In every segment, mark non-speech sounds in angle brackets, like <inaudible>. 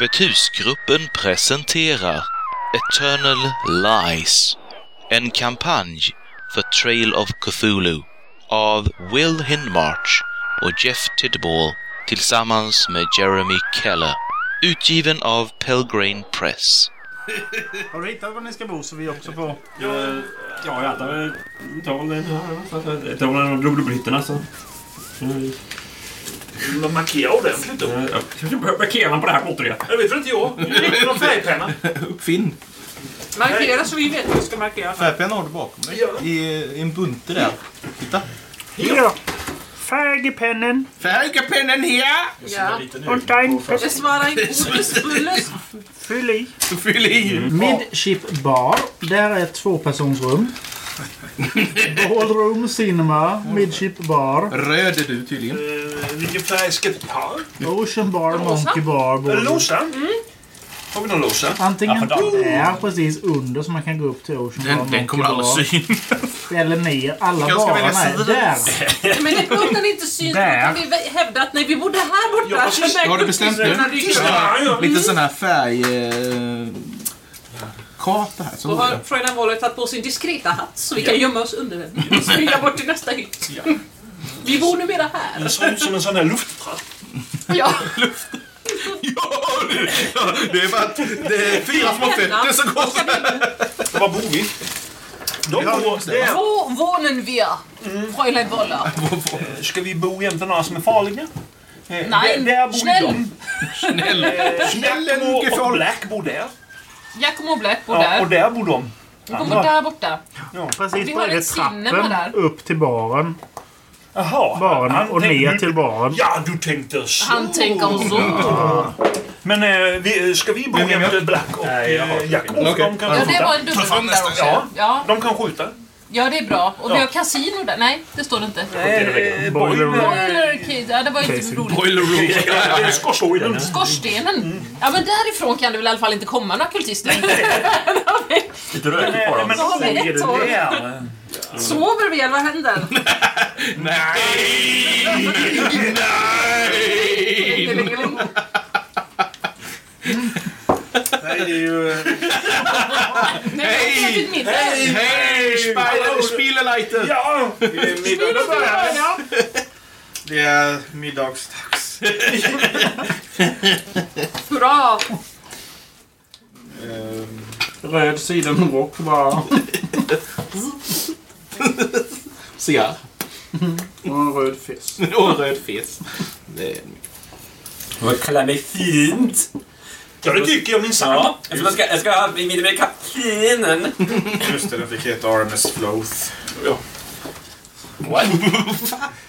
Öppet husgruppen presenterar Eternal Lies. En kampanj för Trail of Cthulhu av Will Hindmarch och Jeff Tidball tillsammans med Jeremy Keller. Utgiven av Pelgrane Press. <laughs> Har du hittat var ni ska bo så vi också får... Ja, ja, jag tar tar väl den Jag tar väl en av blodbrytarna så... Man markerar ordentligt då. Jag ska markera den på det här klottriga. Det vet väl inte jag. Jag har färgpenna. <laughs> Uppfinn. Markera så vi vet hur vi ska markera. Färgpenna har du bakom dig. Ja. I, I en bunte där. Titta. Ja. Färgpennen Färgpennen här! Ja. och dein Det svarar inte <laughs> Bulles. Fyll i. Fyll i. Midship bar. Där är ett tvåpersonsrum. <laughs> Ballroom cinema. Midship bar. Röd är du tydligen. Eh, Vilken färg ska det ha? Ocean bar. Monkey bar. Är Golden. Losa? Har vi någon Losa? Antingen Ja, där precis under så man kan gå upp till Ocean bar. Den, den Monkey kommer aldrig bar. synas. <laughs> Eller ner. Alla barerna är där. Men det punkten inte syns, Där. kan vi vä- hävda att nej, vi bodde här borta. Ja. Den Har du bestämt nu? Lite sån här färg... Eh, karta här. Då Så har Freudan Waller tagit på sin diskreta hatt så vi kan gömma oss under den och springa bort till nästa hytt. Vi bor numera här. Det ser ut som en sån här lufttrapp. Ja, Ja, det, ja, det är bara att det är fyra små fötter som går så här. Var bor vi? De bor där. Wo wohnen wir, Fräulein Waller? Eh, Ska vi bo jämte några som är farliga? Eh, Nej, där- där bor snäll. de. Snäll. Eh, Snäll och, och gefolk. Black bor där. Giacomo Black bor Ja, och där. där bor de. De bor där borta. Precis Vi har ett trappen där. upp till baren. Jaha. Baren han och ner till baren. Ja, du tänkte så. Han tänker så. Men eh, vi, ska vi bo jämte Black och eh, Jack? Och de kan Ja, det var skjuta. en där också. Ja. Ja. De kan skjuta. Ja, det är bra. Och vi Ja. har kasino där. Nej, det står det inte. Eh, Boiler room. Boiler Kid. Ja, det var inte Casing. roligt. Boiler room. Det är skorstenen. <laughs> Skorstenen. Ja, men därifrån kan det väl i alla fall inte komma några kultister. Lite rökigt bara. Men Så har vi ett det? Sover vi eller vad händer? <laughs> Nej! <laughs> Nej! Dingelingeling. Nej, det är ju... eh, Nej, det är vid middag. Hej! Spider- Spieleleiter! Ja! <laughs> det är middag. Då börjar vi. Ja. Det är middagsdags. Hurra! Röd sidenrock bara. Cigarr. Och en röd fisk. Och en röd fes. Det är Vad kallar mig fint? Ja, det tycker jag minsann. Ja, jag ska, jag ska ha min med kaptenen. Just det, den fick heta RMS Floth. Ja. What?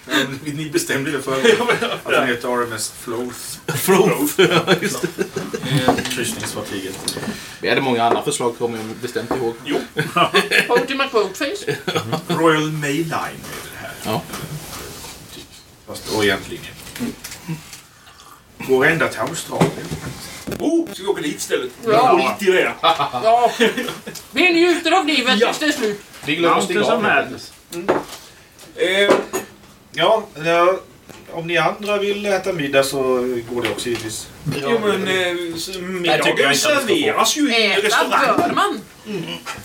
<laughs> Ni bestämde det för <laughs> att den heter RMS Floth. Floth? ja, just det. Kryssningsfartyget. Vi hade många andra förslag, kommer jag bestämt ihåg. Jo. Quote my quote face. Royal Mayline är det här. Ja. Fast orientlinjen. Går ända till Australien. Oh, ska vi åka dit istället? Ja. Skit i det. Ja. Vi njuter av livet tills det är slut. Vi glömmer stiga Mountains of av. Madness. Eh, ja, ja, om ni andra vill äta middag så går det också givetvis. Jo, men eh, jag middagen serveras ju i Äta bör man.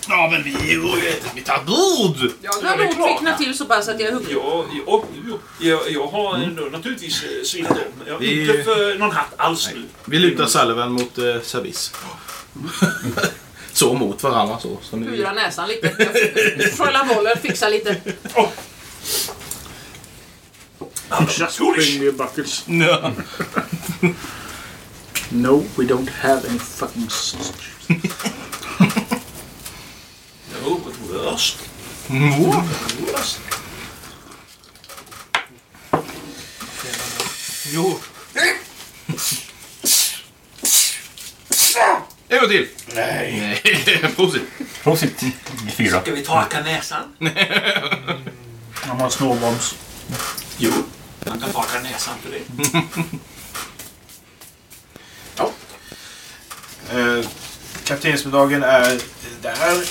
Ja, men vi går ju vi tar bord! Jag Ja, har det är nog kvicknat till så pass att jag är hungrig. Ja, ja, jo, jag, jag har ändå naturligtvis eh, svinat om. Jag har Vi- inte för någon hatt alls nu. Vi lutar Sullivan mot eh, service. <laughs> så mot varandra så. Fyra näsan lite. Fräulein Woller fixar lite. Just bring me buckets. Ja. <laughs> No, we don't have any fucking sausage. No, but worst. Worst. Jo. En gång till. Nej. <laughs> Prosit. Prosit. Fyra. Ska vi torka näsan? Han har snålbroms. Jo. Man kan torka näsan för det. <laughs> Eh, Kaptensmiddagen är där.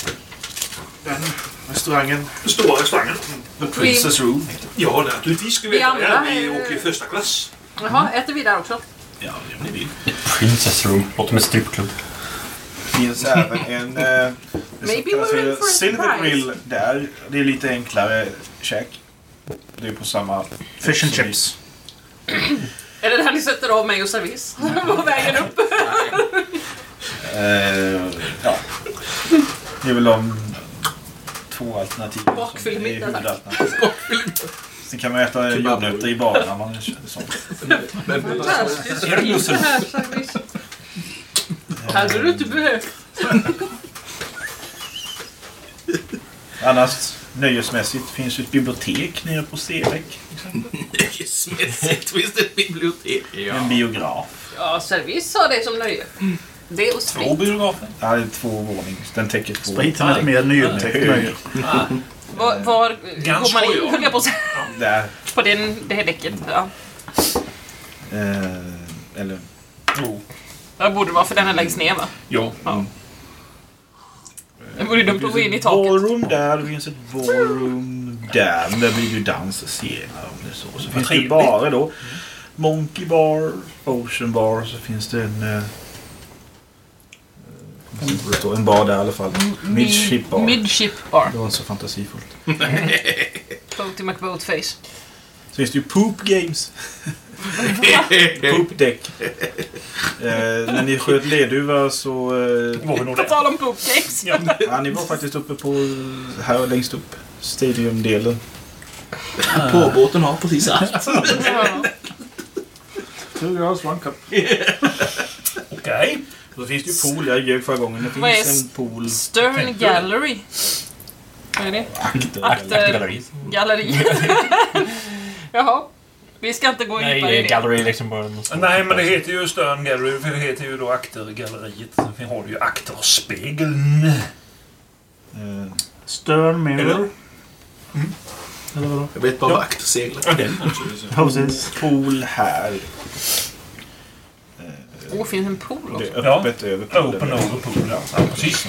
Den restaurangen. Stora restaurangen. The Princess Room. Ja, naturligtvis ska vi äta där. Vi åker första klass. Jaha, äter vi där också? Ja, om ni vill. Princess Room. Låter som en strippklubb. finns även en eh, Maybe we're in for a Silver surprise. Grill där. Det är lite enklare käk. Det är på samma... Fish and som chips. <clears throat> Är det där ni sätter av mig och servis? <laughs> På vägen upp? Eh, ja. Det är väl de två alternativen. Bakfyllemiddag, som är tack. huvudalternativ. Sen kan man äta jordnötter i baren om man <laughs> Är det mussel? det här servis. Hade du inte behövt. Annars nöjesmässigt finns ju ett bibliotek nere på Stenbeck. Nöjesmässigt finns det ett bibliotek. <laughs> En biograf. Ja, servis har det som nöje. Det och Två sprit. biografer? Ja, det är två våningar. Den täcker två. Spriten är ett mer nyupptäckt nöje. Var, var Ganska går man in, ja. höll jag på att säga. Där. På den, det här däcket. Ja. Eh, eller... Det borde vara för den är längst ner va? Ja. Det vore dumt att gå in i taket. ballroom där, det finns ett ballroom där. Men där blir det ju dans senare om det är så. Så finns det barer då. Monkey bar, Ocean bar, så finns det en... Eh, det en bar där i alla fall. Midship bar. Midship bar. Det var så fantasifullt. <laughs> Boaty McBoatface. Så finns det ju Poop Games. <laughs> <laughs> poop Deck. Eh, när ni sköt lerduva så... Eh, Var vi nog På tal om poop games. ja, ni var faktiskt uppe på... Här längst upp. Stadiumdelen. Påbåten har precis allt. Two girls, one cup. Okej. Så finns det ju pool. Jag ljög förra gången. Det Vad är finns en pool. Stern Gallery. Vad är det? Akter. Akter. Galleri. <laughs> Jaha. Vi ska inte gå djupare i Nej, det. Gallery är liksom Nej, men det heter ju Stern Gallery, för det heter ju då Aktergalleriet. Sen har du ju Akterspegeln. Eh, Stern mirror. Eller vadå? Jag vet bara vad akterseglet Ja, den också. Ja, precis. pool här. Åh, finns en pool Det också. är öppet över poolen. Open over pool, ja. ja precis.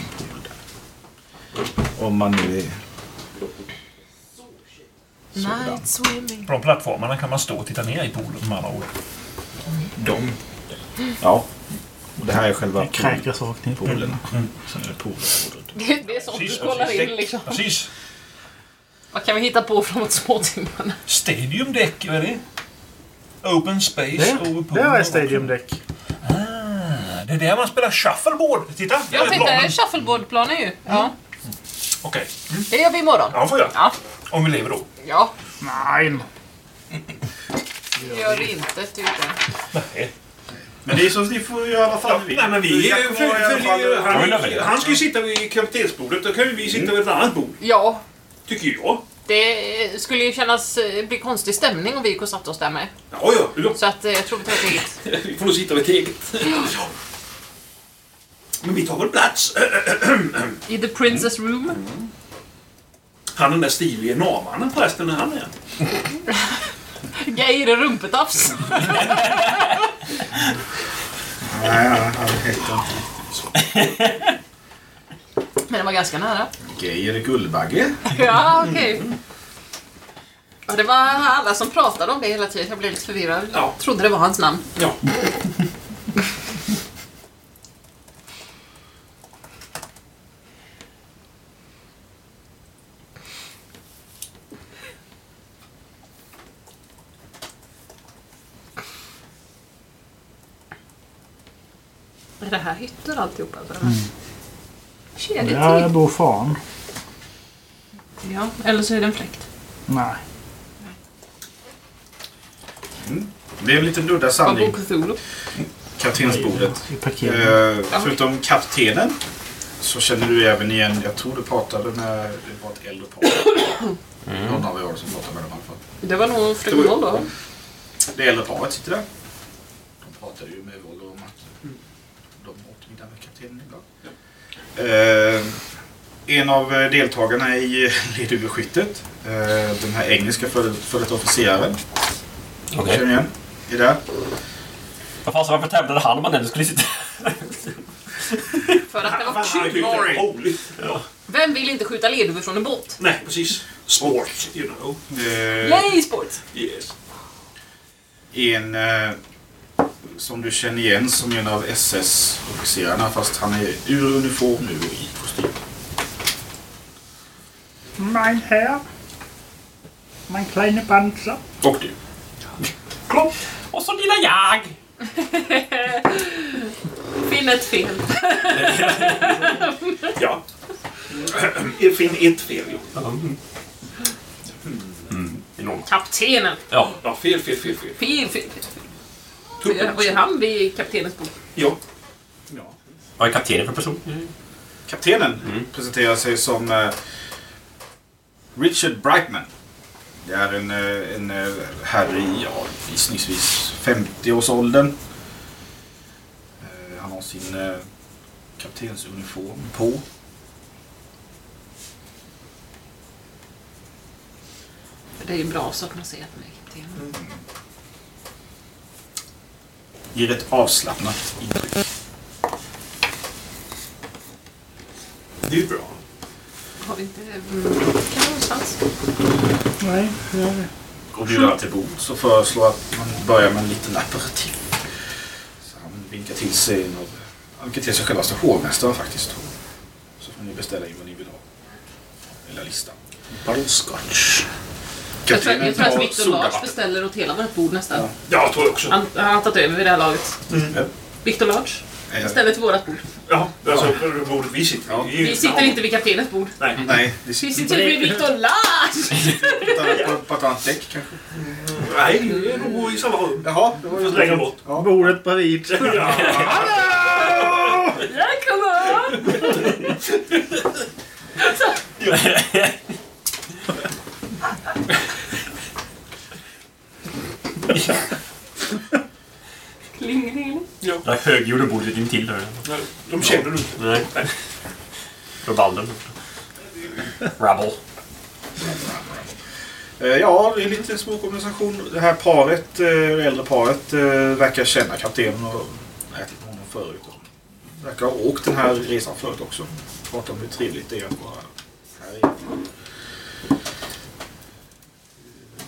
Om man nu är... Night swimming. På de plattformarna kan man stå och titta ner i poolen med andra ord. De. Ja. Och det här är själva Kräkas rakt ner. poolen. Sen är det poolen. Det, det är sånt du Precis, kollar precis. in liksom. Precis. Vad kan vi hitta på framåt småtimmarna? Stadium Deck, vad är det? Open space Det, over pool. där är Stadium Deck. Ah, det är där man spelar shuffleboard. Titta, Jag är tänkte, planen. shuffleboardplanen ju. Ja, Okej. det gör vi imorgon. Ja, får jag. Ja. Om vi lever då. Ja, Nej. det gör vi inte jag. Nej. Men det är så ni får göra vad fan ni vill. Nej, men vi är- följer- Ja, men han, ska ju sitta vid kaptensbordet. Då kan ju vi sitta vid ett annat bord. Ja, Tycker jag. det skulle ju kännas eh, bli konstig stämning om vi gick och satte oss där med. Ja, ja. ja. Så att eh, jag tror vi tar ett eget. <laughs> Vi får nog sitta vid ett eget. Men vi tar väl plats. I the princess room. Han den där stiliga norrmannen förresten, är han är. <laughs> Geir Rumpetafs. <laughs> Nej, han heter inte. Men det var ganska nära. Geir Gullbagge. <laughs> Ja, okej. Ja, det var alla som pratade om det hela tiden. Jag blev lite förvirrad. Ja. Trodde det var hans namn. Ja. Det här hytter alltihopa? Alltså, mm. Kedjetid. Där bor fan. Ja, eller så är det en fläkt. Nej. Det är en liten udda Av samling Bo Cthulhu. kaptensbordet. Eh, förutom kaptenen så känner du även igen, jag tror du pratade med, det var ett äldre par. Någon av er som pratade med dem i alla fall. Det var nog fröken då. Det äldre paret sitter där. De pratade ju med Volvo om att de åkte middag med kaptenen ibland. Eh, en av eh, deltagarna i <laughs> ledhuvudskyttet, eh, den här engelska före för detta officeraren, Okej. känner igen, är där. Vad fan, så varför tävlade han om man ändå skulle sitta... För att det var Han kul. roligt. Vem vill inte skjuta ledhuvud från en båt? Nej, precis. Sport, you know. Eh, Yay sport! Yes. en eh, som du känner igen som en av SS-officerarna fast han är ur uniform nu och i kostym. Mein Herr. Mein kleine Panzer. Och du. Klopp! Och så lilla jag! <laughs> Finn ett fel. <laughs> Ja. Finner ett fel. jo. Enormt. Kaptenen. Ja. Ja, fel, fel, fel, fel. Fel, fel, fel. Vad gör han vid kaptenens bord? Ja. Vad är kaptenen för person? Kaptenen presenterar sig som eh, Richard Brightman. Det är en, eh, en eh, herre i ja, gissningsvis 50-årsåldern. Eh, han har sin eh, kaptensuniform på. Det är ju bra så att man ser att man är kapten. Ger ett avslappnat intryck. Det är bra. Har vi inte... Mm, kan någonstans? Nej, det är det. Och bjuder alla till bord så föreslår att man börjar med en liten aperitif. Så han vinkar till sig av... Han vinkar till sig självaste hovmästaren faktiskt. Så får ni beställa in vad ni vill ha. Lilla listan. Butterscotch. Jag tror, jag tror att Victor Lars beställer åt hela vårt bord nästan. Ja. Ja, jag tror också. Han, han har tagit över vid det här laget. Ja. Victor Lars beställer till vårt bord. Ja, alltså på bordet vi sitter Ja. Vi sitter inte vid kaptenens bord. Nej. Nej, det <laughs> Vi sitter vid Victor Lars! på, på ett annat däck kanske. Nej, det är nog i samma rum. Jaha, det var Fast längre bort. Bordet bredvid. Ja. <laughs> <laughs> Ja, on! Klingeling. Det här högljudda bordet intill där. De känner du inte. Nej. Rabalder. Rabble. Eh, Ja, det är lite små konversation. Det här paret, eh, det äldre paret, eh, verkar känna kaptenen och ätit med honom förut. Verkar ha åkt den här resan förut också. Pratar om hur trevligt det är att vara här igen.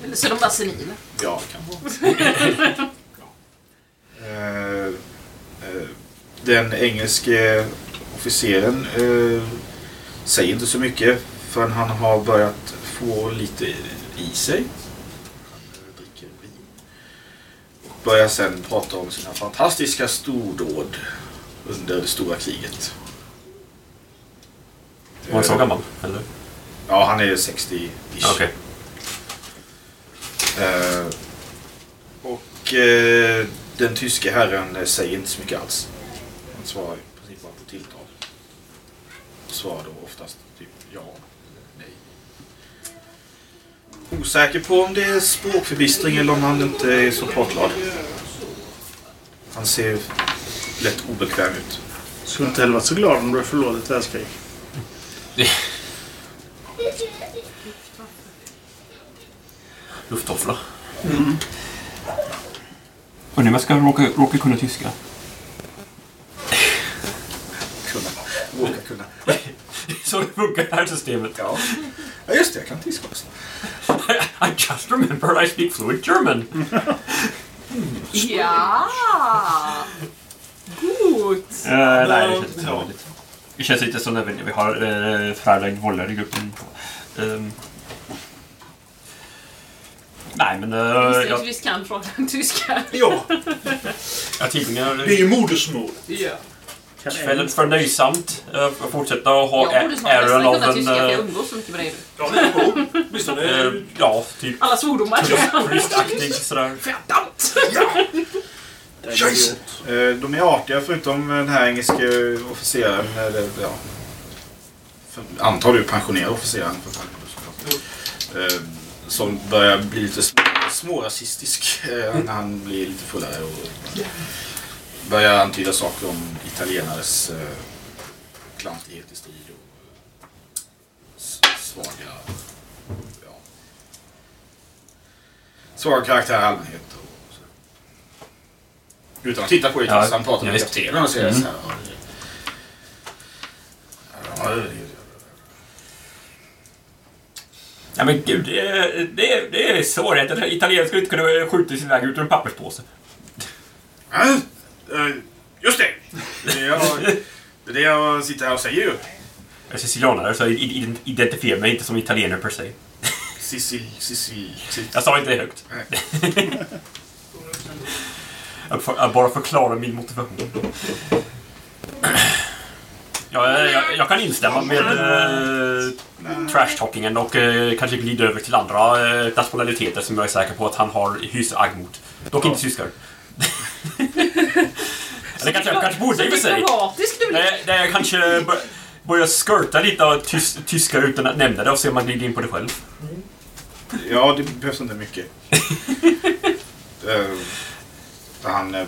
Eller <laughs> så är de bara senila. Ja, det kan vara. <laughs> Eh, eh, Den engelske officeren eh, säger inte så mycket förrän han har börjat få lite i sig. Han eh, dricker vin. Och börjar sen prata om sina fantastiska stordåd under det stora kriget. Var han så gammal? Eller? Ja, han är 60-ish. Okej. Eh, och eh, den tyske herren eh, säger inte så mycket alls. Han svarar i princip bara på tilltal. Svarar då oftast typ ja, nej. Osäker på om det är språkförbistring eller om han inte är så pratglad. Han ser lätt obekväm ut. Skulle inte heller varit så glad om du förlorade ett världskrig. <laughs> Lufttoffla. Undrar om jag ska råka, råka kunna tyska. Kunna. <laughs> Råka kunna. Så det funkar det här systemet. Ja. ja, just det. Jag kan tyska också. <laughs> I just remember I speak fluent German. Ja! Gut! Uh, nej, det känns inte så väldigt. Det känns inte som när vi, har uh, Fräulein Woller i gruppen. Um, nej, men uh, jag, Visst kan fråga <laughs> tyska. Ja, <laughs> jag tidningar... det är ju modersmål. Ja. Väldigt förnöjsamt uh, att fortsätta att ha Jag borde snart äran nästan av kunna en... tyska för jag Uh, umgås så mycket med dig nu. Ja, det är på. Åtminstone... <laughs> ja, typ Alla svordomar. turistaktig sådär. Fettant! Eh, De är artiga förutom den här engelska officeraren. Eller, ja, antar du pensionerade officeraren för fan. Eh, Som börjar bli lite små, smårasistisk eh, när han blir lite fullare. Och börjar antyda saker om italienares eh, klantighet i strid. Och svaga, ja, svaga karaktär i allmänhet. Och så. Utan att titta på det, Ja, han pratar med kaptenen och säger Mm. så här. Ja, det- Ja men gud, det är, det är, det är svårighet. En italienare skulle inte kunna skjuta sin väg ut ur en papperspåse. Eh, just det! Det är, jag, det är jag sitter här och säger ju. Jag är sicilianare så jag id- identifierar mig inte som italienare per se. Sissi, Sissi, Sissi. Jag sa inte det högt. jag bara förklarar min motivation. Ja, jag, jag, kan instämma med eh, trash-talkingen och eh, kanske glida över till andra eh, nationaliteter som jag är säker på att han har hyser agg mot. Dock inte tyskar. <laughs> Eller kanske, jag kanske borde i och för sig. Diplomatisk du blir. Nej, nej, jag kanske bör, börjar skirta lite av tys, tyskar utan att nämna det och se om man glider in på det själv. Ja, det behövs inte mycket. <laughs> Eh, han eh,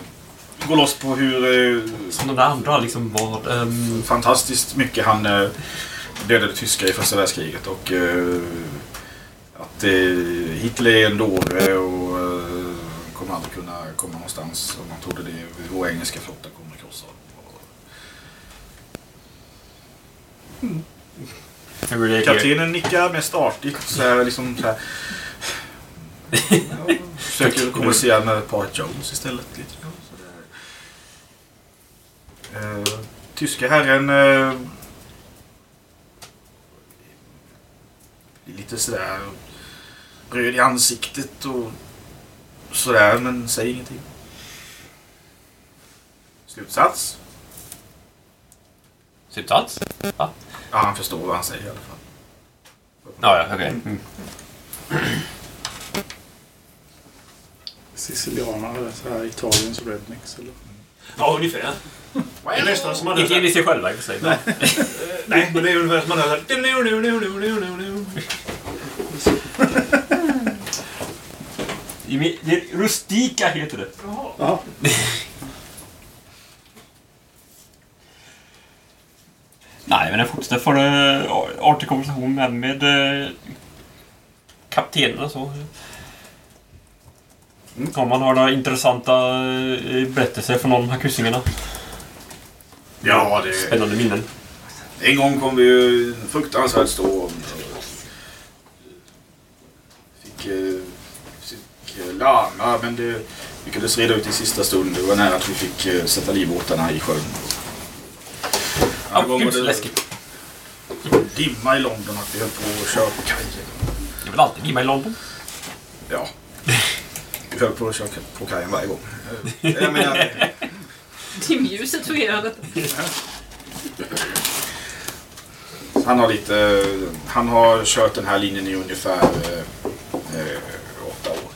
går loss på hur eh, Som de där andra liksom var... ehm, fantastiskt mycket han eh, dödade tyskar i första världskriget och eh, att eh, Hitler är en dåre och eh, kommer aldrig kunna komma någonstans. Om man trodde det, vår engelska flotta kommer krossa det? Kaptenen nickar mest artigt så här, liksom så här. Ja, <laughs> försöker kommunicera med paret Jones istället. Lite. Eh, tyska herren eh, lite sådär röd i ansiktet och sådär men säger ingenting. Slutsats? Slutsats? Ja, han förstår vad han säger i alla fall. Ja, ja, okej. Mm. Sicilianare, så här Italiens rednecks eller? Ja, ungefär. Det är nästan som man Inte in i sig själva i och för sig. <laughs> Nej, men det är ungefär som man hör så här. I min- Det rustika heter det. Ja. <laughs> Nej, men jag fortsätter för uh, artig konversation med, med uh, kaptenen och så. Om man har några intressanta uh, berättelser från någon av kryssingarna. Ja, det... Spännande minnen. En gång kom vi ju en fruktansvärd storm. Fick, eh, fick eh, larma men det lyckades reda ut i sista stund. Det var nära att vi fick eh, sätta livbåtarna i sjön. Ja, gud så läskigt. dimma i London att vi höll på att köra på kajen. Det är väl alltid dimma i London? Ja. <laughs> Vi höll på att köra på kajen varje gång. <laughs> Jag menar, Timljuset fungerade. han har lite... Han har kört den här linjen i ungefär eh, eh, åtta år.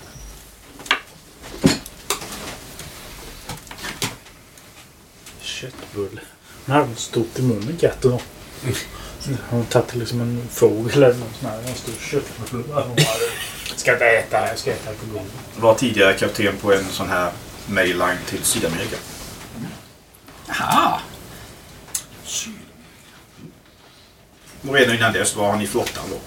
Köttbulle. Den hade något stort i munnen katten då. Hon har tagit liksom en fågel eller något sånt här. En stor köttbulle. Hon bara, Ska inte äta här, jag ska äta här på golvet. Var tidigare kapten på en sån här mailline till Sydamerika. Aha! Och redan innan dess var han i flottan då.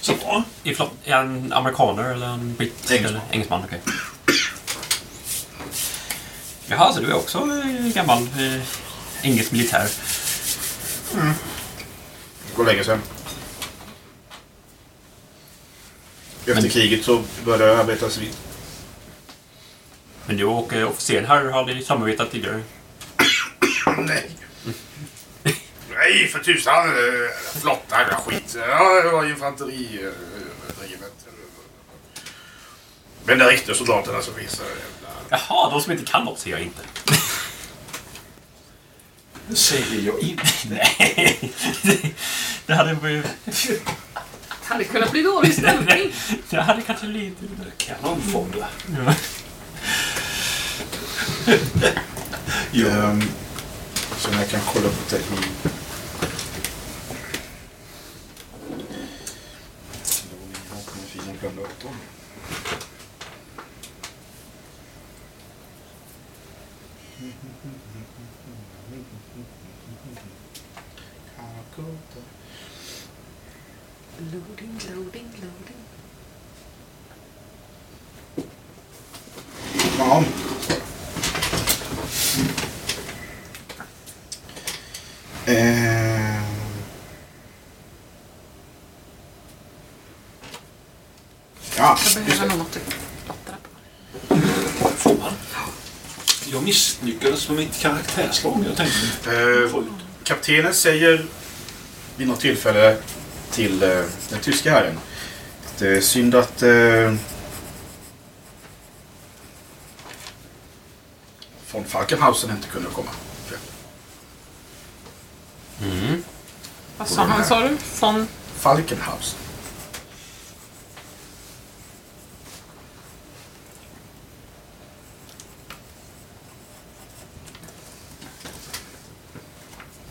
Så, i flott, är han en amerikaner eller en britt? Engelsman. Eller, engelsman, okej. Jaha, så du är också eh, gammal eh, engelsk militär? Det går länge sedan. Efter Men- kriget så började jag arbeta civilt. Men du och eh, officeren här har aldrig samarbetat tidigare? Nej. Nej, för tusan. eh, Flotta, jävla skit. Ja, jag var infanteriregiment. Men de riktiga soldaterna som finns här. jävla- Jaha, de som inte kan något ser jag inte. Säger jag inte. Nej, det, det hade ju... Hade kunnat bli dålig stämning. Jag hade kanske lite... Kan kolla upp det i... Det var min vapenfina glömda datorn. Loading, loading, loading. Ja. Eh, Ja, Jag behöver att på. Får man? Jag misslyckades med mitt karaktärsslag. Jag tänkte Eh, kaptenen säger vid något tillfälle till eh, den tyska herren det är synd att eh, Falkenhausen inte kunde komma. Vad sa han, sa du? Från... Falkenhausen.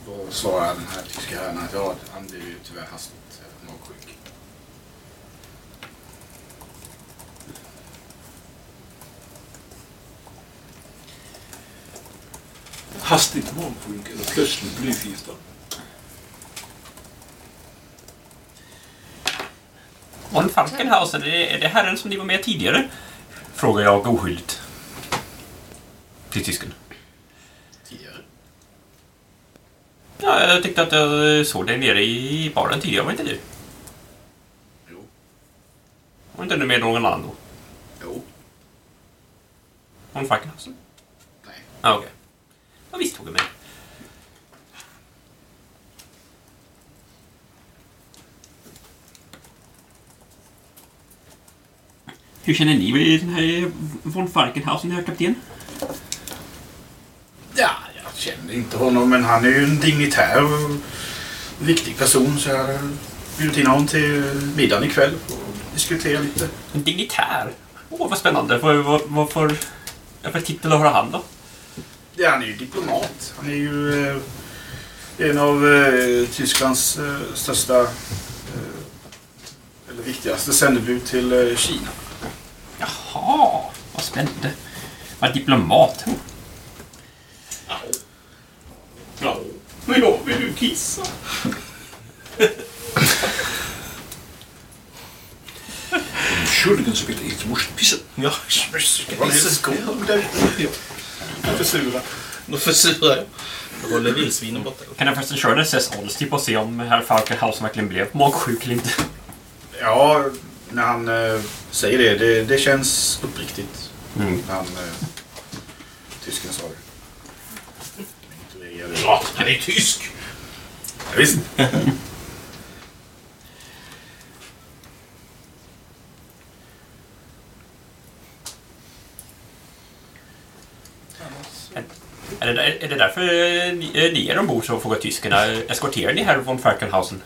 Då svarar den här tyska herren att ja, han blev ju tyvärr hastigt eh, magsjuk. Hastigt magsjuk eller plötsligt blyförgiftad. Von Falkenhausen, är det, är det herren som ni var med tidigare? Frågar jag oskyldigt. Till tysken. Tidigare. Ja, jag tyckte att jag såg dig nere i baren tidigare, var inte du? Jo. Var inte du med någon annan då? Jo. Von Falkenhausen? Nej. Ja, okej. Jag misstog mig. Hur känner ni den här von Falkenhausen, herr kapten? Ja, jag känner inte honom men han är ju en dignitär och viktig person så jag har bjudit in honom till middagen ikväll och diskutera lite. En dignitär? Åh, vad spännande. Vad, vad, vad för, för titel har han då? Ja, han är ju diplomat. Han är ju eh, en av eh, Tysklands eh, största eh, eller viktigaste sändebud till eh, Kina. Vad spännande. Vad diplomat. Ja. Men jag vill ju kissa. Entschuldigen så bitte, ich muss pissen. Ja, Pisseskog Försura. Då försurar jag. Då håller vildsvinen borta. Kan jag förresten köra en SS Honesty på att se om herr Falkenhausen verkligen blev magsjuk eller inte? Ja, när han eh, säger det, det, det känns uppriktigt. Mm. Han, eh, tysken sa det. Ja, han är tysk. Ja, visst. Är det, är det därför eh, ni, ni är ombord så frågar tyskarna. Eskorterar ni herr von Falkenhausen?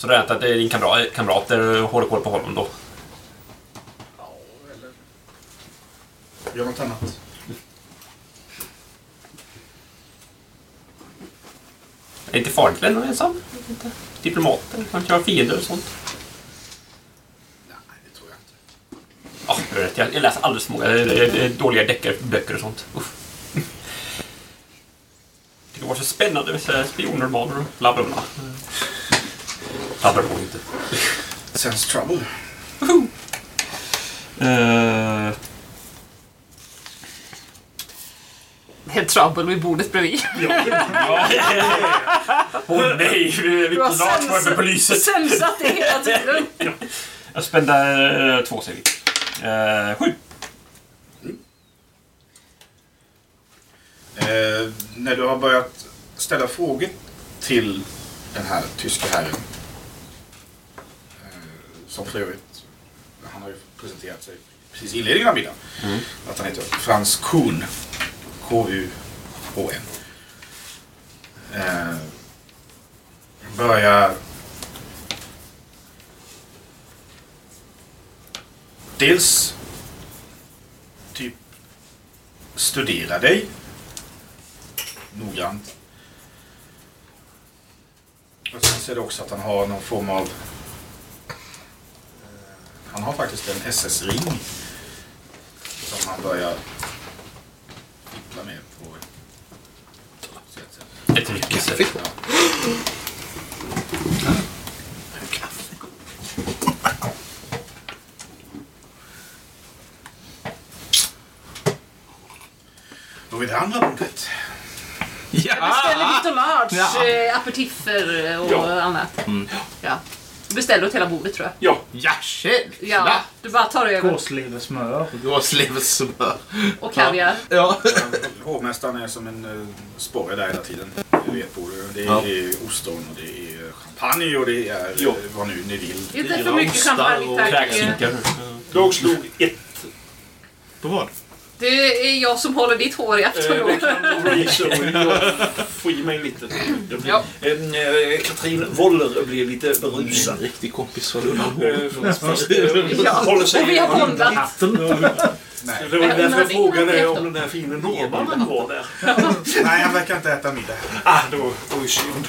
Så det är inte att eh, din kamrat, kamrater håller koll på honom då? Ja, eller... Gör något annat. Är det inte farligt att lämna ensam? Inte. Diplomater, man kan ha fiender och sånt. Nej, det tror jag inte. Ja, jag vet, jag läser alldeles för många dåliga deckarböcker och sånt. Uff. Det var så spännande med spionromaner och bla bla bla. Bla bla inte. Sense trouble. Det är trouble vid bordet bredvid. <laughs> Åh nej, vi Du har vi klart var med polisen. sensat det hela <laughs> tiden. Jag spände eh, två säger vi. Eh, sju. Eh, när du har börjat ställa frågor till den här tyska herren. Som för övrigt, han har ju presenterat sig precis i inledningen av middagen. Att han heter Frans Kuhn. K-U-H-N. Eh, börjar dels typ studera dig noggrant. Och sen ser du också att han har någon form av... Han har faktiskt en SS-ring som han börjar fippla med på ett sätt. Ett riktigt sätt. Ja. Då är det andra bordet. Jag beställer lite large, Ja. eh, aperitiffer och Ja. annat. Ja. Du beställer åt hela bordet tror jag. Ja, Ja, självklart. Ja, du bara tar över. Gåsleversmör. Gåsleversmör. Och kaviar. Ja. Hovmästaren är som en uh, sporre där hela tiden. Du vet på det. Det är, Ja. det är ostron och det är champagne och det är Ja. eh, vad nu ni vill. Inte för Dyra mycket champagne och tack. Kräksinkar. jag slog ett. På vad? Det är jag som håller ditt hår i afton Eh, då. <laughs> det kan nog bli så. <laughs> Får i mig lite. Jag blir, Ja. en, eh, Katrin Woller blir lite En berusad. riktig kompis för. Eh, eh, Ja, håller sig och vi har i- bondat. Nej. Det var därför jag frågade om den där fina norrmannen var där. Nej, han verkar inte äta middag. Ah, då, då är synd.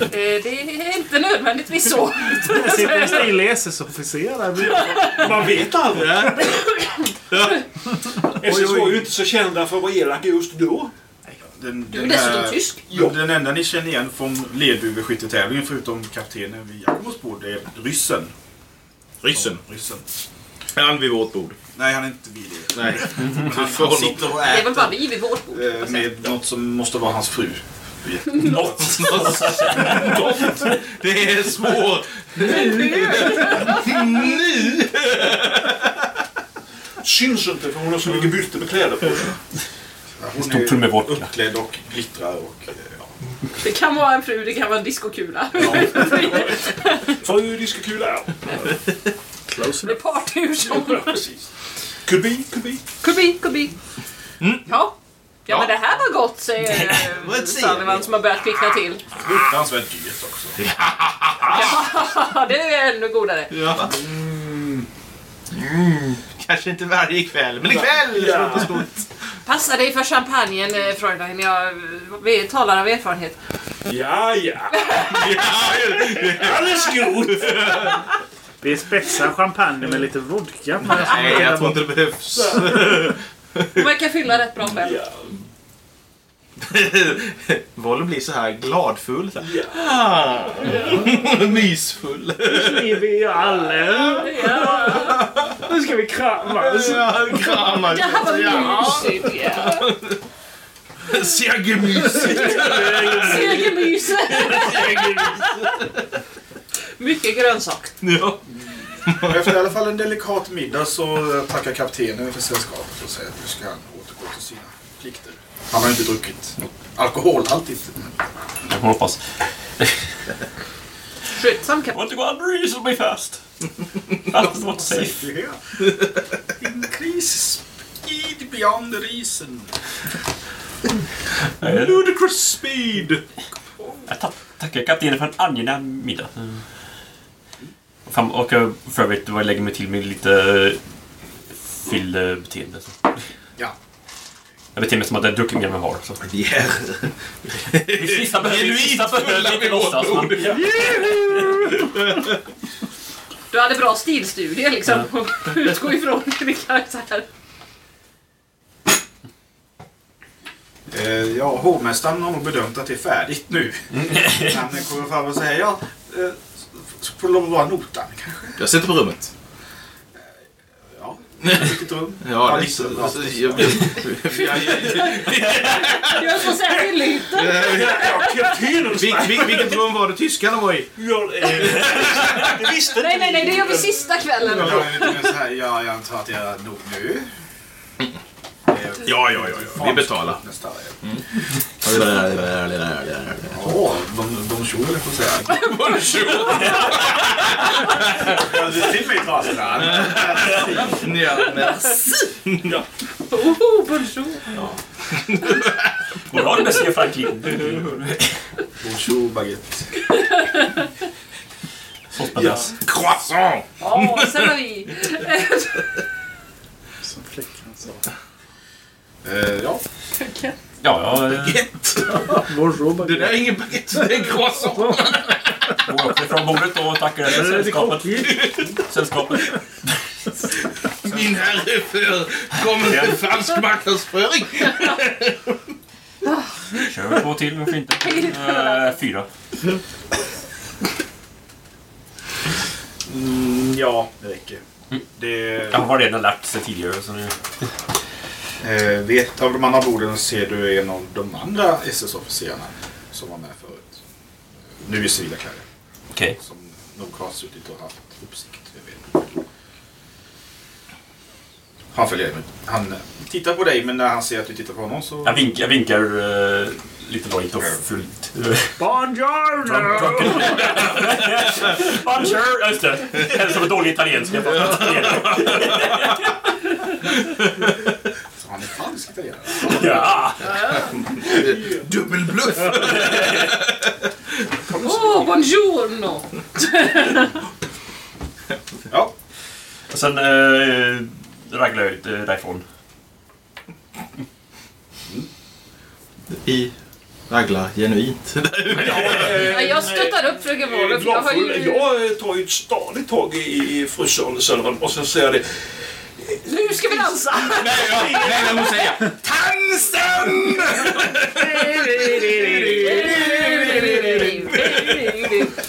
Eh, Det är inte nödvändigtvis så. Det sitter en stilig SS-officer där. Man vet aldrig. SS var ju inte så kända för att vara elaka just då. Den, Du är den dessutom här- tysk. Ja. Den enda ni känner igen från ledbuveskyttetävlingen förutom kaptenen vid Jakobs bord är ryssen. Ryssen. ryssen. Är han vid vårt bord? Nej, han är inte vid det. Nej. Men <laughs> han, han sitter och Det är väl bara äter vi vid vårt bord. eh, med något som måste vara hans fru. Något. <laughs> Det är svårt. Syns inte för hon har så mycket byte med kläder på sig. Hon Stort full med vodka. uppklädd och glittrar och... eh, Ja. Det kan vara en fru, det kan vara en diskokula. <laughs> Fru diskokula, ja. Close Det är partyhur som... ja. Precis. Could be, could be. Kubbi, kubbi. Ja. Ja, men det här var gott, säger <laughs> eh, Sullivan vi? som har börjat kvickna till. Fruktansvärt dyrt också. Ja, det är ännu godare. Ja. Mm. Kanske inte varje kväll, men ikväll! Ja. Ja. Passa dig för champagnen, eh, Freulein. Jag eh, talar av erfarenhet. Ja, ja. Alles gut. Vi spetsar champagne med lite vodka. Nej, jag tror inte det behövs. Hon verkar fylla rätt bra själv. Ja. <laughs> Volle blir så här gladfull. Så här. Ja. Ah. <laughs> Mysfull. Vi alla. Ja, Nu ska vi kramas. Ja, kramas. det här var Ja. mysigt. Ja. Segermysigt. Segermyse. Mycket grönsak. Ja. Efter i alla fall en delikat middag så tackar kaptenen för sällskapet och säger att nu ska han återgå till sina plikter. Han har ju inte druckit alkoholhaltigt. Jag får hoppas. Skötsam I kapten. want to go unreasonably fast. Fast as what safe. Increase speed beyond reason. Ludicrous speed. Jag ta- tackar kaptenen för en angenäm middag. Och jag för övrigt vad jag lägger mig till med lite eh, fyllbeteende. så. Ja. Jag beter mig som att <laughs> det är druckit mer än jag har. Så. Yeah. Behöver Genuint vissa behöver inte låtsas. <laughs> Du hade bra stilstudie liksom. <laughs> Utgå ifrån din karaktär. Eh, ja, hovmästaren har nog bedömt att det är färdigt nu. Han kommer fram och säger ja, eh, får lov att vara notan kanske? Jag sätter på rummet. Ja, vilket rum? Ja, så- jag- jag- Jag att säga till lite. Vilket rum var det tyskarna var i? Ja, eh, <laughs> det visste Nej, inte nej, nej, det gör vi sista kvällen. Ja, jag antar att jag nog nu. Ja, ja, ja, ja. Vi betalar. Nästa. Ja, Ja, de, de tjo höll jag <laughs> på att säga. Ja, det är till mig trasorna. merci. Oh, bonjour. Goddag, Monsieur Franklin. Bonjour baguette. Såsbearnaise. Croissant! Ja, sen har vi... Som flickan sa. Eh, ja. Ja, ja. eh, Baguette! Bonjour <laughs> Det baguette. där är ingen baguette, det är en croissant! <laughs> Går upp ifrån bordet och tackar är sällskapet. <laughs> sällskapet. Min herre för kommer med falsk marknadsföring. Kör två till, varför inte? Eh, fyra. Mm, ja, det räcker. Det, Jag har redan lärt sig tidigare. Så nu... eh, vid ett av de andra borden ser du en av de andra SS-officerarna som var med förut. Nu i civila kläder. Okej. Som nog har suttit och haft uppsikt över er. Han följer dig. men Han eh, tittar på dig men när han ser att du tittar på honom så... Jag, vink, jag vinkar uh, lite lojt och fult. Buongiorno! Bonjour! Ja, just det. Hälsar med dålig italienska. <laughs> Han är falsk italienare. Ja! <laughs> Dubbelbluff! Åh, oh, buongiorno! ja. Och sen uh, raglar jag ut därifrån. I raglar genuint. Ja, jag stöttar upp fröken för jag har ju... Jag tar ju ett stadigt tag i, i fru Sullivan och sen säger jag det. Nu ska vi dansa! Nej, ja, nej, hon säger Tansen!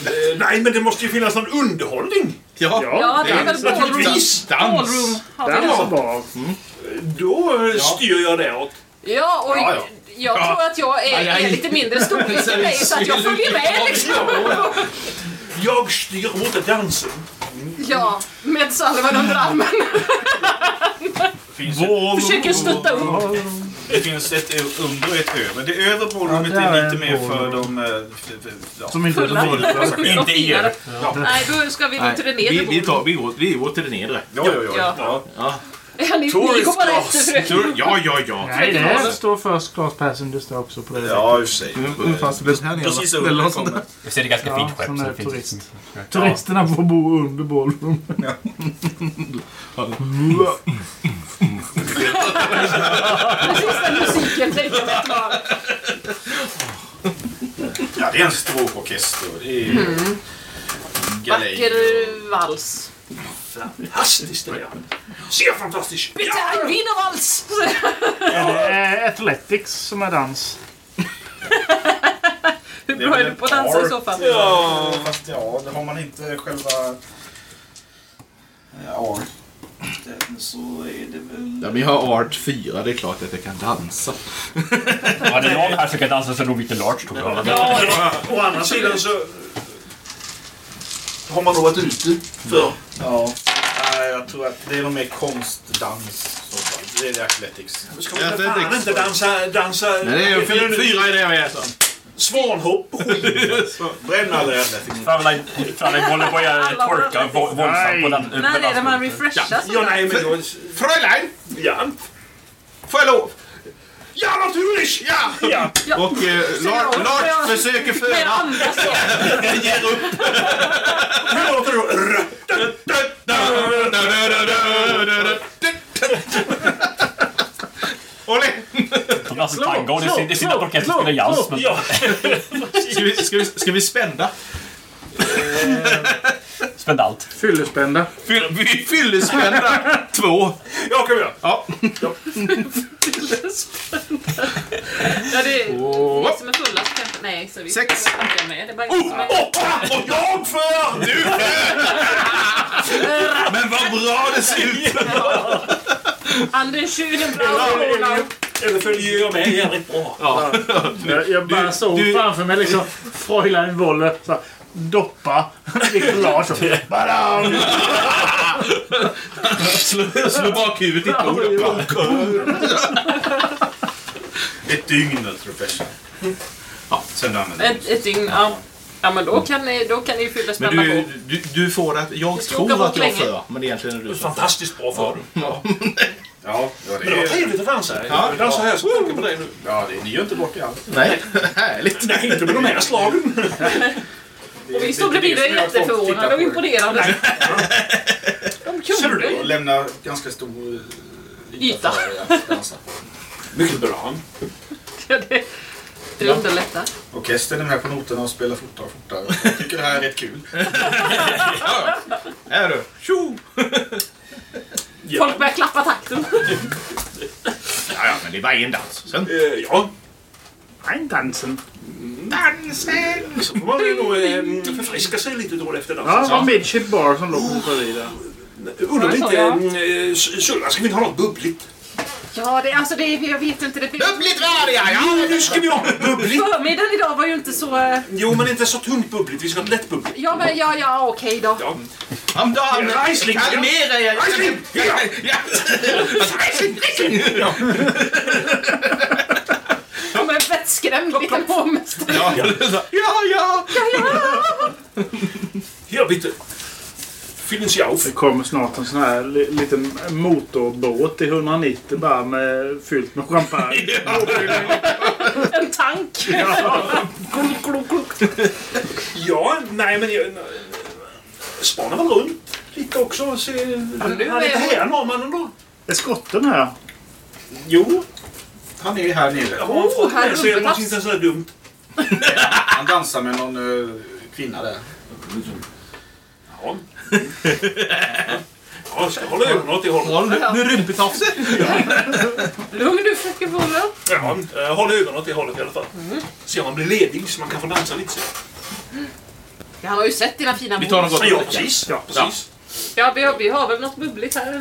Eh, nej, men det måste ju finnas någon underhållning. Ja, Ja, det är väl ballroom. Ballroom har vi var då. eh, styr jag däråt. Ja, och Ja, ja. jag tror att jag är, är lite mindre storlek än dig så att jag <laughs> följer med liksom. Jag styr mot dansen. Ja, med salvan under armen. Finns Försöker stötta upp. Det finns ett under och ett över. Det övre ballroomet Ja, där är är lite en mer för ballroom. de... eh, ja. Som inte är Fulla. full. Inte er. Nej, då ska vi gå till det vi, nedre vi, tar, bordet. vi, går, vi går till det nedre. Ja, ja, ja. Ja. Ja. Ja, ni, ni class. efter fröken. Ja, ja, ja. Nej, det står first class passenger står också på det. Ja, i och för sig. Ungefär som det här nere. Precis Eller under något sånt där. Jag ser det ganska Ja, fint skepp. sån så är det finns- turist. Turisterna får bo under ballroom. Precis den musiken tänker jag att vara. Ja, det är en stråkorkester. Det är galej. Vacker vals. Fantastiskt det där. Ser fantastiskt. Bitte ein Wienervals! Är det Athletics som är dans? Hur bra är du på att dansa i så fall? Ja, fast ja, det har man inte själva... Ja, så är det väl... Ja, men jag har art 4, det är klart att jag kan dansa. Det är någon här som kan dansa så nog lite large tror jag. Ja, å andra sidan så har man nog varit ute för. Ja. Nej, jag tror att det är nog mer konstdans. i. Det är det athletics. Ska man för fan inte dansa, dansa Nej, det är fy- fyra är det jag vet. svanhopp och skit? Bränn aldrig athletics. Framline Framline håller på att twerka vå- våldsamt på den. När är det man refreshas? Ja, nej, men då... Fräulein! Ja. Får jag lov? Ja, naturligt! Ja! Ja. Ja. Och eh, Lars, Lars försöker föda. Jag ger upp. Hur låter det då? Olli! Alltså tango, det ut att orkestern spelar jazz. Ska vi, ska vi spända? spendalt. Fyllespända. Fyll, fyllespända två. Ja, kan vi göra. Ja. Ja, det är ni som är fullast kanske. Nej, så vi Sex. får inte med. Det är bara ni som är... Och jag för! Du Men vad bra det ser ut! Anders Schülenbrau. Eller följer jag med jävligt bra? Jag, jag bara såg framför mig liksom Fräulein Wolle så här, doppa <laughs> Viktor Larsson. Badam! slå, slå bakhuvudet i. Ett dygn professional. Ja, sen du använder Ett, ett dygn, ja. Ja, men då kan ni, då kan ni fylla Men spänna du, du, du får att jag tror att jag länge. för, men egentligen är du som för. Fantastiskt bra för. Ja. Ja, ja, Men det var är... trevligt att dansa. Ja. Jag dansar här så tänker på dig nu. Ja, det, ni gör inte bort i allt. Nej, <laughs> härligt. Nej, inte med de här slagen. <laughs> Och vi stod bredvid och är jätteförvånade och imponerade. De kunde. Och lämnar ganska stor eh, Yta. för att dansa. Mycket bra. Det, det underlättar. Orkestern är med på noterna och spelar fortare och fortare. <laughs> Jag tycker det här är rätt kul. <laughs> Här du! Tjo! Folk börjar klappa takten. <laughs> Ja, ja, men det är bara en dans. Sen... Eh, Ja, Nej, dansen. Dansen! så får man ju nog eh, förfriska sig lite då efter Ja, dansen. det var Midship Bar som låg bredvid där. Undrar Ja, ja. eh, Sulla, ska vi inte ha något bubbligt? Ja, det, alltså det, jag vet inte. Det, Bubbligt värdiga! Ja, Nu ska vi ha bubbligt! Förmiddagen idag var ju inte så... eh, Jo, men inte så tungt bubbligt. Vi ska ha ett lätt bubbligt. Ja, men ja, ja, okej då. Ja. Om dagen! Raisling, ja. Kalmera er! Raisling! Ja, ja. Raisling! Raisling! Ja. Som en vettskrämd liten hovmästare. Ja, ja! Ja, bitte. Sie auf. Det kommer snart en sån här li- liten motorbåt i 190 bara med, fyllt med champagne. <laughs> En tank. Klunk, klunk, klunk. Ja, nej men jag... Spana väl runt lite också. Se, han är inte är- här norrmannen då? Är skotten här? Jo, han är här nere. Har han fått här med sig något inte så dumt? <laughs> Han dansar med någon eh, kvinna där. Ja. Ja, jag ska hålla ögonen åt det hållet. Med rumpetafser! Lugn du fröken Wolle. Ja, eh, håll ögonen åt det hållet i alla fall. Se om man blir ledig så man kan få dansa lite. sen. Ja, han har ju sett dina fina Vi tar något Ja, att dricka. precis. Ja, precis. Ja, vi har, vi har väl något bubbligt här.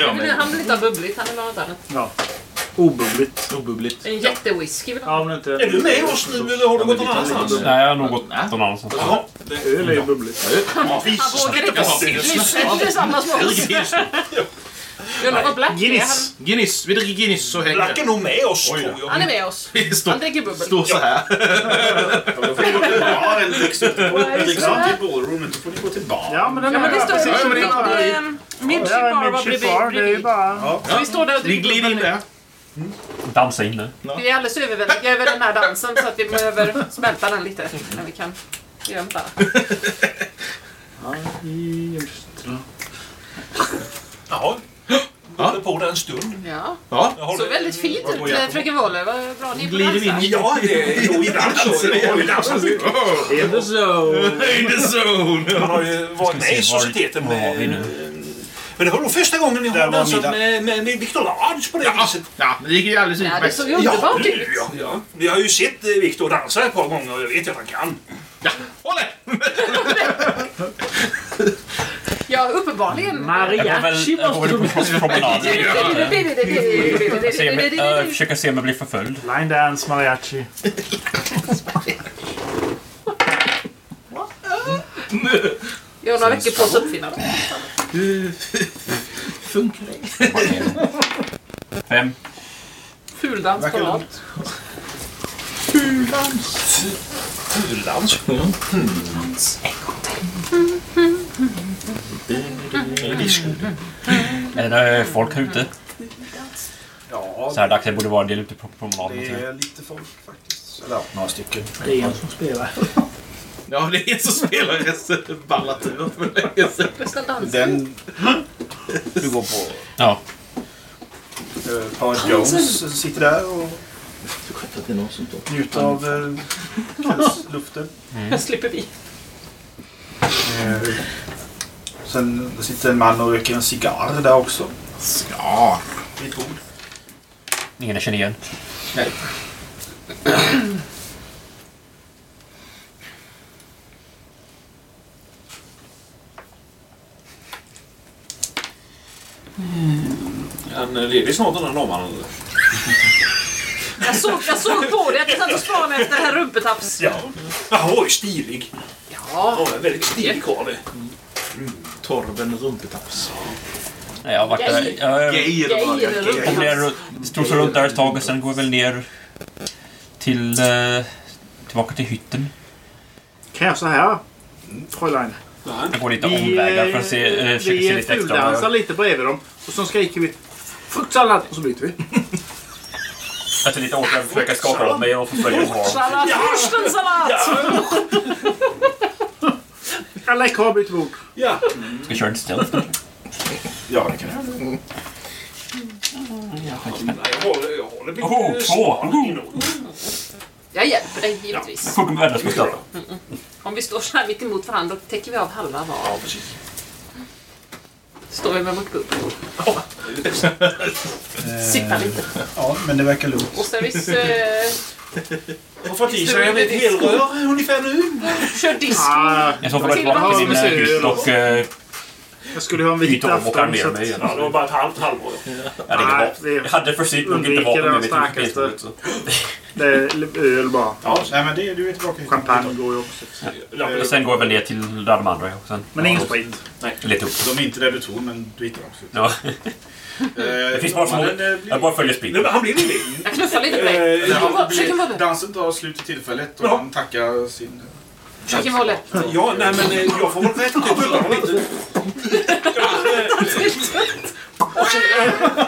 ja, men- Han vill inte ha bubbligt, han vill ha något annat. Ja. Obubbligt. Obubbligt. En jättewhisky vill. Ja, men inte... Är du med oss nu eller har du gått någon annanstans? Nej, jag har nog gått någon annanstans. Öl är ju bubbligt. Han vågar inte nyssa tillsammans med oss. Undrar vad Black är. Han, Guinness. Guinness. Vi dricker Guinness så hänger Black är det. nog med oss tror jag. han är med oss. Vi står, Han dricker bubbel. står så här. Ja, en dricks ut i ballroomet. Då får ni gå till bar. Ja, men den Ja, men det är står ju Midship Bar var bredvid. Det är ju bredvid. bara... Vi står där och Vi dricker glider in bubbel. Där. Dansa in nu. Vi är alldeles överväldigade över den här dansen så att vi behöver smälta den lite när vi kan annat. Jaha. Håller på där en stund. Ja, Ja. Jag så håller- väldigt fint Vad ut går jag på? fröken Wolle. Vad bra ni är på Glider vi in dansa. i... Ja, det är nog ibland så. Jag har ju dansat mycket. In the zone. In the zone! Man har ju varit med i societeten var har vi nu? Men det var nog första gången jag Där har var dansat med, med, med Victor Large på det Ja, viset. ja, men det gick ju alldeles Ja, det utmärkt. såg ju underbart ut. ja, ja. Vi har ju sett eh, Victor dansa ett par gånger och jag vet att han kan. Ja, håll det! <laughs> Ja, uppenbarligen. Mariachi måste du... äh, Försöka se om jag blir förföljd. Line dance mariachi. <laughs> <laughs> Jag har några veckor på oss att uppfinna det. <laughs> Funkar det? Fem. Fuldans på mat. Fuldans. Är det folk här ute? Ja, Så här dags jag borde vara en del ute på promenaden. det är lite folk faktiskt. Eller några stycken. Det är en som spelar. Ja, det är en som spelar resten ballat ur för länge sedan. Bästa dansen. Den du går på. Ja. Uh, Paul Jones sitter där och Att det är någon som tar. njuter av uh, kvällsluften. slipper vi. Eh, sen sitter en man och röker en cigarr där också. Cigarr? Vid ett bord. Ingen jag känner igen. Nej. Han är ledig snart den här norrmannen. <laughs> Jag såg, jag såg på det att du satt och spanade efter det här rumpetafs. Ja. Han var ju stilig. Ja. Han var en väldigt stilig karl det. Torben Rumpetaps. Nej, jag har varit där. Jag Gay. kom ner strosade runt där ett tag och sen går jag väl ner till... Eh, tillbaka till hytten. Kan jag så här? Fräulein. Jag går lite omvägar för att se, eh, försöka se vi lite extra. fuldansar vad jag- lite bredvid dem. Och så skriker vi Fruktsallad! Och så byter vi. Jag tar lite åt att försöka skaka av mig och få följa kvar. Sallad, Furstensalat! Alla är kvar, byter bord. Ja. Ska vi köra en stealth kanske? Ja, det kan jag. Jag håller, jag håller lite Oh, två. Jag hjälper dig givetvis. Funkar med världens förstörda. Om vi står så här mitt emot varandra då täcker vi av halva var. Ja, precis. Står vi med vårt bubbel. <laughs> Sippa lite. Ja, men det verkar lugnt. Och sen vi eh, Och fått i sig ett helrör ungefär nu. kör disco. Ah, I så fall tillbaka till min Till och jag skulle ha en vit byta om och afton. så mig igen. Ja, det var bara ett halvt halvår. Jag, Nej, det- jag hade för sitt nog inte vapen med mig starkaste. till spelbordet. Det är öl bara. Ja, nej, men det, du är tillbaka. Champagne går ju också. Ja, Och sen går jag väl ner till där de andra är. Sen, Men ingen sprit. Lite upp. De är inte där du tror, men du hittar dem. Ja. Eh, Det finns bara små... eh, blir- Jag bara följer speeden. Han blir lite Jag knuffar lite på dig. Dansen tar slut i tillfället och Ja. han tackar sin... Försöker vara lätt. Ja, nej men jag får väl rätta till bullarna lite. Och så,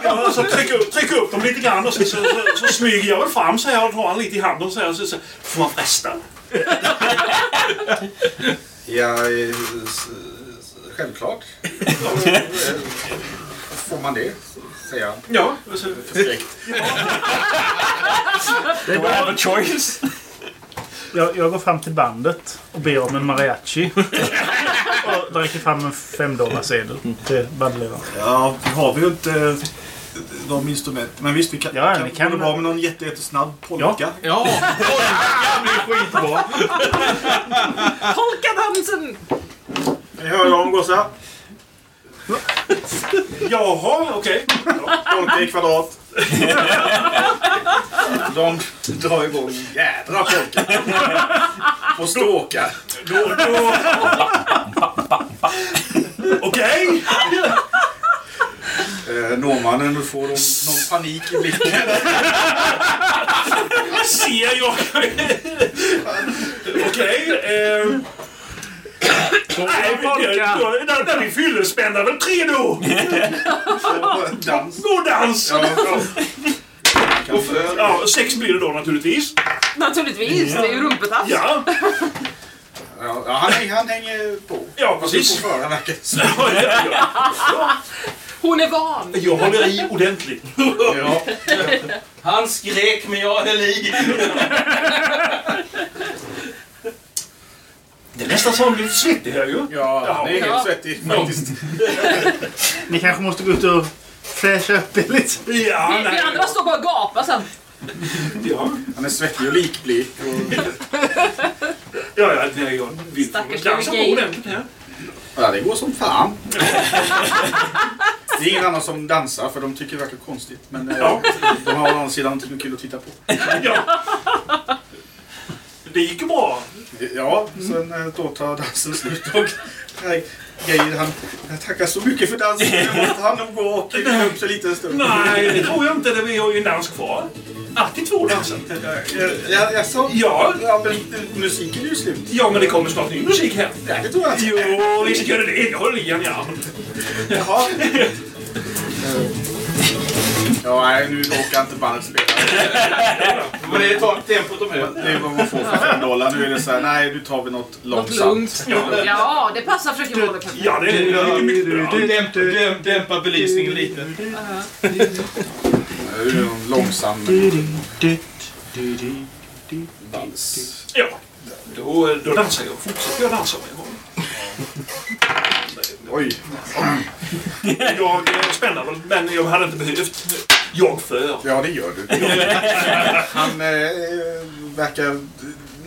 ja, så trycker, upp, trycka upp dem lite grann och så, så, så, så smyger jag väl fram så här och tar han lite i handen så här och så, så får man fresta. Ja, självklart. Får man det, säger han Ja, förskräckt. Det Do I have a choice? Jag, jag går fram till bandet och ber om en mariachi. <laughs> och dräcker fram en femdollarsedel till bandledaren. Ja, har vi ju inte de instrumenten. Men visst, vi kan, Ja, kan, kan- det bra med någon jätte, jättesnabb polka. Ja, det blir skitbra. <laughs> Polkadansen! Ni hör dem gossar. Jaha, okej. Polka i kvadrat. De drar igång jädra polka. Och stråkar. Då, då... Okej. Eh, norrmannen, du får någon, någon panik i blicken. Ser jag. Okej. ehm. Nej, polka. då- då- där vi fyllespända väl tre då. Och dans. God dans! Ja, ja. För- Ja, sex blir det då naturligtvis. Naturligtvis, det är ju rumpetass. Ja, Ja, ja, han, hänger- han hänger på. ja precis. på det som. Ja, ja, Hon är van. Jag håller i ordentligt. Ja. <laughs> Han skrek men jag höll i. <laughs> Det är nästan så han blir lite svettig här ju. Ja, han är helt svettig faktiskt. <laughs> Ni kanske måste gå ut och fräscha upp er lite. Ja, Vi, andra står bara och gapar sen. Ja, Han är svettig och likblek. Och... ja, ja jag vill Stackars dansa på ordentligt här. Ja, det går som fan. Det är ingen annan som dansar för de tycker det verkar konstigt. Men eh, Ja. de har å andra sidan någonting kul att titta på. Ja. Det gick ju bra. Ja, sen eh, då tar dansen slut och nej, Geir han jag tackar så mycket för dansen. Nu måste han nog gå och vila upp sig lite en stund. Nej, det tror jag inte. Vi har ju en dans kvar. Alltid två danser. Ja, jag sa, Ja. ja, men eh, musiken är ju slut. Ja, men det kommer snart ny musik här. Ja, det tror jag inte. Jo, visst gör det det. Jag håller i han, ja. Jaha. <laughs> Ja, nej, nu orkar inte bandet spela. Men det tar tempot de är. Det är vad man får för fem dollar. Nu är det så här, nej, nu tar vi något Något långsamt. lugnt. Ja, det passar fröken kanske. Ja, det är det är mycket bra. Dämpa, dämp, dämpa belysningen lite. Nu är det någon långsam vals. Ja, då, då dansar jag. Fortsätter jag dansa om jag har. Oj. Jag spänner väl, men jag hade inte behövt. Jag för. Ja, det gör du. Han eh, verkar...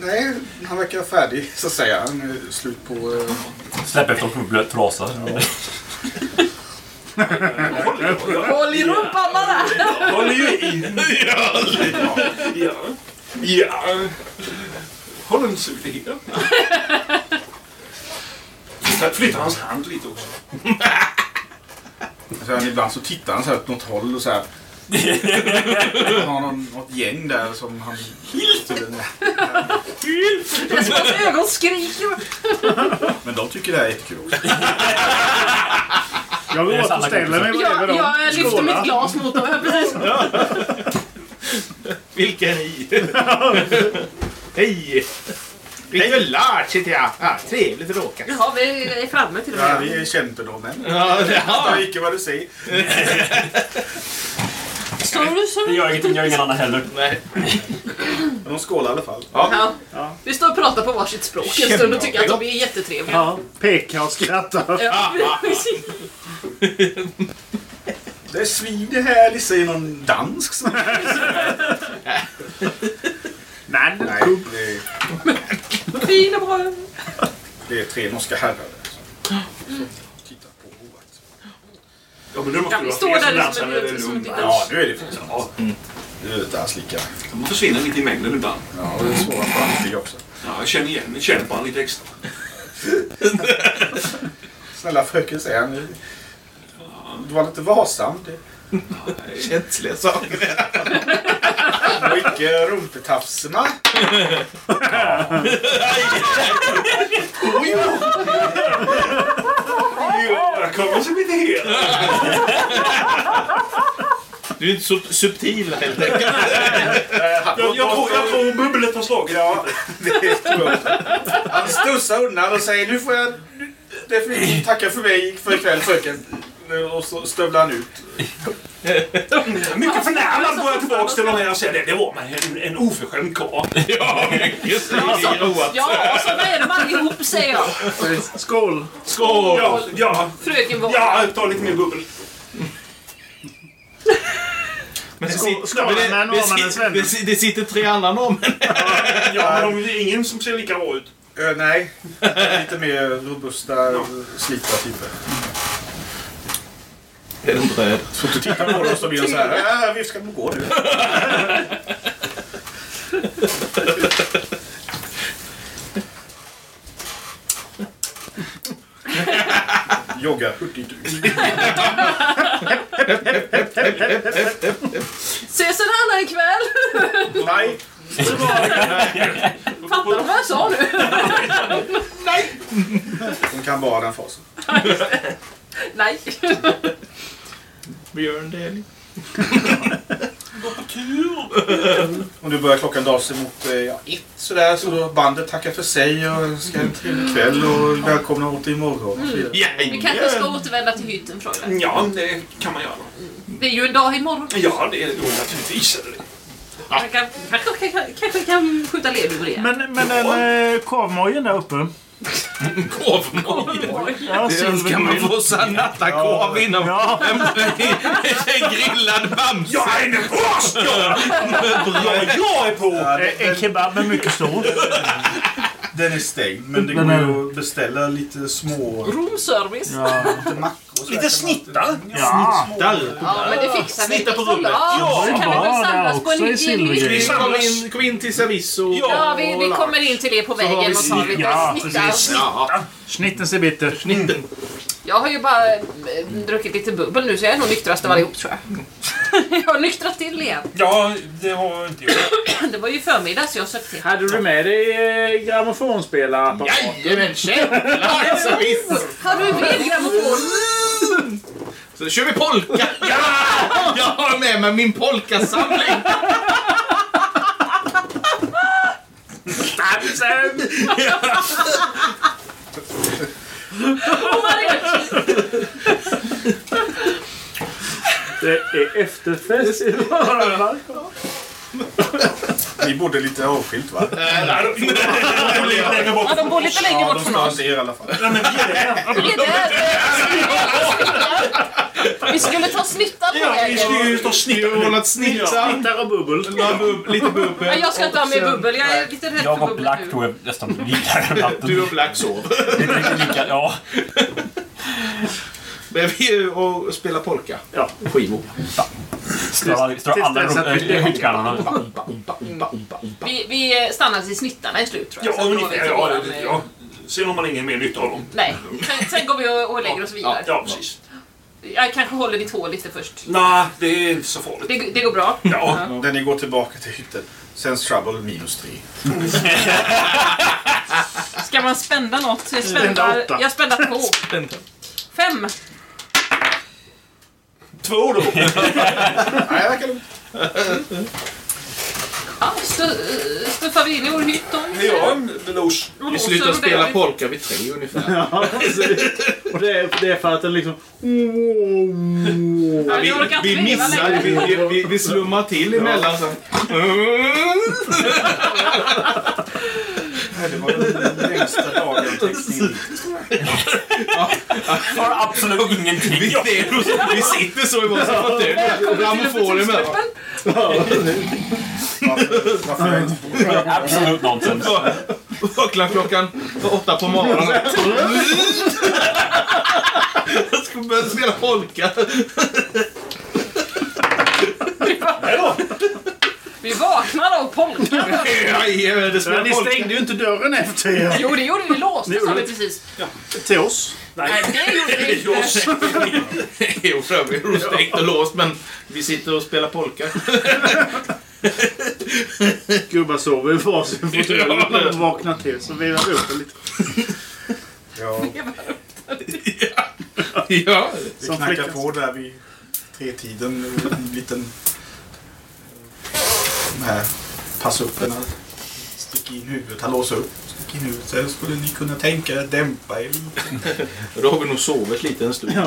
Nej, han verkar färdig, så att säga. Han är slut på... Eh, Släpp efter en blöt trasa. Håll i rumpan bara! Ju i. Ja. Ja. Ja. Håll en sug här. Flytta- Flytta hans hand lite också. <laughs> så här, ibland så tittar han så här åt något håll och så här. Han har någon, något gäng där som han... Hans ögon skriker. Men de tycker det här är jättekul också. Jag går åt och ställer mig Jag, bredvid dem. jag lyfter Skålar. mitt glas mot dem. <laughs> Ja, precis. Vilka är ni? Hej! Hej Lars heter jag. Ah, trevligt att råka. Jaha, vi är framme till och Ja, med. vi är kämpedomän. Ja, det Ja, icke vad du säger. <laughs> Står du så? Det gör ingenting, jag gör ingen annan heller. Nej. Men de skålar i alla fall. Ja. Ja. Vi står och pratar på varsitt språk en stund och tycker att de är jättetrevliga. Ja, pekar och skrattar. Ja. Det är svinehärligt, säger någon dansk. som- <laughs> Nej, Nej, det är, Fina bröd. det är tre norska herrar. där som Tittar på hovet. Ja, men nu måste Ja, vi står där som liksom som ett Ja, nu är det faktiskt. Ja. Nu är det inte alls lika. De försvinner lite i mängden ibland. Ja, det är svåra framsteg också. Ja, jag känner igen Jag känner bara lite extra. Snälla fröken, säger han. Du var lite varsam. Det Känsliga saker. var icke rumpetafserna. Jag kommer som inte helt. Du är inte så subtil helt enkelt. Jag, jag, tror, jag tror bubblet har slagit. Ja, det tror jag. Han stussar undan och säger nu får jag definitivt tacka för mig för ikväll fröken. Och så stövlar han ut. <laughs> Mycket förnärmad går jag tillbaka till här och säger det. Det var en, en oförskämd karl. <laughs> Ja, just det. Det är roat. Ja, och så är de allihop säger jag. Skål! Skål! Ja, ja, Fröken var. ja, ta lite mer bubbel. <laughs> Men det, Skål- sit- skål men det, det, norrmännen, sit- Sven. det, sit- det sitter tre andra norrmän. Ja, men de, det är ingen som ser lika bra ut. Ö, nej, lite mer robusta, slitna typer. Är de bröd? Så du tittar på dem så blir de så här. Äh, vi ska nog gå nu. Joggar hurtigt ut. Ses en annan kväll. Nej, Fattar du vad jag sa nu? hon kan bara den fasen. Nej. Björn <laughs> Om du börjar klockan dras emot eh, ja, ett sådär så då bandet tackar för sig och ska en trevlig kväll och välkomna åter imorgon och så vidare. Vi kanske ska återvända till hytten, Freuler. Ja, det kan man göra. Det är ju en dag imorgon. Ja, det är det nog naturligtvis. Det det. Kan, kanske, kanske, kanske kan skjuta leduvor igen. Men, men den eh, korvmojen där uppe. Korvmoj. Ja, Ska man få sanattakorv inom Ja. en, en grillad bamse? Jag är nervös! Ja, <laughs> ja, jag är på! En- En kebab med mycket sås. <laughs> Den är stängd men det går ju att beställa lite små... Roomservice. Ja. Ja. Lite mackor sådär. Lite snittar. ja. Men det fixar vi. Snitta på rullet. Ja, så Ja, kan vi väl samlas på en. Vi kom in, kom in till service och... Ja, vi, vi kommer in till er på vägen och tar lite Ja, snittar. Schnitten ser bitter. snitten. Jag har ju bara eh, druckit lite bubbel nu så jag är nog nyktrast av allihop tror jag. <laughs> jag har nyktrat till igen. Ja, det har inte jag. <clears throat> Det var ju förmiddag så jag sökte till. Hade du med dig eh, grammofonspelare? Jajamän, självklart service! Har du med grammofon? Så då kör vi polka! Ja! Jag har med mig min polkasamling! Oh my God. Det är efterfest i <laughs> Ni bodde lite avskilt va? Nej, de- bor lite längre bort. Lite längre Ja, de från oss. er i alla fall. Men vi är där. Vi är där. Vi skulle ta snittar på Ja, vi vägen. ska ju ta Vi snitt. har ordnat snittar, Snittar och bubbel. lite bubbel. Jag ska inte ha med bubbel. Jag är lite rädd Jag för och Black bubbel tog nu. jag nästan vidare natten. Du och Black sov. Det är inte lika, ja. Men vi och spelar polka. Ja. Skivor. Står alla vi-. Vi, stannar till snittarna i slut tror jag. Ja, Sen går vi ungefär. till Ja, våran, det- eh, ja. Sen har man ingen mer nytta av dem. Nej, sen, sen går vi och, och lägger oss vidare. Ja, precis. Jag kanske håller ditt hår lite först. Nej, det är inte så farligt. Det, det går bra. Ja. När ni går tillbaka till hytten. Sense trouble minus tre. Ska man spända något? Jag Spända spända, åtta. jag spända två. Fem. Två då. Nej, det verkar lugnt. Ja, stu- stuffar vi in i vår hytt då? Ja. Och Vi slutar spela polka vid tre ungefär. Ja, och det är, det är för att den liksom... Ja, Vi leva missar, vi, vi, vi, vi slummar till emellan. <laughs> <laughs> Så. Det var den längsta dagen textning. Har absolut ingenting. Vi, ser, vi sitter så i varsin fåtölj. Grammofon emellan. Varför jag inte Absolut nonsens. Vaknar klockan åtta på morgonen. Jag ska börja spela polka. Vi vaknar av polkan. <laughs> Jajamän, det Men spelar ni polka. stängde ju inte dörren efter er. Jo, det gjorde vi. Låste Ni sa vi det. precis. Till oss. Nej, det gjorde vi <laughs> inte. <laughs> Jo, för vi har stängt och låst, men vi sitter och spelar polka. Gubbar sover i varsin fåtölj. Ja. De vaknar till så vevar vi upp det lite. Ja, Ja, vi Som knackar flickan. på där vid tretiden. En liten... De här passupperna. Stick in huvudet. Han låser upp. Stick in huvudet. Sen skulle ni kunna tänka er att dämpa er <laughs> lite. då har vi nog sovit lite en stund. <laughs> Är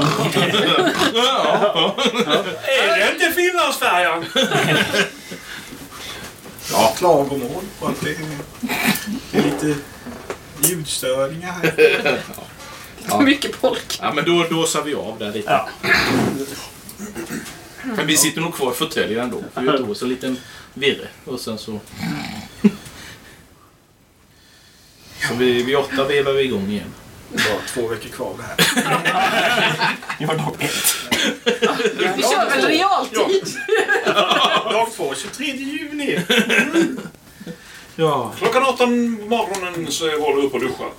det inte Finlandsfärjan? <laughs> Ja. Klagomål på att det är, det är lite ljudstörningar här. Mycket polka. Ja, men då dåsar vi av där lite. Men vi sitter nog kvar i fåtöljen ändå. För vi tog oss en liten virre. Och sen så... <laughs> Så vi, vid åtta vevar vi igång igen. Bara två veckor kvar av det här. <laughs> Det var dag ett. Vi kör väl realtid? Dag två, 23 juni. Ja. Klockan åtta på morgonen så var du uppe och duschade.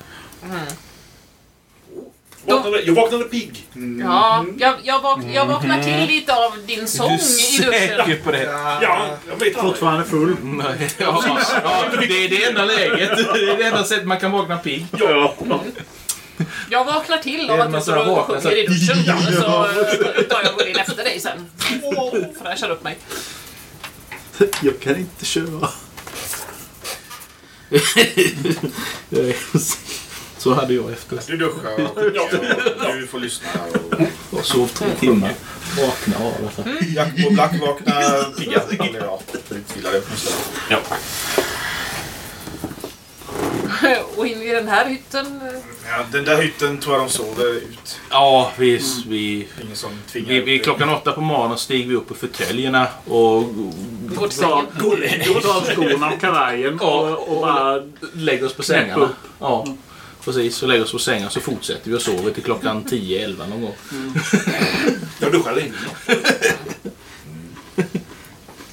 Vaknade, jag vaknade pigg. Ja, jag, jag, vak jag vaknar till lite av din sång i duschen. på det? Ja, jag vet. Fortfarande full. <laughs> Nej, ja, ja, det är det enda läget. Det är det enda sättet man kan vakna pigg. Ja. Jag vaknar till av är att man du står och sjunger i duschen. Så tar jag och går in efter dig sen. Fräschar upp mig. Jag kan inte köra. <laughs> Så hade jag efter. Du duschar och du får lyssna. Och Och sov tre timmar. Vakna av detta. Jack och Black vaknar pigga. Eller ja, utvilade. Ja. Och in i den här hytten. Ja, den där hytten tror jag de sover ut. Ja, vi, vi, Ingen som tvingar vi, vi klockan åtta på morgonen steg vi upp på fåtöljerna och Går till sängen. Dra av skorna och kavajen och, och bara... lägger oss på sängarna. Ja, precis. Så lägger oss på sängen så fortsätter vi och sover till klockan <laughs> 10-11 någon gång. <laughs> Jag duschade länge. <laughs>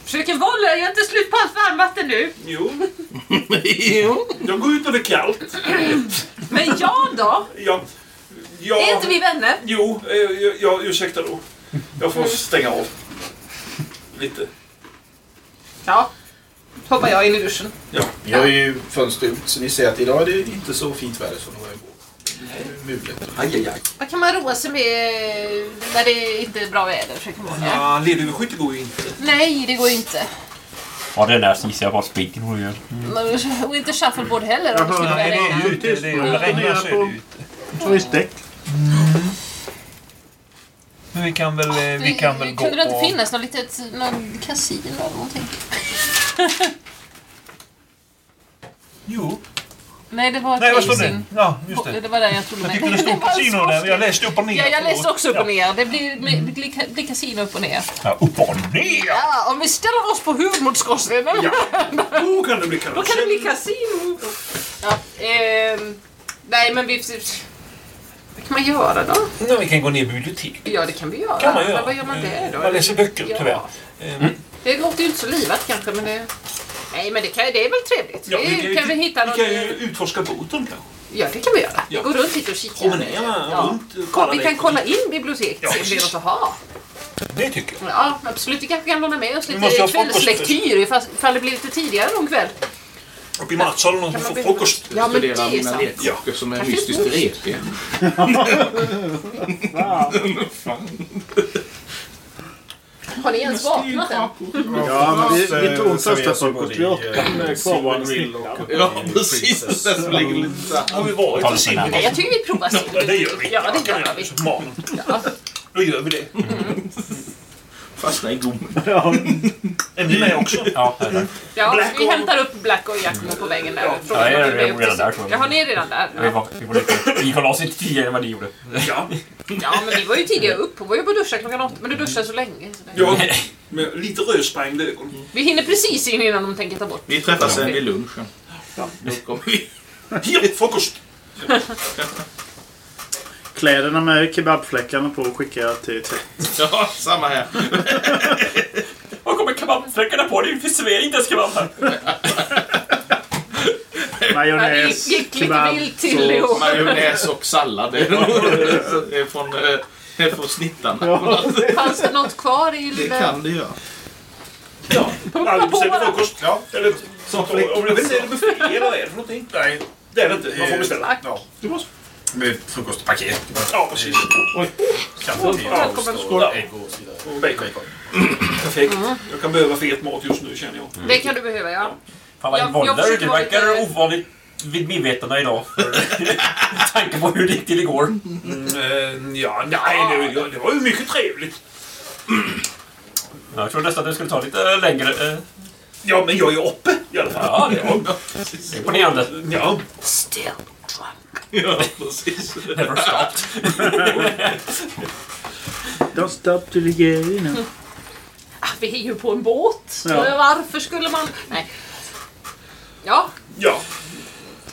Fröken Wolle, jag är inte slut på allt varmvatten nu. Jo. Jag går ut när det är kallt. Men jag då? Jag, jag, Är inte vi vänner? Jo, eh, jag, jag, ursäkta då. Jag får stänga av. Lite. Ja. Hoppar jag in i duschen. Ja, vi har ju fönster ut så ni ser att idag är det inte så fint väder som det var igår. Det är Mulet. Aj, aj, aj. Vad kan man roa sig med när det inte är bra väder, fröken Wolle? Ja, ledugskytte går ju inte. Nej, det går inte. Ja, det där gissar jag bara spiken hon gör. Och inte shuffleboard heller om det skulle börja regna. ute. Det regnar så är det ute. Turistdäck. Men vi kan väl, eh, vi kan väl gå Kunde det inte på... finnas något litet någon kasino eller någonting? <laughs> Jo. Nej, det var Nej, vad står det? Ja, just det. Det var där jag trodde Jag tyckte det stod <laughs> kasino där, men jag läste upp och ner. Ja, jag läste också upp och ner. Det blir, blir, blir kasino upp och ner. Ja, upp och ner! Ja, om vi ställer oss på huvudet mot skorstenen. <laughs> Då kan det bli Då kallt. kan det bli kasino. Ja, ehm, nej, men vi... Vad kan man göra då? Ja, vi kan gå ner i biblioteket. Ja, det kan vi göra. kan man göra. Men vad gör man där då? Man läser böcker, Ja. tyvärr. Mm. Det låter ju inte så livat kanske, men det... Nej, men det, kan, det är väl trevligt. Ja, det, kan vi hitta vi någon... kan ju utforska båten kanske. Ja, det kan vi göra. Ja. Gå runt lite och kika. Promenera Ja. runt. Kolla, vi kan kolla in biblioteket Ja, se om det är något att ha. Det tycker jag. Ja, absolut. Vi kanske kan låna med oss Vi lite kvällslektyr ifall ifall det blir lite tidigare någon kväll. Upp i matsalen och Kan man få frukost. Ja, men det är mina leksaker som är mystiskt repiga. <laughs> Har ni ens vaknat än? Ja, men vi, vi tog en första Serveras ju frukost. Vi åt kvarvarande och- Ja, precis. Den som ligger lite så här. Har vi varit det senare. Nej, jag tycker vi provar Ja, silver. det gör vi. Ja, det gör vi. Ja. Då gör vi det. Fastnar i gommen. <laughs> Ja, Är ni med också? Ja. Ja, Black vi hämtar upp Black och Giacomo på väggen där. Ja. Ja, jag är redan där, Jaha, ni är redan där. Vi var- vi var lite- vi oss lite tidigare än vad ni gjorde. Ja. Ja, men vi var ju tidigare upp. Hon var ju på duscha klockan åtta, men du duschade så länge. Så det... ja. Med lite rödsprängda ögon. Vi hinner precis in innan de tänker ta bort. Vi träffas sen vid lunchen. Då kommer vi. Här, frukost! <laughs> kläderna med kebabfläckarna på skickar jag till tvätt. Ja, samma här. Vad kommer kebabfläckarna på? Det finns servering inte ens kebab här. Majonnäs, Ja, det gick kebab, vilt till sås. Majonnäs och sallad. Det är <laughs> det är från, eh, det är från snittarna. Fanns det något kvar i Det lilla... kan det göra. Ja, beställer frukost. Ja. Eller, som om jag vet inte, är det buffé eller vad är det för någonting? Nej. Det är det inte. Man får beställa. Ja. Med frukostpaket. Ja, precis. Kaffe, te, ost och Skål. ägg och så vidare. Och bacon. Perfekt. Jag kan behöva fet mat just nu känner jag. Det kan du behöva, ja. Fan vad Jag- jag involver. försöker Du verkar lite- ovanligt vid medvetna idag. <laughs> Med tanke på hur det gick till igår. Mm, eh, ja, nej, det, det var ju mycket trevligt. Jag trodde nästan att det skulle ta lite längre. eh, Ja, men jag är uppe i alla fall. Ja, det är imponerande. Ja. Still drunk. <laughs> Ja, precis. Never stopped. <laughs> Don't stop till you get enough. Ah, vi är ju på en båt. Ja. Varför skulle man... Nej. Ja. Ja.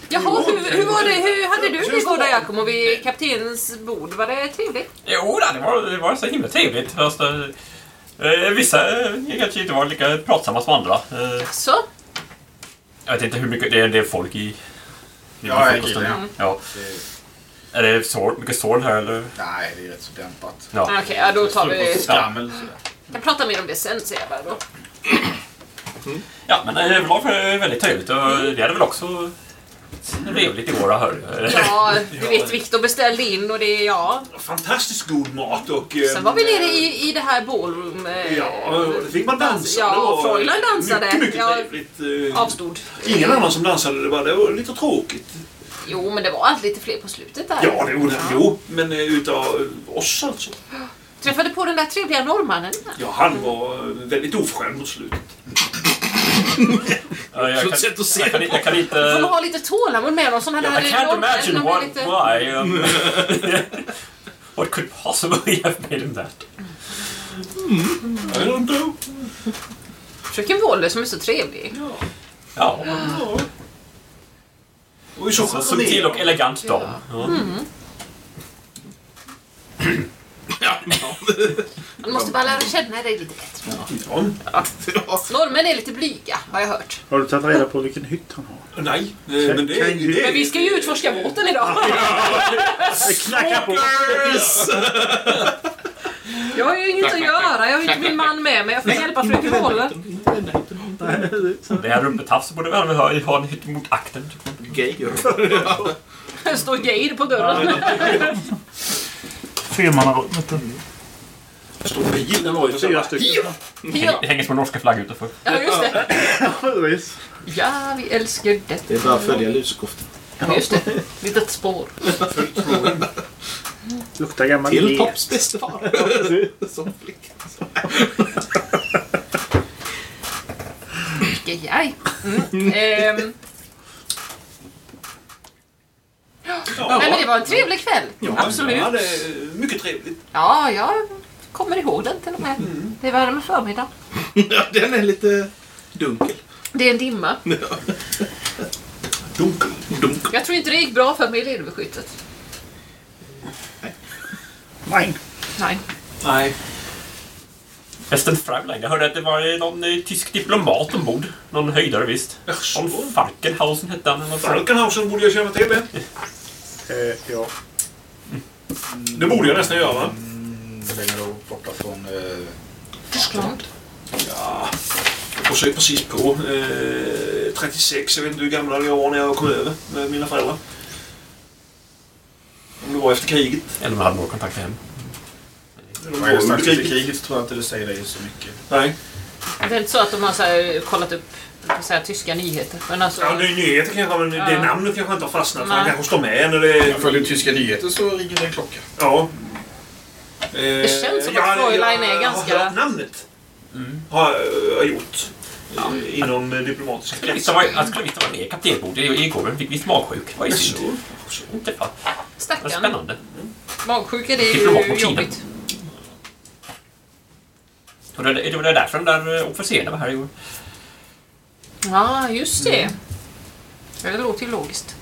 Jaha, hur, hur var det? Hur hade du det igår då, Giacomo, vid kaptenens bord? Var det trevligt? Jo, det var, det var så himla trevligt. Fast, eh, eh, vissa eh, kanske inte var lika pratsamma som andra. Eh, Så? jag vet inte hur mycket det är, det är folk i... Ja, jag gillar det. ja. Är det svårt, mycket sorg här eller? Nej, det är rätt så dämpat. Ja. Okej, ja, då tar vi... Skammel sådär. Jag kan prata mer om det sen, säger jag bara då. Ja, men eh, överlag var det väldigt trevligt och det hade väl också trevligt igår, jag hör. Ja, du vet Viktor beställde in och det, ja. Fantastiskt god mat och... eh, Sen var vi nere i, i det här ballroom... Eh, Ja, det fick man dansa. Ja, Det var Fräulein dansade. Mycket, mycket Ja. trevligt. eh, Avstod. Ingen annan som dansade, det var, det var lite tråkigt. Jo, men det var alltid lite fler på slutet där. Ja, det gjorde jo, men eh, utav oss alltså. Träffade på den där trevliga norrmannen. Ja, han var eh, väldigt oförskämd mot slutet. Ja, jag, kan, sätt att se jag, kan, jag kan Får inte... man ha lite tålamod med sån här I can't imagine är what, lite- why. Um, <laughs> what could possibly <laughs> have made him that? I don't know. Fröken Wolle som är så trevlig. Ja, Och så så subtil och elegant dam. Ja. Man måste bara lära känna dig lite bättre. Ja, Norrmän är lite blyga, har jag hört. Har du tagit reda på vilken hytt han har? nej, eh, men det, det, det Men vi ska ju utforska båten idag. Knacka på! Jag har ju inget att göra, jag har ju inte min man med mig. Jag får hjälpa fröken Wolle. Det här rumpetafs borde väl ha, ha en hytt mot akten. Girl. Det står Geir på dörren. Fyrmannarummet. står bil. Den var ju Fyra stycken. Ja, Det hänger små norska flaggor utanför. ja, just det. Precis. Ja, vi älskar det. Det är bara att följa luskoftan. Ja, just det. Litet spår. Luktar gammal Till ge. Topps bäste far. <laughs> Som flicka. Vilken jag. Mm. Ehm. Nej, men det var en trevlig kväll. Absolut. Ja, det är mycket trevligt. Ja, jag kommer ihåg den till och med. Det var med förmiddag. <laughs> Ja, den är lite dunkel. Det är en dimma. <laughs> Dunkel. Dunkel. Jag tror inte det gick bra för mig i ledbeskyttet. Nej. Nej. Nej. Förresten, Fraulein, jag hörde att det var någon eh, tysk diplomat ombord. Någon höjdare visst. Jaså? Någon Falkenhausen hette han. eller något sånt. Falkenhausen borde jag känna till det. Eh, ja. Det borde jag nästan göra va? Länge då borta från... Eh, Tyskland. Ja. Och så är jag precis på. Eh, 36, jag vet inte hur gammal jag var när jag kom över med mina föräldrar. Om det var efter kriget. Eller om jag hade någon kontakt hem. Vad är det strax efter kriget så tror jag inte det säger dig så mycket. Nej. Det är inte så att de har så här, kollat upp så här, tyska nyheter. Men alltså, Ja, det är nyheter kanske, men det Ja. namnet kanske inte har fastnat. Han kanske står med när det... Jag följer tyska nyheter så ringer det en klocka. Ja. Det känns som att Fräulein är ganska- Jag har hört namnet. Har jag har gjort. Eh, Inom eh, diplomatiska varit- Han skulle visst ha varit med i kaptensbordet igår, men fick visst magsjuk. Det var ju synd. Inte fan. Det Stackarn. spännande. Magsjuka, det är ju jobbigt. Och det, det var därför de där eh, officerarna var här igår. Ja, just det. Det låter ju logiskt.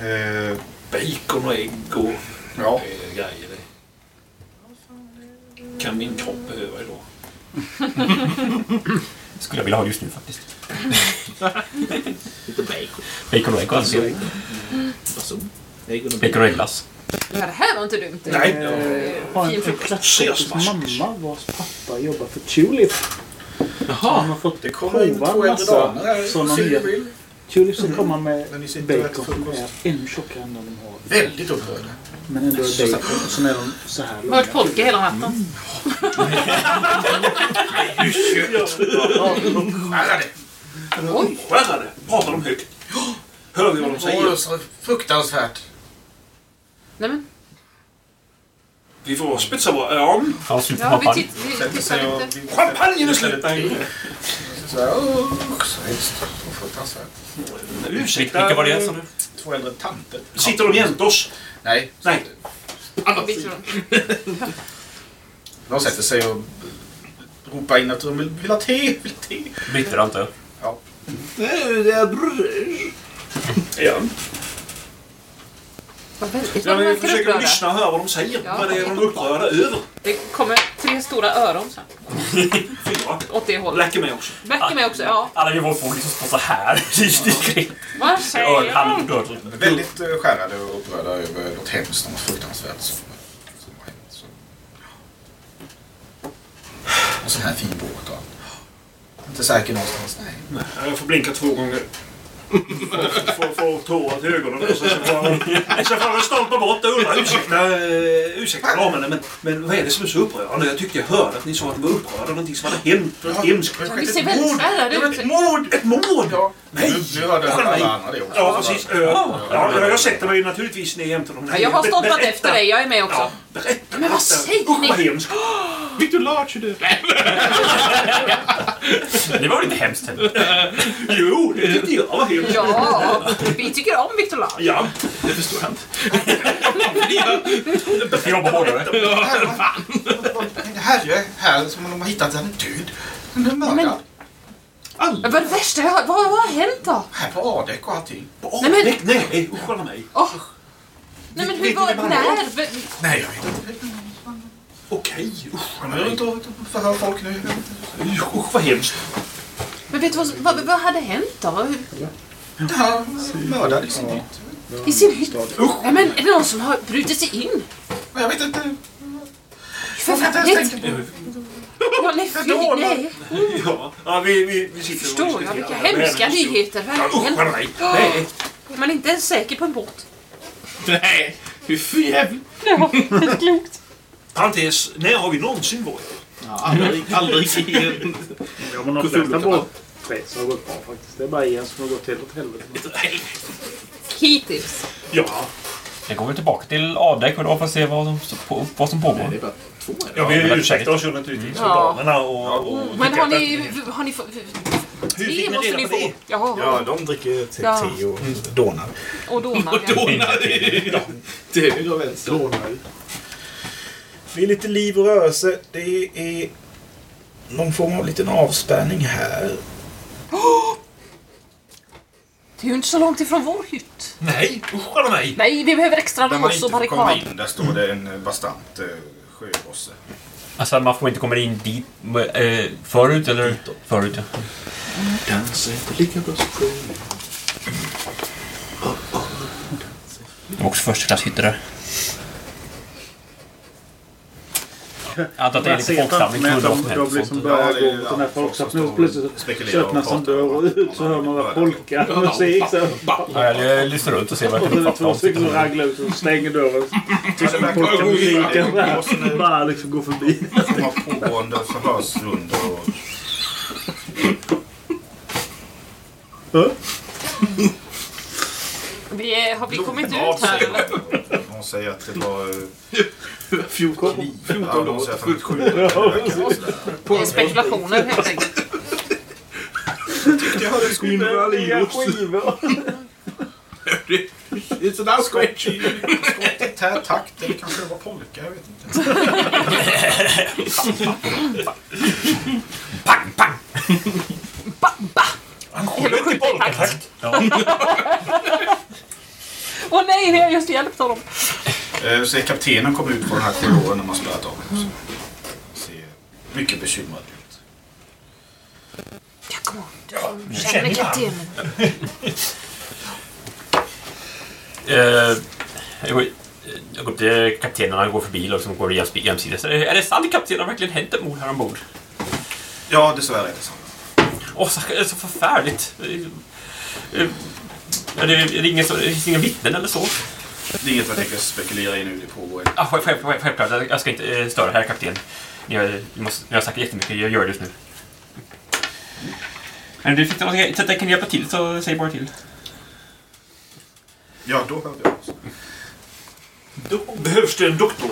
Eh, Bacon och ägg och ja. eh, grejer. Det kan min kropp behöva idag. <laughs> Skulle jag vilja ha just nu faktiskt. <laughs> Lite bacon. Bacon och ägg alltså. Ägg och Bacon. Ja, det här var inte dumt. Nej. har en komplettkompis mamma vars pappa jobbar för Tulip. Så han har fått Det kommer in prova två en äldre damer massa här. sådana nya. Tulip som med ni sitter och äter bacon som är ännu tjockare än de har. Väldigt upprörda. Men ändå är bacon. Och sen är de så här har hört långa. polka hela natten. Skärra det! Oj! Skärra det! Pratar de högt? Hör vi vad de säger? så fruktansvärt. Nej men, Vi får spetsa våra öron. Ja, vi, titt, vi tittar lite. Champagnen är slut! Så här, usch, så hemskt. Så fruktansvärt. Ursäkta. Vilka var det sa du? Två äldre tanter. Sitter de jämte oss? Nej. Nej. Vi tror- <laughs> De sätter sig och ropar in att de vill, vill ha te. Vill ha te. Britter antar jag. Ja. Ja. Vad väldigt Ja, de vi verkar försöker upprörda. lyssna och höra vad de säger. Ja. Vad det är de är upprörda över. Det kommer tre stora öron sen. Fyra. Åt det hållet. Läcker med också. Väcker mig också, ja. Alla gör vårt folk liksom står så här. <laughs> Vad säger de? Väldigt eh, skärrade och upprörda över något hemskt, något fruktansvärt som, som har hänt. Så. En sån här fin båt och allt. Inte säker någonstans. Nej. Nej, Jag får blinka två gånger. Får få tårar till ögonen. och Så får jag- så får jag stolpa bort och undra. Ursäkta, eh, ursäkta damerna, men, men vad är det som är så upprörande? Jag tyckte jag hörde att ni sa att ni var upprörda. Någonting som hade hänt. Något hemskt. Det Vi ser ett väldigt mord. skärrade Det ut. ett mord! Ett mord! Ja. Nej! Nu, hörde alla andra det också. Ja, precis. Ja, ja, jag sätter mig naturligtvis ner jämte dem. Ja, jag har stolpat efter dig, jag är med också. Ja, berätta. Men vad säger Usch, ni? vad hemskt. <gasps> Victor Larch är död. Det var väl inte hemskt heller? Jo, det tyckte jag var hemskt. Ja, vi tycker om Victor Lahr. Ja. Det förstår jag inte. Jag jobbar hårdare. Det här är här som de har hittat den död. Den är mördad. Men vad är det värsta jag har... Vad, vad har hänt då? Här på Adek och allting. Nej, men- Nej, nej, usch kolla mig. Åh. Nej men hur var... När? V- Nej, jag vet inte. Okej, usch. Han är runt och förhör folk nu. Usch, vad hemskt. Men vet du vad, vad, vad hade hänt då? Vad- Han mördad i sin hytt. I sin hytt? Nej men är det någon som har brutit sig in? Jag vet inte. För Jag kan inte ens fan, tänka på Ja, nej, fy, nej. Ja, ja vi, vi, vi sitter Förstår och jag vilka hemska Men- nyheter, usch, verkligen. mig. Nej. Är man inte ens säker på en båt? Nej, hur för jävligt. Ja, det är klokt. Parentes, när har vi någonsin varit? Ja, aldrig, aldrig i en... Ja, men de flesta båtresor har gått bra faktiskt. Det är bara en som har gått helt åt helvete. Hittills. Ja, Jag går väl tillbaka till Adek och då för att se vad, på, vad som Nej, pågår. det är bara två. ja det vi ursäktar oss ju naturligtvis för Ja. damerna och... och Men har ni... Har ni fått... Hur fick Te ni måste reda ni på få. det? Ja, Ja, de dricker te, Ja. te och donar. och donar. Ja. Donar. Till höger och vänster. Det är lite liv och rörelse. Det är någon form av liten avspärrning här. Det är ju inte så långt ifrån vår hytt. Nej, usch kolla mig. Nej, vi behöver extra Där man lås inte och får komma barrikad. in. Där står det en eh, bastant eh, sjögosse. Alltså man får inte komma in dit eh, förut eller? Förut ja. Dansa inte lika bra som sjömän. Det var också första klass hytter där. Jag antar att det är lite folksamling Men de, de liksom börjar Ja, det är gå mot den här folksamlingen. och Plötsligt så öppnas en dörr och ut så hör man vad polkamusik. <laughs> Jag lyssnar runt och ser vad jag kan det två stycken som uppfatta. raglar ut och stänger dörren. Tyst med polkamusiken. <laughs> Bara liksom går förbi. De har pågående förhörsrundor och Vi har vi kommit ut här eller? De säger att det var... eh, <laughs> 14 Ja, de säger att han. Det är spekulationer helt enkelt. Jag hörde Nya skivor. It's an outsketch. skott i tät takt. Eller kanske det var polka, jag vet inte. Pang, pang! Eller skjuter i takt. Ja. Åh nej, vi har just hjälpt honom. Eh, Så kaptenen kom ut på den här korridoren när man spöat av honom. Ser mycket bekymrad ut. Ja, kom on. Nu Känner känner jag. kaptenen. <laughs> Eh, jag går- jag går till kaptenen, han går förbi och liksom går jäms- jämsides. Eh, Är det sant kapten? Har verkligen hänt ett mord här ombord? Ja, dessvärre är det så. Åh, så, det är så förfärligt. Eh, eh, Är det, är det ingen, så- det finns inga vittnen eller så? Det är inget jag tänker spekulera i nu. Det pågår. Ah, själv, själv, själv, självklart, jag ska inte eh, störa herr kapten. Ni har, ni måste, ni har sagt jättemycket, jag gör det just nu. Men du fick något jag kan hjälpa till så säg bara till. Ja, då hörde jag. Då behövs det en doktor.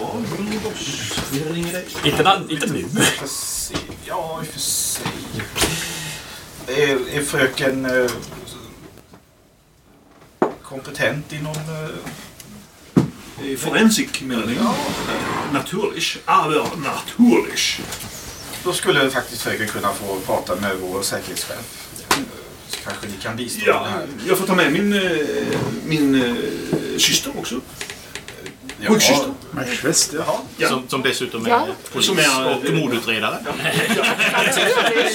Inte, na- inte nu. Ja, vi får se. Är, är fröken eh, kompetent inom... Eh, Eh, Forensik menar ni? Naturligt. Aber naturligt. då skulle faktiskt fröken kunna få prata med vår säkerhetschef. Så kanske ni kan bistå med det Ja, här. jag får ta med min, eh, min eh, syster också. Ja. Schwest, ja. Jaha. Ja. Som, som dessutom är Ja. polis Som är- och mordutredare.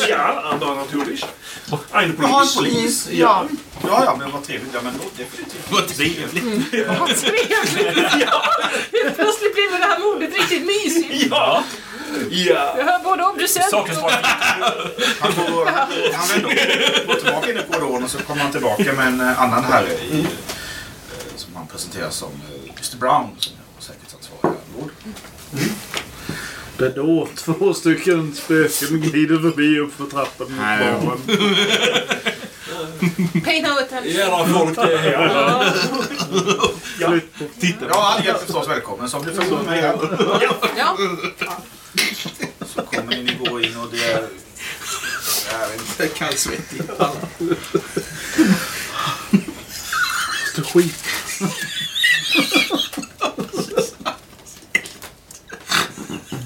Ja, aber naturligt. En Jaha, en polis. polis. Ja. Ja, ja, men vad trevligt. Ja, men då definitivt. Vad trevligt. Vad trevligt! <laughs> Helt plötsligt blev det här mordet riktigt mysigt. Ja. Ja. Jag hör både obducent och... Han får, han går tillbaka in i korridoren och så kommer han tillbaka med en eh, annan herre i, eh, som han presenterar som eh, Mr Brown som här. Lord. Det är då två stycken spöken glider förbi upp för trappan mot baren. Pay no attention. Jävla folk det är här. Ja, han är förstås välkommen. Så om du med mig här Ja. så kommer ni gå in och det är... Jag vet inte. Kallsvettig. Det är skit.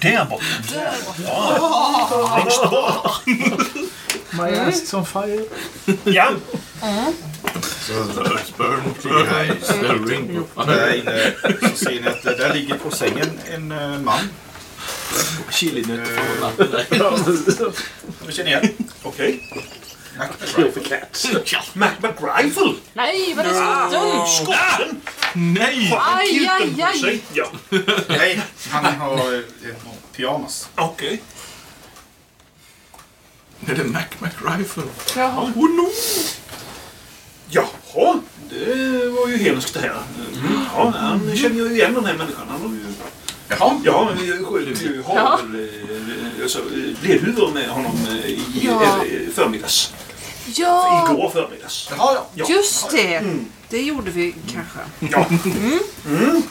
Där borta. My ass on fire. Ja. Burn, eyes, stirring. Där inne så ser ni att där ligger på sängen en eh, man. Chilinötter Eh. Som vi känner igen. Okej. Mac Kill the cats. Mac McRifle. Nej, vad är skotten? Skotten. Nej! Aj, aj, aj. Ja. Nej, han har eh, pyjamas. Okej. Är det Mac McRifle? Jaha. Oh no! Jaha, det var ju hemskt det här. Mm. Ja, han känner ju igen den här människan. Han har ju... Jaha. Ja, vi sköt ju eh, alltså, ledhuvud med honom eh, i Ja. eh, förmiddags. Ja, Igår förmiddags. Jaha, ja. Just det. Det gjorde vi kanske. Ja. Mm.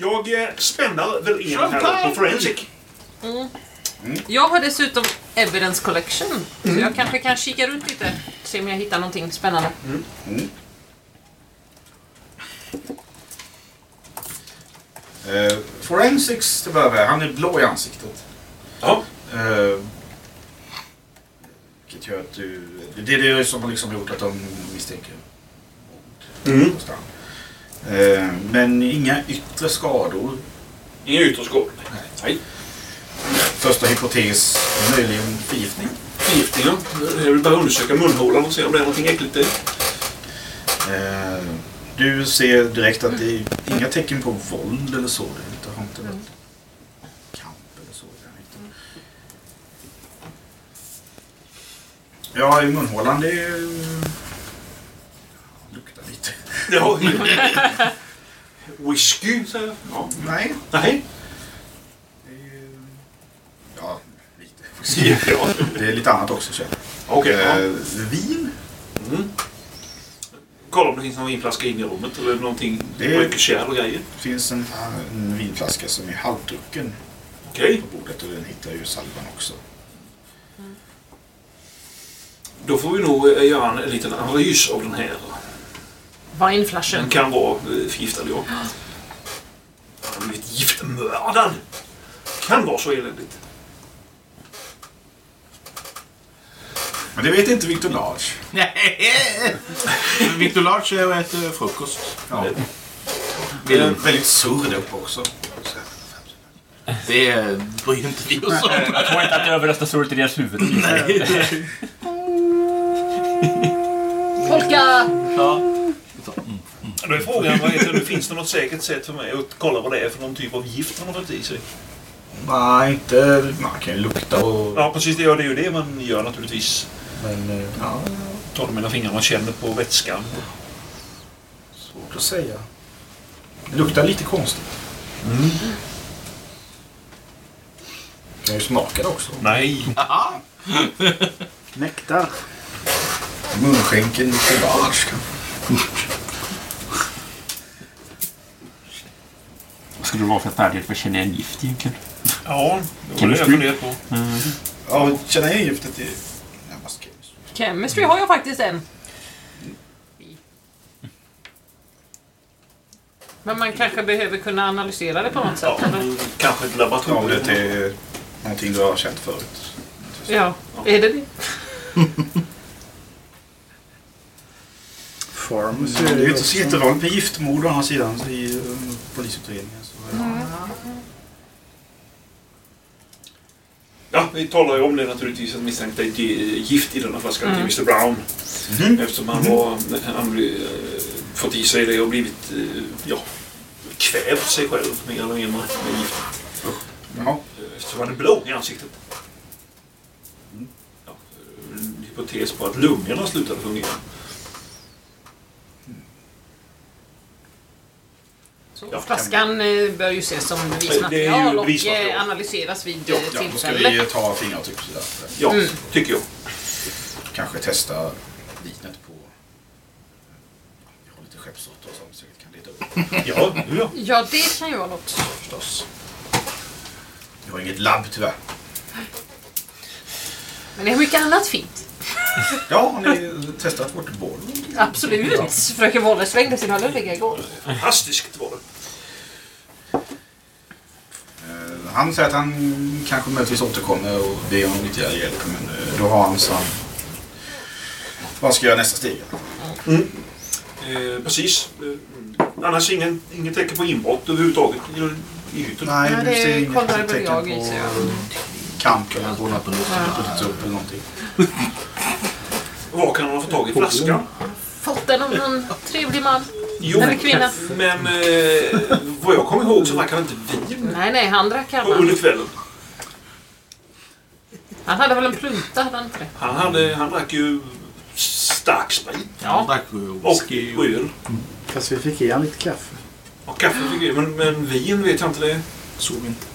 Jag eh, spänner väl in här på Forensic. Jag har dessutom Evidence Collection. Så jag kanske kan kika runt lite. Se om jag hittar någonting spännande. Eh, forensics till att. Han är blå i ansiktet. Ja. Eh, vilket gör att du... Det är det som har liksom gjort att de misstänker mord. Mm. Eh, men inga yttre skador? Inga yttre skador. Nej. Nej. Första hypotes, möjligen förgiftning? Förgiftning, Förgiftningen. Jag vill bara undersöka munhålan och se om det är någonting äckligt där. Eh, du ser direkt att det är inga tecken på våld eller så. Det har inte varit kamp eller så. Ja, i munhålan det är luktar lite. Ja. Whisky, säger jag. Ja. Nej. Nej. Ja, lite. Whisky. Ja. Det är lite annat också jag. Okej. ja. Eh, Vin? Mm. Kolla om det finns någon vinflaska inne i rummet eller någonting. Det- Dryckeskärl och grejer. Det finns en, en vinflaska som är halvdrucken Okej. på bordet och den hittar ju Salvan också. Då får vi nog eh, göra en liten analys av den här. Vineflashen. Den kan vara eh, förgiftad, ja. Han har blivit giftmördad. Kan vara så eländigt. Men det vet inte Victor Large. Nej! <laughs> Victor Large är och äter frukost. Ja. Eh, Väldigt, väldigt sur där uppe också. Det bryr inte vi oss om. Jag tror inte att det överröstar surret i deras huvud. Polka! Ja. Då är frågan, vad heter det, finns det något säkert sätt för mig att kolla vad det är för någon typ av gift man har fått i sig? Nej, inte... Man kan ju lukta och... Ja, precis. Det, ja, det är ju det man gör naturligtvis. Men... eh, Ja, Tar de mina fingrar och känner på vätskan. svårt att säga. Det luktar lite konstigt. Mm. Kan ju smaka det också. Nej. Nektar. Munskänken Victor Large. Skulle det vara för färdighet för att känna igen gift egentligen? Ja, det var det jag funderade på. Ja, känna igen giftet kemiskt. Chemistry har jag faktiskt en. Men man kanske behöver kunna analysera det på något sätt. Ja, eller? kanske ett laboratorium. det är någonting du har känt förut. Ja, är det det? Pharmacy Det är ju inte så jättevanligt med giftmord å andra sidan i uh, Ja, vi talar ju om det naturligtvis att misstänkta är gift i denna flaskan Mm. till Mr Brown. Mhm. Eftersom han var, han blev, eh, fått i sig det och blivit, eh, ja, kvävt sig själv mer eller mindre med gift. Jaha. Eftersom han hade blå i ansiktet. Ja, en hypotes på att lungorna slutade fungera. Så flaskan eh, bör ju ses som bevismaterial och eh, analyseras vid Ja, eh, Ja, då ska tillfälle. vi ta fingeravtryck sådär. Ja, Mm. tycker jag. Kanske testa vinet på... Jag har lite skeppssorter och sånt så vi kan leta upp Ja, ja. Ja, det kan ju vara något. förstås. Jag har inget labb tyvärr. Men det är mycket annat fint. Ja, har ni testat vårt bål? Absolut. Fröken Wolle svängde sin hallulliga igår. Fantastiskt var det. Eh, Han säger att han kanske möjligtvis återkommer och ber om ytterligare hjälp. Men eh, då har han så han... Vad ska jag göra nästa steg? Eh, precis. Eh, annars ingen, ingen tecken på inbrott överhuvudtaget i, i hytten. Nej, Ja, du det ser inget kollar väl tecken jag på i, så jag- kamp eller något annat. Brutit upp eller någonting. Var kan han ha fått tag i flaskan? Fått den av någon trevlig man. Jo, Eller kvinna. men eh, vad jag kommer ihåg så drack han inte vin Nej, nej, han drack under annan. kvällen. Han hade väl en plunta, hade han inte det? Han, hade, han drack ju stark sprit Ja. Drack och whisky. öl. Fast vi fick i han lite kaffe. Och kaffe fick vi, men, men vin vet jag inte det. Såg inte.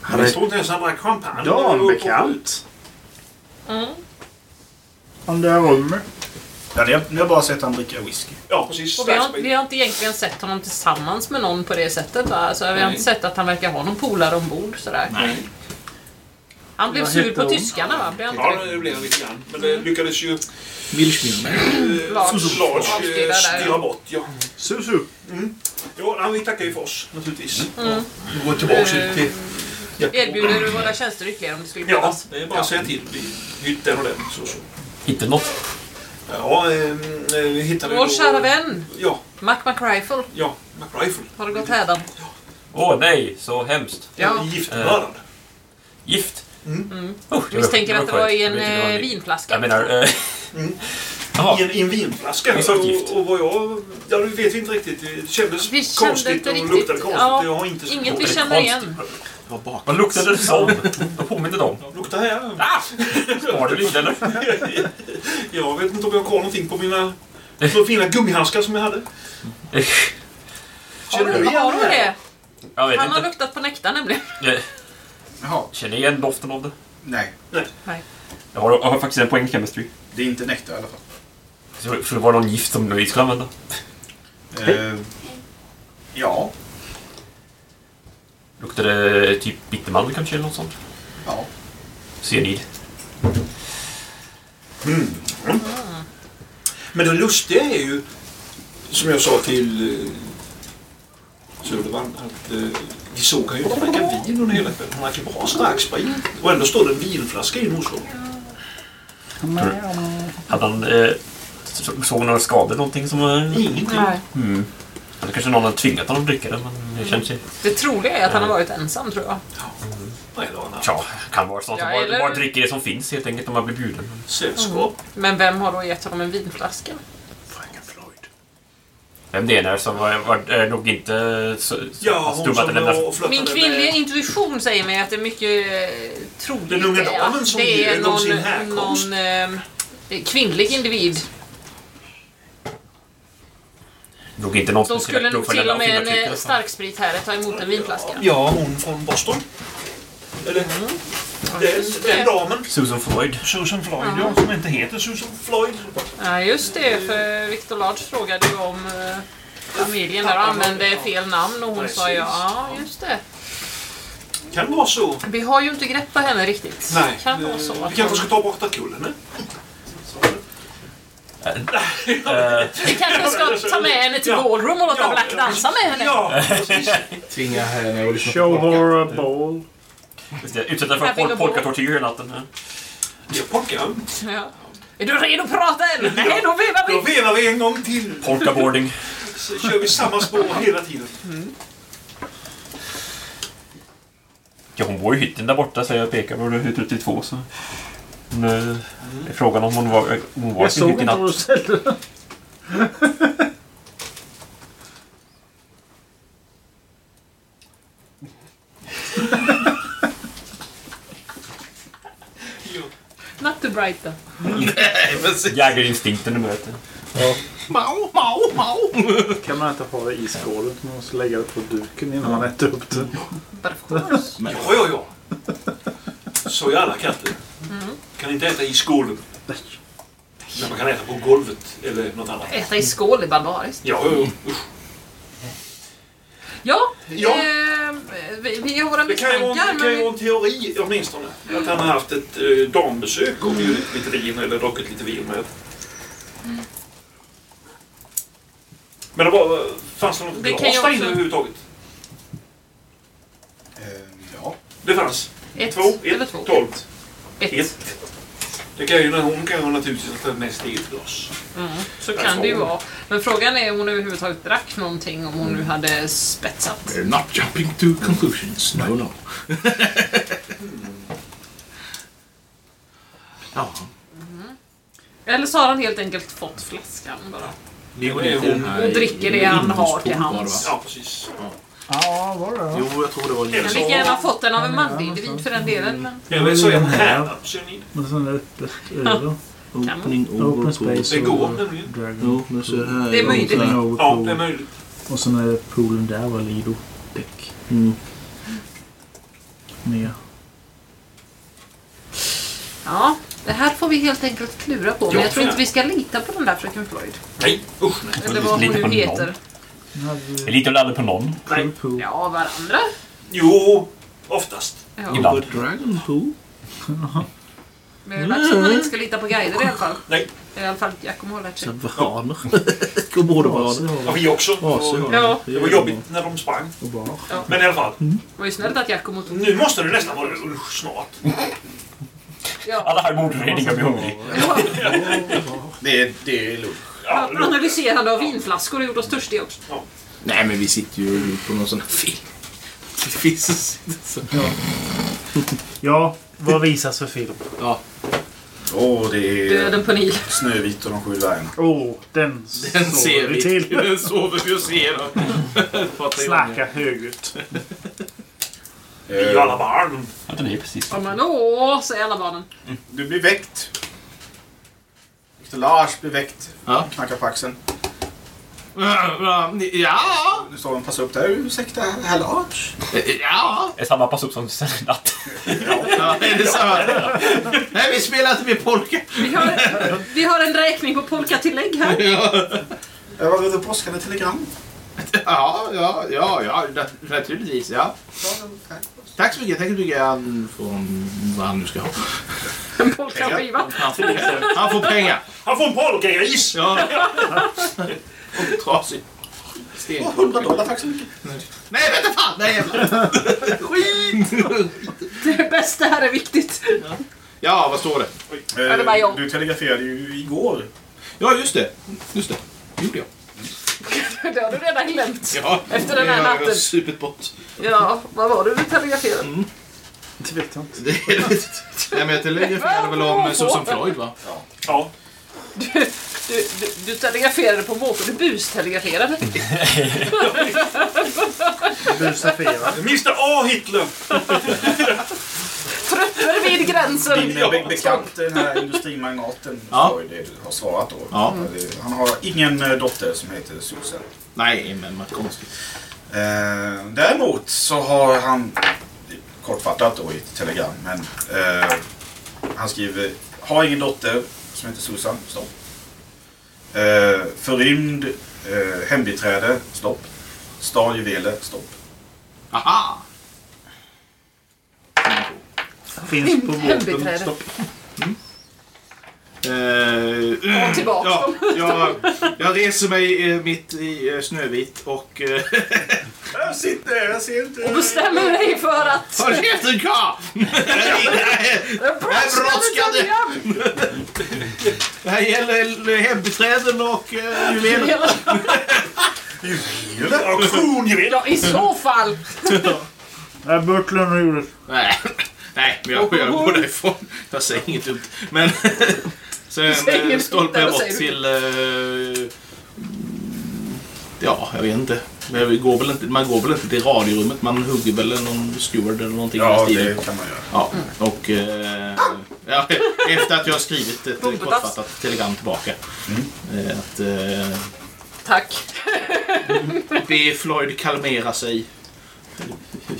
Han Jag är tror inte ens han drack champagne. dambekant. Mm. Om det är rummet. Ja, ni, har, ni har bara sett han dricka whisky. Ja, precis. Och vi, har, vi har inte egentligen sett honom tillsammans med någon på det sättet. Va? Alltså, vi har Nej. inte sett att han verkar ha någon polare ombord. Sådär. Nej. Han blev sur på hon? tyskarna va? Blev han Ja, inte det? det blev han lite grann. Men det lyckades ju Milchmilmer. eh, Lars eh, där, styra ja. bort. Ja. Susu. Jo, ja, vi tackar ju för oss naturligtvis. Mm. Vi går tillbaka Eh, till... Ja, Erbjuder du våra tjänster ytterligare om det skulle Ja, behövas? det är bara att säga till. Vi hittar den och den. Så, så. Inte något. Ja, eh, vi hittade Vår då- kära vän, Ja, Mac McRifle, ja, McRifle. har det gått hädan? Åh nej, så hemskt. Ja. Giftmördad. Gift. Mm. Oh, Jag misstänker att det var i en Jag vet inte vad eh, det- vinflaska. Jag menar... Eh, I en, i en vinflaska. Och, och vad jag... Ja, det vet vi inte riktigt. Det kändes Vi kände konstigt inte och luktade konstigt. ja, jag har inte så Inget vi det känner igen. Vad luktade det som? Vad påminner det om? Luktar här. Ah! Har du lite eller? <laughs> Jag vet inte om jag har kvar någonting på mina så fina gummihandskar som jag hade. Har Känner du du, igen har du det? det? Jag vet Han har inte. luktat på nektar nämligen. Jaha, känner igen doften av det. nej. Jag har, jag har faktiskt en poäng i chemistry. Det är inte nektar i alla fall. Så, för det var någon gift som vi skulle använda. Eh, ja, Luktar det typ bittermandel kanske eller något sånt? ja. Cyanid. Men det lustiga är ju, som jag sa till eh, Södervall, att eh, vi såg han ju inte dricka vin under hela kvällen. Han drack ju bara starksprit. Och ändå står det en vinflaska hos honom. Hade han... Eh, såg några skador någonting som... Eh, Ingenting. Nej. mm. Eller kanske någon har tvingat honom att dricka det men det känns inte... Det troliga är att han har varit ensam tror jag. Var en Tja, kan vara sånt Ja, bara, eller- bara dricker det som finns helt enkelt om man blir bjuden. sällskap. Men vem har då gett honom en vinflaska? Vem det är som var, var är nog inte så, Ja, så hon som var Min kvinnliga med... intuition säger mig att det är mycket eh, troligt Den unga är damen som det är någon, sin härkomst. någon eh, kvinnlig individ. Nog inte någon Då skulle nog till och med en starksprit här ta emot en vinflaska. Ja, hon från Boston. Eller? Den, den damen. Susan Floyd. Susan Floyd, ja. Som inte heter Susan Floyd. Ja, just det. För Victor Large frågade ju om eh, familjen där och använde fel namn och hon sa Precis. ja, just det. Kan vara så. Vi har ju inte grepp på henne riktigt. Nej. Kan vara så. Vi kanske ska ta bort kull henne. <laughs> Eh, Vi kanske ska ta med henne till ballroom och låta. Black dansa med henne. Ja. Tvinga henne att lyssna Show her a ball. just det, Utsätta för pol- ball. polkatortyr hela natten. ja. Ja. Är du redo att prata än? Nej, då vevar Då vi! vevar vi en gång till. Polkaboarding. Så kör vi samma spår hela tiden. Ja, hon bor i hytten där borta säger jag pekar på hytt 32 så... Men, eh, det är frågan om hon var, hon var i Jag sin såg hytt i inte vad du natt. ställde. <laughs> Not too bright då. Jägarinstinkten i mötet. Mau, mau, mau! Kan man inte ha det i skålen? Man måste lägga det på duken innan man äter upp det. But of course. Ja, ja, ja. Så är alla katter. Kan inte äta i skålen. Men man kan äta på golvet eller något annat. Äta i skål är barbariskt. Ja. Usch. Ja, Ja. Eh, vi, vi har våra Det kan ju vara, misstankar. det kan ju vara en teori åtminstone. Att han har haft ett eh, dambesök och bjudit lite vin eller druckit lite vin med. Men det var, fanns det något Det kan glas där inne överhuvudtaget? Eh, ja. Det fanns. ett Två, eller ett, två? tolv. Ett. Ett. Det kan ju, hon kan ju naturligtvis ta med sig ett glas. Mm, så kan det ju hon. vara. Men frågan är om hon överhuvudtaget drack någonting om hon nu hade spetsat. We're not jumping to conclusions. No, no. <laughs> ja. Eller så har han helt enkelt fått flaskan bara. Vi går Det är ner till hon. den här Och dricker det han har till hands. Ja, precis. Ja, var det? Jo, jag tror det var Eller lika så- gärna fått den av en manlig individ för den delen. Men Eller så är härdad på cyanid. Men sen är det öppet över. Opening Open over space. Det går nämligen. Dragon. Jo, men så här. Det är möjligt. Ja, det är möjligt. Och sen är det poolen där var Lido. Däck. Mm. Ner. ja, det här får vi helt enkelt klura på. Men Ja, jag tror ja. inte vi ska lita på den där fröken Floyd. Nej, usch nej. Eller vad hon på nu någon. heter. Jag litar väl aldrig på någon. Nej. Ja, varandra. Jo, oftast. Ja. Ibland. Dragon? <laughs> Men det är dags att man inte ska lita på guider i alla fall. Nej. I alla fall Giacomo har lärt sig. Så varaner. <laughs> Kommodovaraner. Ja, vi också. Och Ja, Det var jobbigt när de sprang. Och bar. Men i alla fall. det var ju snällt att Giacomo tog... Nu måste det nästan vara usch snart. Ja. Alla här mordutredningar blir hungrig. <laughs> Det är, det är lugnt. Ja. Analyserande av vinflaskor har gjort oss törstiga också. Nej, men vi sitter ju på någon sån här film. Det finns så. Ja, vad visas för film? Ja. Åh, det är Döden på Nil. Snövit och de sju dvärgarna. Åh, den, Den sover ser vi till. Den sover vi och ser. Snacka. Det är ju alla barn. Ja, den är precis. Ja, men åh, säger alla barnen. Du blir väckt. Viktor Lars blir väckt. Ja. Knackar på axeln. Ja. Nu står de och passar upp där. Ursäkta, herr Lars. Ja. Är samma pass upp som natt. ja. Är det samma? Nej, vi spelar inte med polka. Vi har, vi har en räkning på polkatillägg här. Jag var ute och påskade telegram. Ja, ja, ja, ja, nat- naturligtvis. Ja. Tack så mycket. Tack så mycket. Han får vad han nu ska ha. En polkaskiva. <laughs> Han får, han får pengar. Han får en polkagris! Ja. Och trasig. Sten. Åh, 100 dollar, tack så mycket. Nej, vänta fan! Nej, jävlar. Skit! Det bästa här är viktigt. Ja, vad står det? Det var jag. Du telegraferade ju igår. Ja, just det. Just det. gjorde jag. <laughs> Det har du redan glömt. Ja, Efter den här det har jag natten. supit bort. Ja, vad var det du telegraferade? Det vet jag inte. Det är Nej, men jag telegraferade väl om Susan Floyd, va? Ja. Du, du, du, du telegraferade på måfå. Du bustelegraferade. <laughs> Busafera. Mr A Hitler! <laughs> Trupper vid gränsen. Din eh, be- bekant, den här industrimagnaten <laughs> Ja. Floyd, du har svarat då. Ja. Det- Han har ingen eh, dotter som heter Susan. Nej, men vad konstigt. Eh, däremot så har han, kortfattat då i ett telegram, men eh, han skriver Har ingen dotter som heter Susan, stopp. Eh, förrymd eh, hembiträde, stopp. Stal juveler, stopp. Aha! Finns på båten. Stopp. Eh, Ta tillbaka ja, jag, jag reser mig eh, mitt i eh, Snövit och... Eh, <laughs> Jag sitter jag ser inte. Och bestämmer dig för att... Håll käften karl! brådskande. Det här gäller hembiträden och uh, juveler. Auktionjuvel! Ja, i så fall. Nej, butlern gjort Nej, nej, men jag, jag går därifrån. Jag säger inget dumt. Men <laughs> sen eh, stolpar jag bort till... Eh, ja, jag vet inte. Jag går väl inte. Man går väl inte till radiorummet. Man hugger väl någon steward eller någonting Ja, stilen. det kan man göra. Ja, och eh, ja, <laughs> efter att jag har skrivit ett kortfattat telegram tillbaka. Eh, Att eh, Tack. <laughs> be Floyd kalmera sig.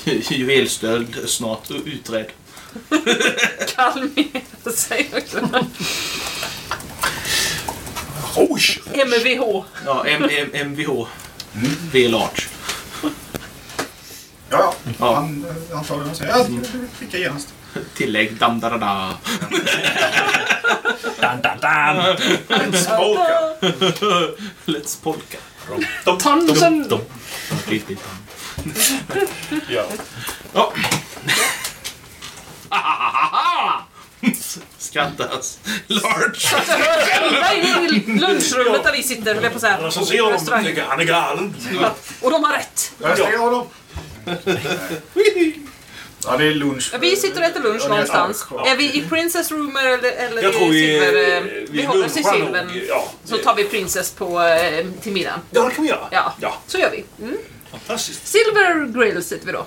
Juvelstöld snart utredd. <laughs> Kalmera sig också. Oj! MVH. Ja, M M MVH. V large. Ja, ja. Ja. Han eh, antagligen säger jag skickar genast. Tillägg dam da da da. Dan, dan, dan. Polka. Let's polka. Tansen. Blitt, blitt. Ja. Ja. <laughs> Skrattas. Large. In i lunchrummet där vi sitter, höll jag på att som ser honom tycker han är galen. Och de har rätt. Jag ser honom. Ja, det är lunch. Vi sitter och äter lunch Ja, någonstans. ja. Är vi i Princess Room eller, eller Jag tror vi... Silver? eh, Vi håller oss i Silvern. Ja. Så tar vi Princess på, eh, till middagen. ja, det kan vi göra. Ja, Ja. så gör vi. Mm. Fantastiskt. Silver Grill sitter vi då.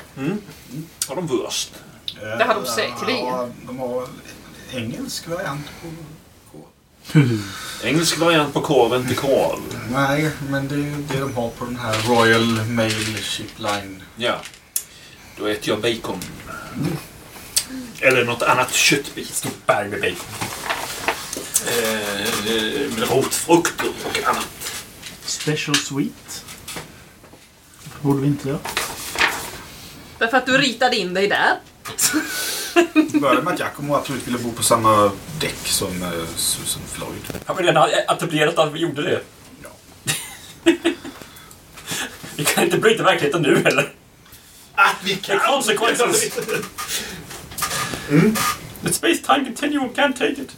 Har de vurst? Det har de säkerligen. Ja, de har en engelsk variant på... <laughs> Engelsk variant på korven till korv. Nej, men det är det de har på den här Royal Mail Ship Line. Ja. Då äter jag bacon. Eller något annat köttbit. Stort berg med bacon. Eh, med rotfrukter och annat. Special sweet. Borde vi inte göra. Därför att du ritade in dig där. Det började med att Giacomo absolut ville bo på samma däck som eh, Susan Floyd. Har vi redan etablerat att vi gjorde det? Ja. <laughs> Vi kan inte bryta verkligheten nu heller. Att vi The consequences. The space time continuum can't take it.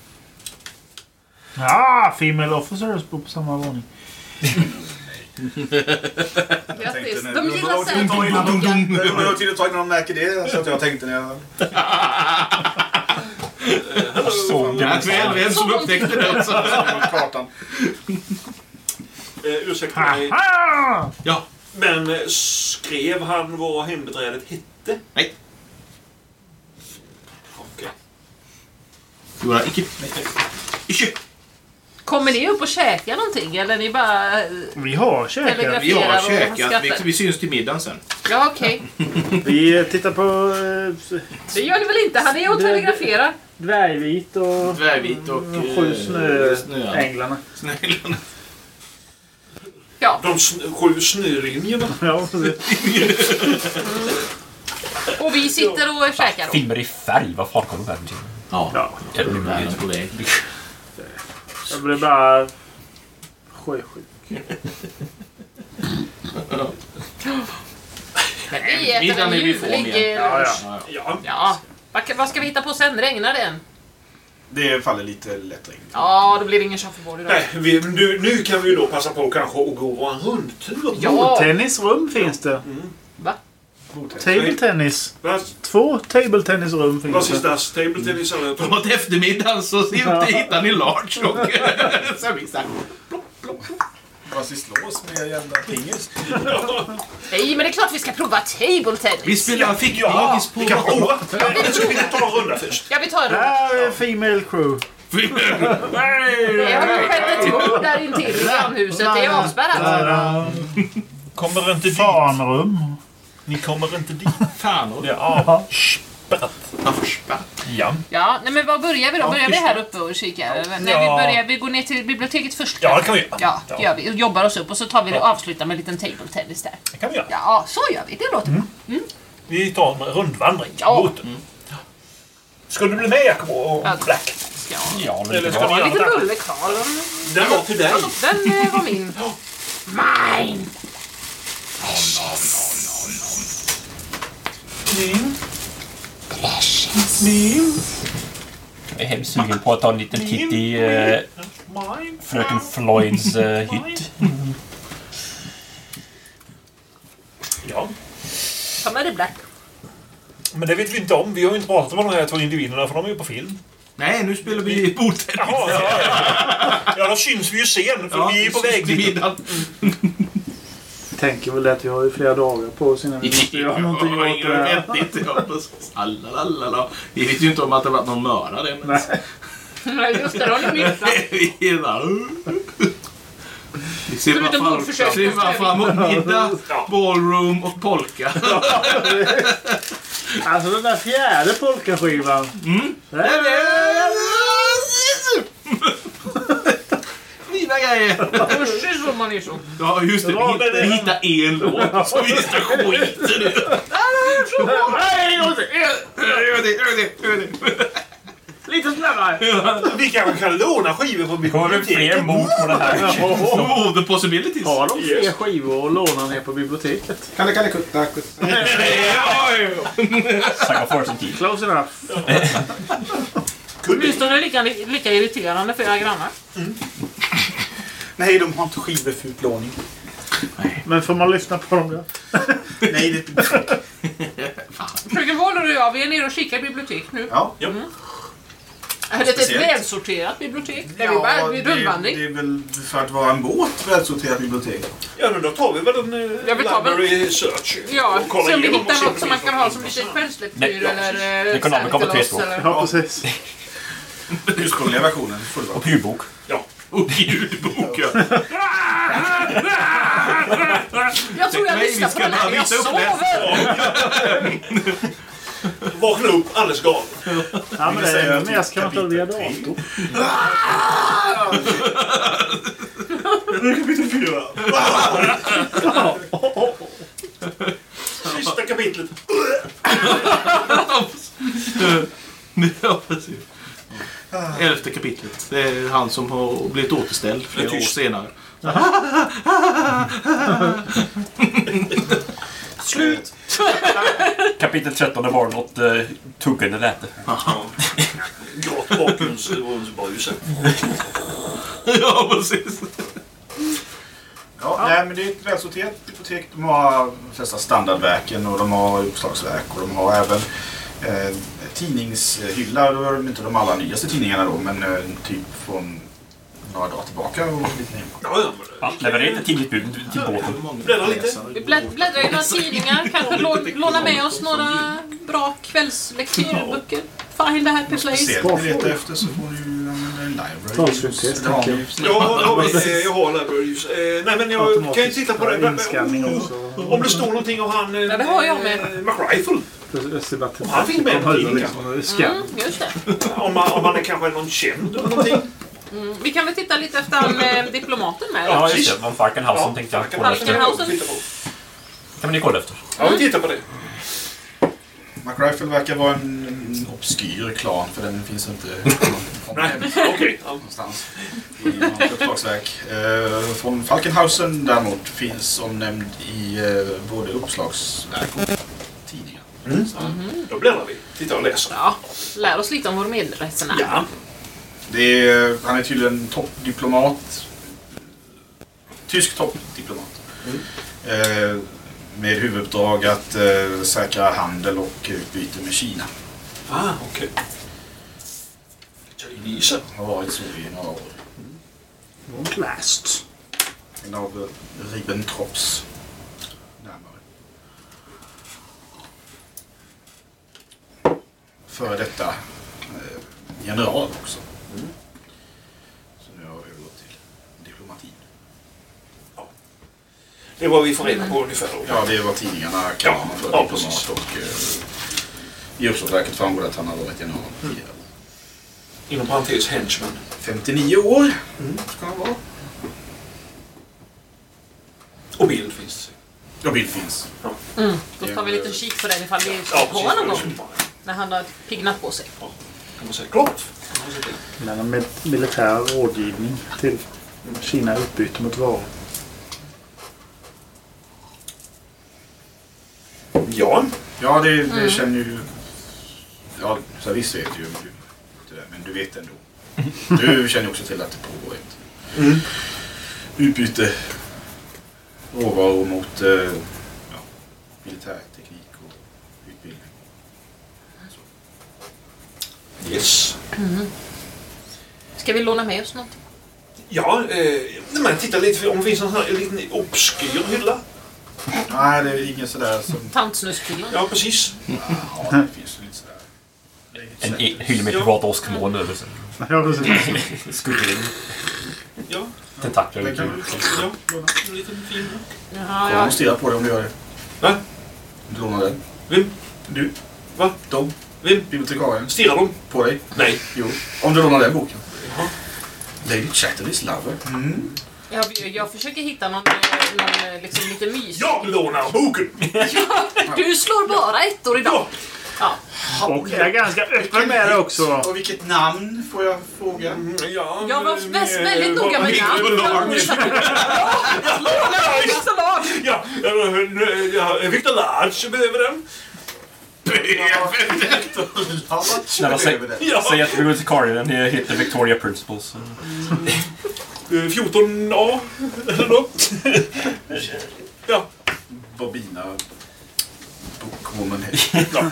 Ah, female officers bor på samma våning. <laughs> Grattis. De gillar säkert Det var tid ett tag innan de märker det, så att jag tänkte när jag... såg Det var väl vem som upptäckte det. <laughs> Kartan. Eh, ursäkta mig. Ja. Men eh, skrev han vad hembiträdet hette? Nej. Okej. Johan, icke. Icke. Kommer ni upp och käkar någonting eller ni bara... eh, Vi har käkat. Vi har och käkat. Vi, vi syns till middagen sen. Ja, okej. <laughs> Vi eh, tittar på eh, Det gör ni väl inte? Han är och telegraferar. dvärgvit och Dvärgvit och... de sju snö. snöänglarna. Snöänglarna. Ja. De sju snöringarna. <laughs> Ja, precis. Och vi sitter och käkar då. Filmer i färg, vad fan kommer de här till? Ja. Ja. Är det nu Världen på väg. Jag blir bara sjösjuk. Vi äter Middagen en är vi får ljuvlig med. eh, lunch. Ja, Ja. Ja. Vad, vad ska vi hitta på sen? Regnar det än? Det faller lite lätt regn. Ja, då blir det ingen shuffleboard idag. Nej, vi, nu, nu kan vi ju då passa på kanske att gå en rundtur. Ja! Tennisrum finns det. Va? Table tennis. Vad Två table tennisrum finns det. där? Table tennis? Framåt eftermiddagen så hittar ni Large och. <laughs> Vad sist lås med jävla pingis? Nej, men det är klart vi ska prova table tennis. Vi spelar Ja, fickpingis på... vi kan prova. Ska vi inte ta en runda först? Ja, vi tar det. Här är Female crew. Det har ju skett ett mord där intill i grannhuset. Det är avspärrat. Kommer inte dit. Fanrum. Ni kommer inte dit. Fan, och Det är avspärrat. Ja. Ja, nej men vad börjar vi då? Börjar vi här uppe och kika? Eller när vi Ja. börjar, vi går ner till biblioteket först. Ja, det kan vi göra. Ja, det gör vi. Och jobbar oss upp och så tar vi det och avslutar med en liten table tennis där. Det kan vi göra. Ja, så gör vi. Det låter bra. Vi tar en rundvandring. Ja. Mot. Ska du bli med Jakob och Ja. Black? Ska Ja, men Eller det ska var... ha lite bulle kvar? Den var till dig. Den eh, var min. <gasps> Mine! Min. Min. Jag är hemskt sugen på att ta en liten titt i eh, fröken Floyds eh, hytt. <laughs> Ja. Ta med dig Black. Men det vet vi inte om. Vi har ju inte pratat om de här två individerna för de är ju på film. Nej, nu spelar vi bordtennis. Jaha, ja, ja. ja, då syns vi ju sen för vi är på väg dit. Tänker väl att vi har ju flera dagar på oss innan vi måste göra någonting åt det här. Vi vet ju inte om att det varit någon mördare. Men... Nej, just det. Då har ni missat. <laughs> Vi är bara... Vi ser bara fram, ser bara fram emot middag, ballroom och polka. Alltså den där fjärde polkaskivan. Mm. Fina grejer! Precis som man är så. Ja, just det. Vi vi hittade en låt som vi ska skita i. Nej. Lite snabbare! Vi kanske kan låna skivor från Kommer det fler biblioteket. mord på det här? Oh, the possibilities. Har de fler skivor och lånar ner på biblioteket? Kalle, Kalle, kutta, kutta. <laughs> Close enough. <laughs> Åtminstone lika, lika irriterande för era grannar. Nej, de har inte skivor för utlåning. Men får man lyssna på dem där? Nej, det är inte Fröken Waller och jag, vi är nere och kikar i bibliotek nu. Ja. Är det ett Speciellt. välsorterat bibliotek? Där vi bara det, rundvandring? det är väl för att vara en båt välsorterat bibliotek. Ja, men då tar vi väl en eh, Ja, vi tar library search. Ja, se om vi hittar något om som man kan ha som lite fyr eller det kan man komma på Santelos tre eller... Ja, precis. <laughs> Ursprungliga versionen. Och ljudbok. Och ljudbok, ja. Jag tror jag lyssnar på ska den här när jag sover! Vakna upp alldeles galen. Ja, men det är ska man ta via dator. Kapitel fyra. Sista kapitlet. <laughs> Ja, precis. Elfte kapitlet. Det är han som har blivit återställd flera år senare. <laughs> Slut. Kapitel 13 var något uh, tuggande läte. Grått bakgrundsbrus. ja, precis. Ja, Nej, men det är ett välsorterat bibliotek. De har de flesta standardverken och de har uppslagsverk och de har även eh, tidningshylla. Då var det inte de allra nyaste tidningarna då, men eh, typ från några dagar tillbaka. Och lite. Ja, leverera ett tidigt bud till båten. Bläddra lite. Vi blädd- bläddrar i några tidningar, kanske lå- låna med oss några bra kvällslektyrböcker. Find a happy place. Speciellt ni letar efter så får ni ju använda en library. Det har jag. ju. Ja, har vi. Eh, Jag har libraries. Eh, Nej, men jag kan ju titta på det. Också. Om det står någonting av han... eh, Ja, det har jag med. eh, McRifle. Till Han finns med ur tidningen. liksom. Mm, just det. Om man, om man är kanske någon känd eller någonting. Mm, vi kan väl titta lite efter han eh, diplomaten med. Ja, just det. Van Falkenhausen tänkte jag kolla efter. Falkenhausen. Titta på. kan ni kolla efter. Ja, vi tittar på det. McRifle verkar vara en, en obskyr klan för den finns inte <laughs> Nej, okej. Ja. någonstans i något uppslagsverk. Eh, från Falkenhausen däremot finns omnämnd i eh, både uppslagsverk och Så, Då bläddrar vi. Tittar och läser. Ja, lär oss lite om vår medresenär. Ja. Det är, han är tydligen toppdiplomat. Tysk toppdiplomat. Eh, med huvuduppdrag att eh, säkra handel och utbyte med Kina. Ah, okej. Chinese. Har varit så i några år. Won't last. En av Ribbentrops närmare. Före detta eh, general också. Så nu har vi övergått till diplomatin. Det var vi får reda på ungefär. då. Ja, det vad tidningarna kallar honom för. Ja, diplomat och eh, i Uppslagsverket framgår det att han har varit general tidigare. Inom parentes henchman. 59 år ska han vara. Och bild finns. Och bild finns. Mm, då tar vi en liten kik på den ifall vi ska på honom någon gång. När han har piggnat på sig. Kan man säga. Klart. Men en mil- militär rådgivning till Kina i utbyte mot varor. Ja. Ja, det, det känner ju... Ja, så visst vet ju du det där, men du vet ändå. <laughs> Du känner ju också till att det pågår ett Mm. utbyte råvaror mot eh, ja, militärteknik och utbildning. Yes. Ska vi låna med oss något? Ja, eh, men titta lite för om det finns en sån här liten obskyr hylla. Nej, det är ingen sådär som... Tantsnuskhyllan? Ja, precis. Ja, det finns lite sådär... En e- hylla med privat åskmån över sig. <laughs> Ja, precis. Skuggling. Ja, Tentakler. Det kan du ja. En liten fin. Jaha, Jag ja. måste stirra på dig om du gör det. Va? Du lånar den. Vem? Du. Va? De. Vem? Bibliotekarien. Stirrar de? På dig. Nej. Jo. Om du lånar den boken. Jaha. Lady Chatterleys Lover. Mm. Jag, jag försöker hitta någon, eh, någon eh, liksom lite mys. Jag lånar boken! <laughs> Du slår bara ettor idag. Ja. Och jag är ganska öppen med det också. Och vilket namn får jag fråga? Mm, Ja, Jag var men, väst eh, väldigt noga med namn. Nästa lag. Ja, ja, Victor Large behöver den. Säg, Ja. säg att bibliotekarien heter Victoria Principles. Eh, 14A eller något. <laughs> Ja. Bobina Bookwoman. Ja.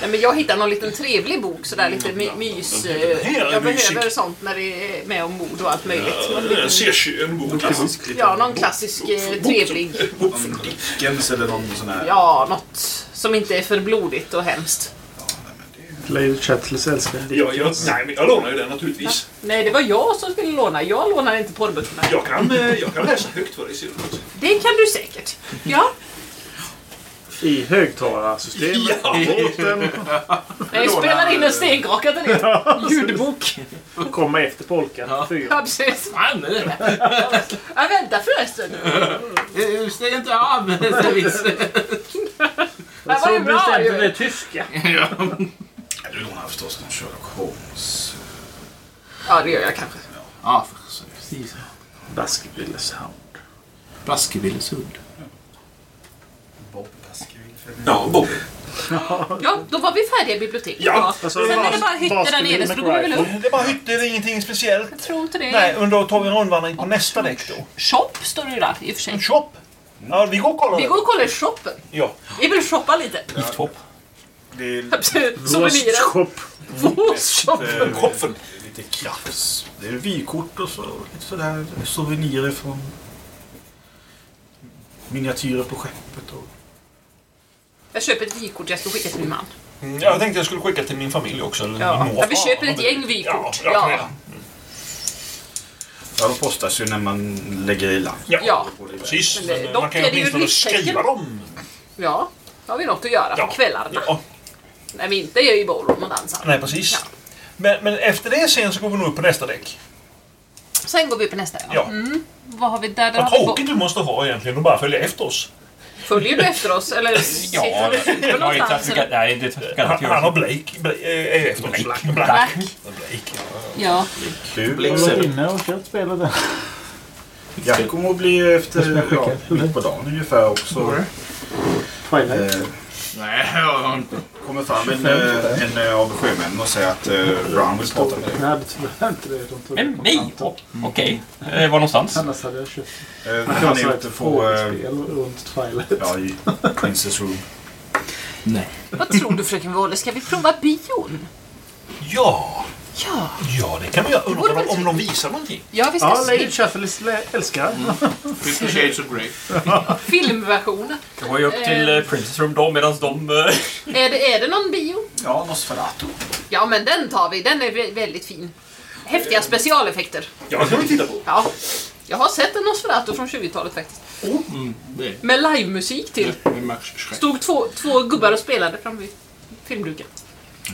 Nej, men jag hittar någon liten trevlig bok, sådär lite my mys. eh, Jag behöver sånt när det är med ombord och allt möjligt. En liten- C21 bok. Ja, någon klassisk eh, trevlig. Dickens eller någon sån här... Ja, något som inte är för blodigt och hemskt. Lady Chatterleys älskar Ja, jag, nej, men jag lånar ju den naturligtvis. Nej, det var jag som skulle låna. Jag lånar inte porrböckerna. Jag kan, eh, jag kan läsa högt för dig. Det kan du säkert. Ja. I högtalarsystemet. Ja. Båten <laughs> Jag spelar in en stenkaka till det. Ljudbok. kommer efter polkan. Fyra. Ja, precis. Fan, nu. Ja, vänta förresten. Du stänger inte av service. Det var ju bra ju. det tyska. Ja, du lånar förstås någon Sherlock Holmes. Ja, det gör jag kanske. Ja, precis. Baskervilles Hound. Baskervilles hund. Ja, Bob. <laughs> Ja, då var vi färdiga i biblioteket. Ja. Sen är det bara hytter där nere, så då går vi väl upp. Det är bara hytter, det är ingenting speciellt. Jag tror inte det. Nej, men då tar vi en rundvandring på nästa däck då. Shop står det ju där i och för sig. Shop. Ja, vi går och kollar. Vi går och kollar i shoppen. Ja. Vi vill shoppa lite. Gifthopp. Det är Souvenirer. Shop. Vårshop. lite, Kopfen. lite krafts. Det är vykort och så, lite sådär souvenirer från miniatyrer på skeppet. Och... Jag köper ett vykort jag ska skicka till min man. Mm, Jag tänkte jag skulle skicka till min familj också. Eller Ja. min Ja, vi köper ett gäng vykort. Ja, ja, Ja. De postas ju när man lägger i land. Ja, Ja. precis. Men Men dock man kan ju åtminstone skriva dem. Ja, då har vi något att göra Ja. på kvällarna. Ja, När vi inte är i ballroom och dansar. nej precis. Ja. Men, men efter det sen så går vi nog upp på nästa däck. Sen går vi på nästa. Ja. Ja. Mm. Vad har vi där? där Vad vi tråkigt du måste ha egentligen att bara följa efter oss. Följer du efter oss? Eller Ja, sitter du ute jag har haft eller? Nej, det ska jag Han, han och. Blake, Blake är efter oss. Blake. Black. Black. Blake. Ja. Har varit inne och kört spelet där. Jag kommer att bli efter ja, mitt på dagen ungefär också. Twilight. Eh, Nej, <laughs> jag kommer fram en, eh, en eh, av sjömännen och säger att eh, Brown vill prata med dig. Jag hade tyvärr inte det. De tog Men. Oh, Okej. Eh, Var någonstans? Annars hade jag köpt han är ute på... Frågespel runt Twilight. ja, i Princess Room. Vad tror du fröken Waller? Ska vi prova bion? Ja, Ja. ja det kan vi göra. Undrar om, väl- om de visar någonting. Ja, vi ska Ja, se Lady Shuffles älskar. Fifty Shades of Grey. <laughs> filmversionen. Jag går ju upp till eh, Princess Room då medan de... eh, <laughs> Är det, är det någon bio? Ja, Nosferatu. Ja, men den tar vi. Den är vä- väldigt fin. Häftiga specialeffekter. Ja, det kan vi titta på. Ja. Jag har sett en Nosferatu från 20-talet faktiskt. Mm, det Med livemusik till. är med Max Schreck. Stod två, två gubbar och spelade framme vid filmduken.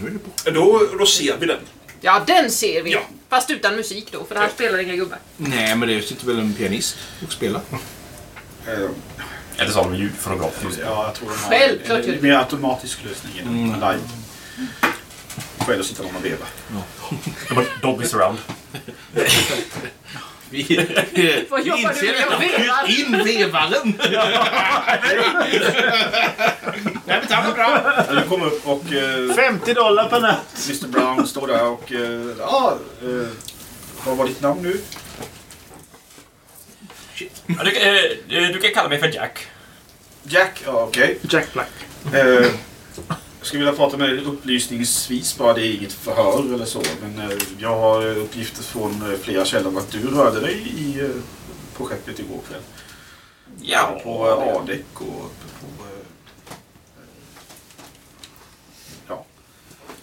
Nu är det på. Då, då ser vi den. Ja, den ser vi. Ja. Fast utan musik då, för det här spelar inga gubbar. Nej, men det sitter väl en pianist och spelar. Eh, Eller så har de ljudfonograf just ja, jag tror de har Självklart en, ju. en mer automatisk lösning än Mm. live. Själv sitter de och vevar. De har Dolby surround. Vi, vi <laughs> Vad jobbar du med? Jag vevar. In vevaren! <laughs> Nej, men mig bra. Du kommer upp och eh, 50 dollar per natt. Mr Brown står där och... eh, Ja, eh, vad var ditt namn nu? Ja, du, eh, du kan kalla mig för Jack. Jack? Ja, okej. Jack Black. Eh, jag skulle vilja prata med dig upplysningsvis, bara det är inget förhör eller så. Men eh, jag har eh, uppgifter från eh, flera källor om att du rörde dig i eh, projektet igår kväll. Ja, På eh, A-däck och uppe på... Eh,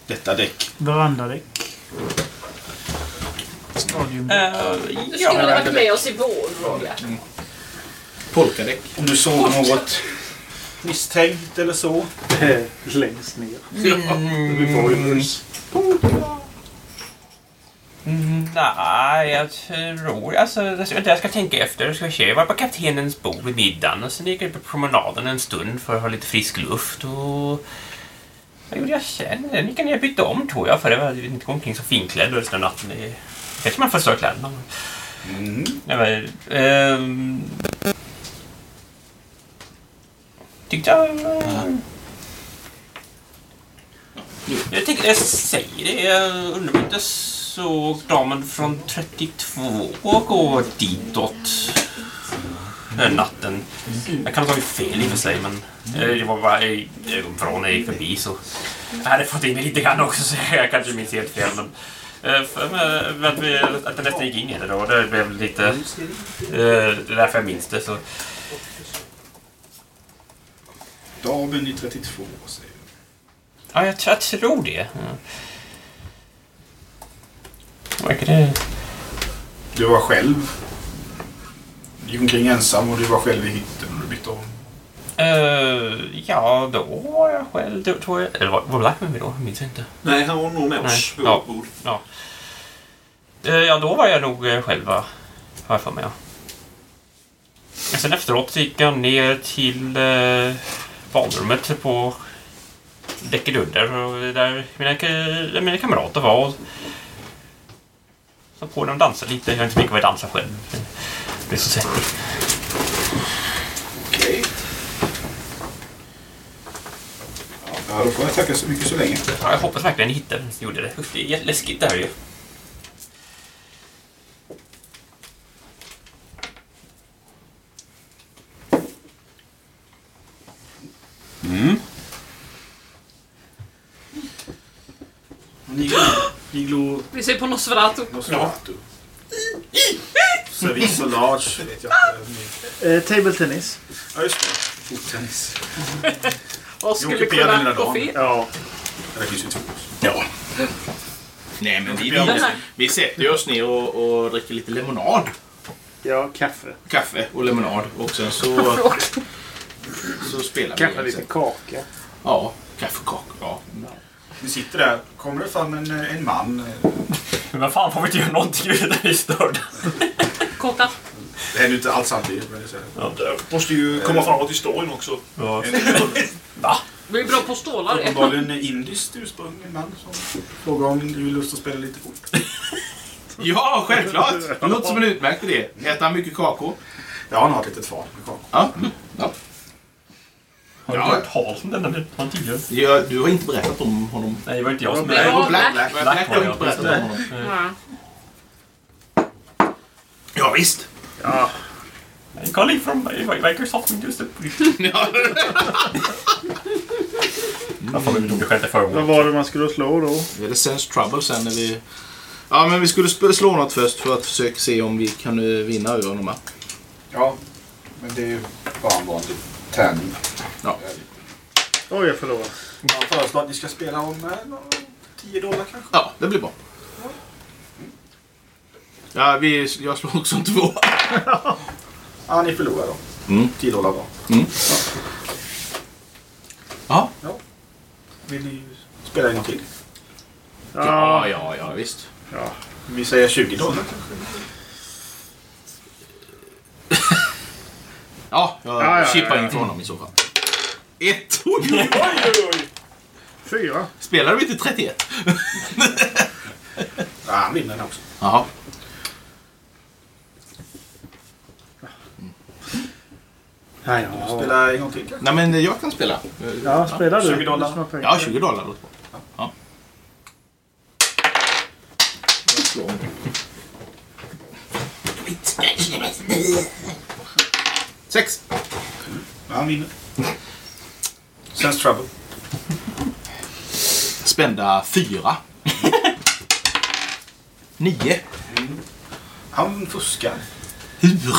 Detta däck. Verandadäck. Stadium. Eh, Du skulle ha varit med oss i vår, Roger. Polkadäck. Om du såg något misstänkt eller så. <laughs> Längst ner. Vid boilers. Mm, Nej, jag tror... Alltså, jag ska tänka efter. Jag ska se. Jag var på kaptenens bord vid middagen och sen gick jag ut på promenaden en stund för att ha lite frisk luft och... Vad gjorde jag sen? Sen gick jag och bytte om tror jag för det var inte gå omkring så finklädd resten av natten. Det kanske man förstör kläderna. Mm. Nej, men, ehm, tyckte jag... Jag tänker, jag säger det. Jag undrar om jag inte såg damen från 32 gå ditåt natten. Jag kan ha tagit fel i och för sig, men eh, det var bara i ögonvrån när jag gick förbi så... Jag hade fått in mig lite grann också, så jag kanske minns helt fel. Men, eh, för, men, att, vi, att den nästan gick in i det då, det blev lite... eh, Det är därför jag minns det. Så. Damen i 32 säger du. Ja, jag, jag tror det. Ja. Verkar det... Du var själv. Gick omkring ensam och du var själv i hytten och du bytte om. Eh, ja, då var jag själv. Då, tror jag, eller var, var Blackman med då? Jag minns inte. Nej, han var nog med oss på Ja. vårt bord. Ja. Eh, ja, då var jag nog eh, själv, va? har jag för mig. Ja. Sen efteråt gick jag ner till eh, badrummet på däcket under och där mina, mina kamrater var. Och så på dem dansa lite. Jag har inte så mycket vad jag dansar själv. Det är så svettig. Okej. Ja, då får jag tacka så mycket så länge. Ja, jag hoppas verkligen ni hittade den som gjorde det. Usch, det är läskigt det här ju. Mm. Niglo... Niglo... Vi ser på Nosferatu. Nosferatu. Ja. Service så large vet jag inte. Eh, table tennis. Ja, just det. Fottennis. <laughs> Vad skulle kunna lilla gå dagen. fel? Ja. Det finns ju två. Ja. Nej, men vi, vi, vi sätter oss ner och, och dricker lite lemonad. Ja, kaffe. Kaffe och lemonad. Och sen så, <laughs> så spelar vi. Kanske igen lite sen. kaka. Ja, kaffe och kakor. Ja. Ni sitter där. Kommer det fram en, en man. eh, <laughs> Men fan får vi inte göra någonting utan att vi störda? <laughs> Kåta. Det händer ju inte alls samtidigt. Men det är här. Det måste ju komma framåt i storyn också. Ja. Vi är bra på stålar. Uppenbarligen indiskt ursprung. En man som frågar om du vill lust att spela lite kort. <laughs> ja, självklart. Det låter som en utmärkt idé. Han mycket kakor? Ja, han har ett litet fat med kakor. Ja. mm, ja. Har du Ja. hört talas om denna han tidigare? ja. Du har inte berättat om honom. Nej, det var inte jag som Det Nej, var Black, Black. Black, Black har var inte jag, berättat om honom. Ja. Ja, visst. Ja. En colleague from Microsoft just it. <laughs> Ja. Varför har vi gjort det själv i förra Vad var det man skulle slå då? Vi hade Sense Trouble sen när vi... Ja, men vi skulle slå något först för att försöka se om vi kan eh, vinna över honom. Ja, men det är ju bara en tärning. Ja. Oj, jag förlorade. Han föreslår att ni ska spela om eh, 10 dollar kanske. Ja, det blir bra. Ja, vi, jag slår också en två. <laughs> Ja, ni förlorar då. Mm. 10 dollar var. Ja. Vill ni spela en gång till? Ja, ja, ja, visst. ja. Vi säger 20 dollar kanske. <laughs> Ja, jag Ja, ja, chippar ja, ja. in för honom i så fall. Ett! Oj, oj, oj. Oj. Fyra. Spelade vi till 31? Ja, han vinner den också. Jaha. Ja, ja. Spela en gång till. Nej, men jag kan spela. Ja, spelar du? 20 dollar. Du. Ja, 20 dollar låter bra. Ja. Jag slår. Sex. Han vinner. Sense trouble. Spända fyra. Nio. Han fuskar. Hur?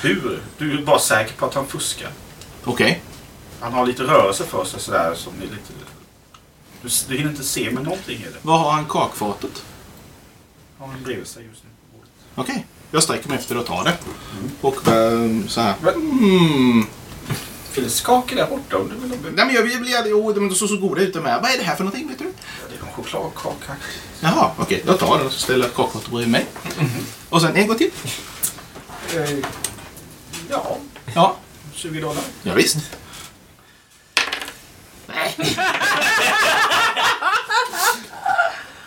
Hur? Du är bara säker på att han fuskar. Okej. Han har lite rörelse för sig sådär som är lite... Du, du hinner inte se med någonting i det. Var har han kakfatet? Han har bredvid sig just nu. på bordet. Okej. Jag sträcker mig efter och tar det. Och ehm, så här. Mm. Finns skakor där borta om du vill ha Nej men jag vill bli... Jo, de såg så goda ut de här. Vad är det här för någonting vet du? Det är någon chokladkaka. Jaha, okej. Jag tar den och så ställer jag kakfatet bredvid mig. Och sen en gång till. Eh, ja, Ja. 20 dollar. Ja, visst. <laughs>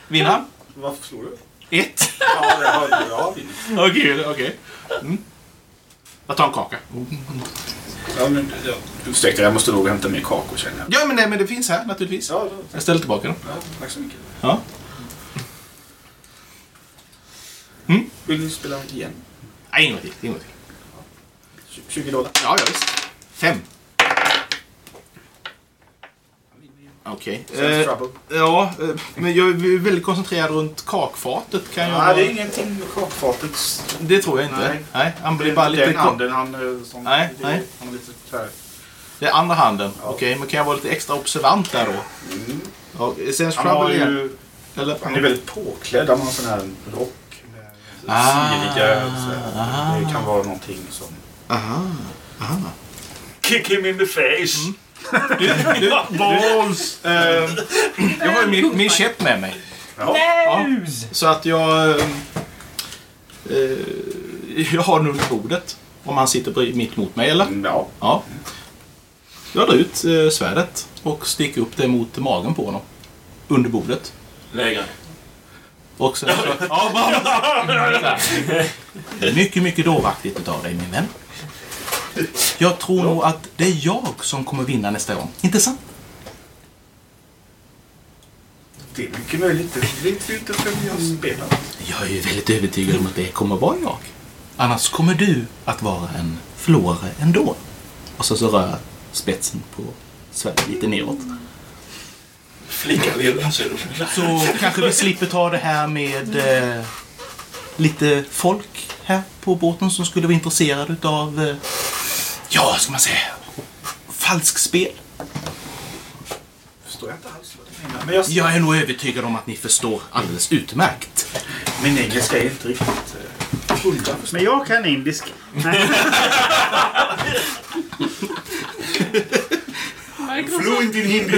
Vinner han? Varför slår du? Ett. Ja, det har vinner. Okej, okej. Mm. Jag tar en kaka. Ja, men, ja. Ursäkta, jag måste nog hämta mer kakor känner jag. Ja, men, nej, men det finns här naturligtvis. Ja, då, Jag ställer tillbaka dem. ja, tack så mycket. Ja. Vill ni spela igen? Nej, en gång till. En gång till. 20 dollar. Ja, ja visst. Fem. Okej. Sense Eh, ja, eh, men jag är väldigt koncentrerad runt kakfatet. Kan jag... Nej, det är ingenting med kakfatet. Det tror jag inte. Nej. Nej. han blir bara lite... Den handen han... eh, Som, Nej, det, nej. Han är lite här. Det är andra handen. Ja. Okej, men kan jag vara lite extra observant där då? Mm. Ja, Sense Han har ju... Eller? Han är väldigt påklädd. Han har en sån här rock med Ah. siriga... Det kan vara någonting som... Aha. Aha. Kick him in the face. Du, Balls! eh, jag har ju min, min käpp med mig. Ja. Ja, så att jag... Eh, eh, jag har den under bordet. Om han sitter mitt mot mig, eller? Ja. Ja. Jag drar ut eh, svärdet och sticker upp det mot magen på honom. Under bordet. Lägre. Och sen så... <laughs> Mycket, mycket dåraktigt utav dig, min vän. Jag tror nog att det är jag som kommer vinna nästa gång. Inte sant? Det är mycket möjligt. Det vet vi inte förrän jag spelar. Jag är ju väldigt övertygad om att det kommer vara jag. Annars kommer du att vara en förlorare ändå. Och så, så rör jag spetsen på svärdet lite neråt. Flicka lilla ser du. Så kanske vi slipper ta det här med eh, lite folk här på båten som skulle vara intresserade utav, eh, ja, ska man säga, falskspel. Förstår jag inte alls vad du menar. Men jag, Jag är nog övertygad om att ni förstår alldeles utmärkt. min engelska är inte riktigt eh, hundra. Men jag kan indisk. Fluent in hindi.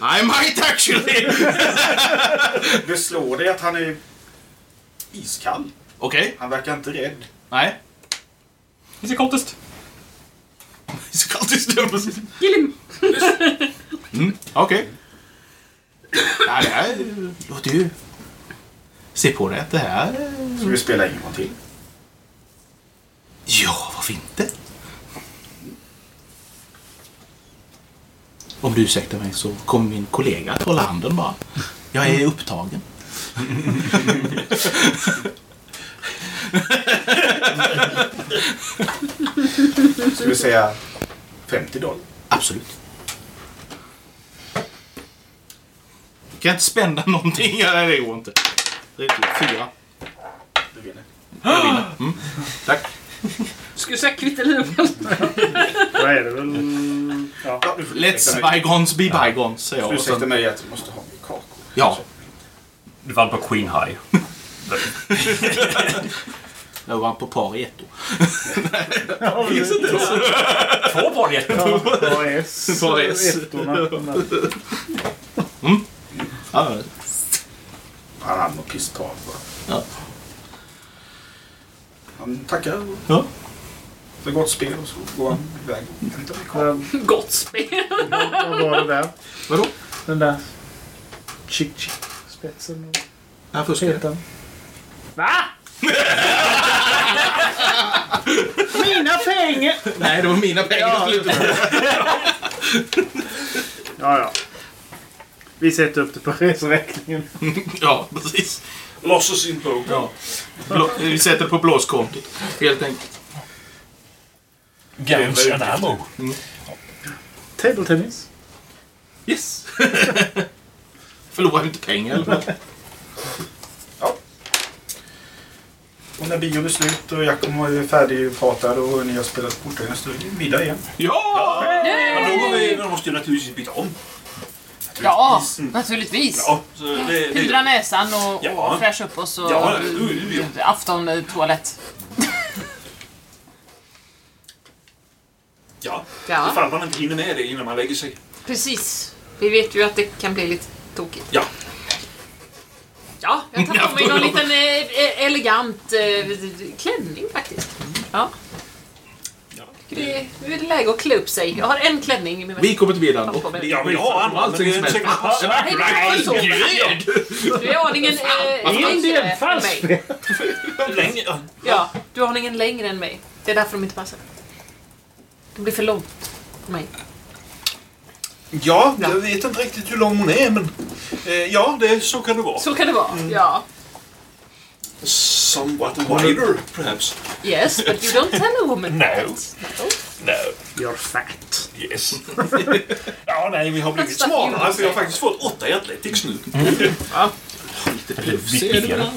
I might actually! Det slår dig att han är iskall. Okej, Han verkar inte rädd. nej. He's a cultist. Så kallt i stunden. Kill him! Mm, Okej. Ja, det här låter ju... Se på det att det här... Ska vi spela en gång till? Ja, varför inte? Om du ursäktar mig så kommer min kollega att hålla handen bara. Jag är upptagen. <laughs> <laughs> Ska vi säga 50 dollar? Absolut. Kan jag inte spända någonting? Nej, det går inte. Det är typ fyra. Du vinner. Jag vinner. Mm. <gasps> Tack. Ska du säga kvitt eller hur? Då är det väl... Ja. Ja, du får Let's ursäkta mig. bygons be bygons, säger Du får jag. Och ursäkta sen, mig att jag måste ha min kakor. ja, Du vann på Queen High. <laughs> jag var på par i ettor. <laughs> <laughs> Två par jätter. Vad är S? Är S? Ettorna. Ja, Han hade nog pisstag bara. Ja. Han tackar Ja. för gott spel och så går han iväg. Gott spel. Vad var det där? Vadå? Den där... Chick chick spetsen. och Jag fuskar. Va? <laughs> Mina pengar! Nej, det var mina pengar Ja. slutet. Ja, ja. Vi sätter upp det på reseräkningen. <laughs> Ja, precis. Losses in poker. Ja. Blå, vi sätter på blåskontot, helt enkelt. Guns and ammo. Table-tennis. Yes. <laughs> Förlorar inte pengar i alla fall. Och när bion är slut och Jakob är färdigpratad och ni har spelat korten så är det middag igen. Ja! Men då går vi, då måste ju naturligtvis byta om. Ja, naturligtvis. Ja, så det, det, Pudra näsan och, Ja. och fräscha upp oss och Ja, jo, jo, jo. aftontoalett. <laughs> ja, Ja, ifall man inte hinner med det innan man lägger sig. precis. Vi vet ju att det kan bli lite tokigt. Ja. Ja, jag tar på mig någon liten eh, eh, elegant eh, klänning faktiskt. Ja. Det är, nu är det läge att klä upp sig. Jag har en klänning i min Vi kommer till middagen. väska. Och Ja, men jag andra. Men Allting som är helst. Nej, det är inte så. Du är aningen eh, längre än mig. Ja. Du har aningen längre än mig. Det är därför de inte passar. Det blir för långt för mig. Ja, jag vet inte riktigt hur lång hon är, men eh, ja, det, så kan det vara. Så kan det vara. Ja. Somewhat wider, perhaps. Yes, but you don't tell a woman No. that. No. You're fat. Yes. <laughs> ja, nej, vi har blivit you smalare, för jag har faktiskt fått åtta i Athletics nu. Lite bluff, ser du Viktigare.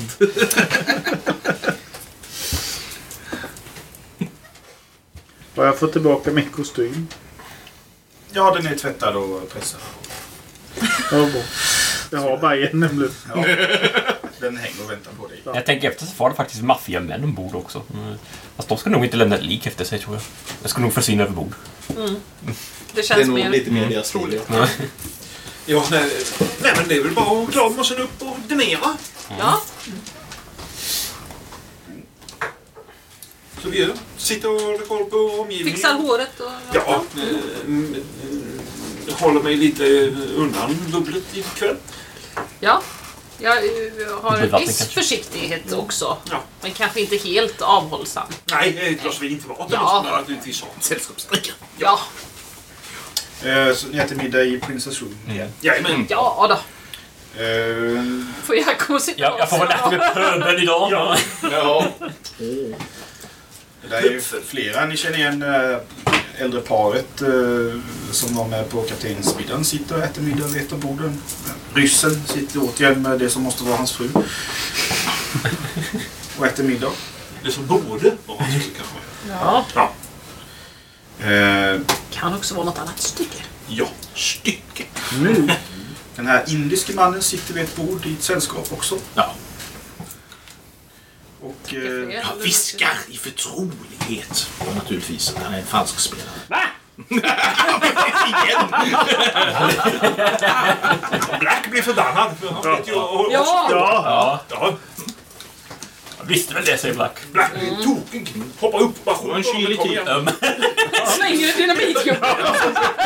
Har jag fått tillbaka min kostym? Ja, den är tvättad och pressad. Ja, bra. Jag har bara en nämligen. Ja. Den hänger och väntar på dig. Jag tänker efter så var det faktiskt maffiamän ombord också. Mm. Fast de ska nog inte lämna ett lik efter sig tror jag. Jag ska nog försvinna över bord. Det Det är känns nog mer... lite mer deras stil. Ja, nej, nej, men det är väl bara att klara sig upp och donera. Ja, Så vi. Sitter och håller koll på omgivningen. fixar håret och... Ja, mm, håller mig lite undan bubblet ikväll. Ja. Jag eh, har en viss kanske. försiktighet också. Ja. Men kanske inte helt avhållsam. Nej, ett glas vin till maten Ja. måste man naturligtvis ha. Sällskapsdricka. Ja, så ni äter middag i Princess Room igen. Jajamän. ja då. Får jag komma och sitta Jag, jag får väl äta med pöbeln idag. Ja. Ja. <laughs> det är ju flera ni känner igen. Eh, äldre paret eh, som var med på kaptensmiddagen sitter och äter middag vid ett av borden. Ryssen sitter återigen med det som måste vara hans fru. och äter middag. Det som borde vara hans fru kanske. Ja. Ja. Eh, Kan också vara något annat stycke. Ja. Stycke. den här indiske mannen sitter vid ett bord i ett sällskap också. Ja. Och eh, Jag viskar i förtrolighet. Och naturligtvis han är en falsk spelare. Va? <laughs> Igen! Black blir förbannad. för Han vet ju... och- och- Ja! Ja. Ja. Jag visste väl det, säger Black. Black blir tokig. Hoppar upp och bara skjuter. en kylig Kom typ. igen. Slänger en dynamitgubbe.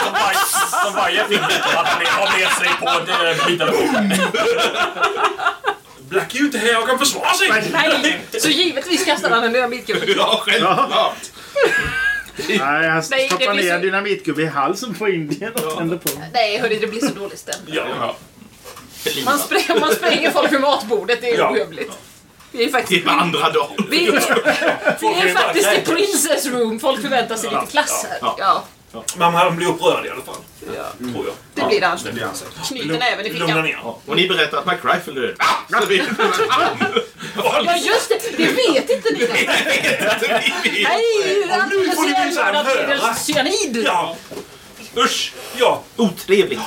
som varje- Som varje att han har med sig på det middagen. <laughs> Black är ju inte här och kan försvara sig. Nej, <laughs> så givetvis kastar han en dynamitgubbe. Ja, självklart. <laughs> Nej, han Nej, stoppar ner så- dynamitgubbe i halsen på Indien och tänder på. Nej, hörni, det blir så dålig stämning. Ja. Man, spränger, man spränger folk vid matbordet, det är Ja. ohyggligt. Vi är faktiskt... Det är andra dagen. Vi <laughs> är, vi är faktiskt i. Princess Room. Folk förväntar sig lite klass här. Ja. Ja, Men han blir upprörd i alla fall. ja. Tror jag. det blir han. det blir han säkert. Knyter näven i Lugna fickan. ner. Och ni berättar att McRifle är död. Så vi- Ja, just det! Det vet inte ni. <laughs> Nej, är nu får ni minsann det är höra. cyanid. Ja. Usch. Ja. Otrevligt.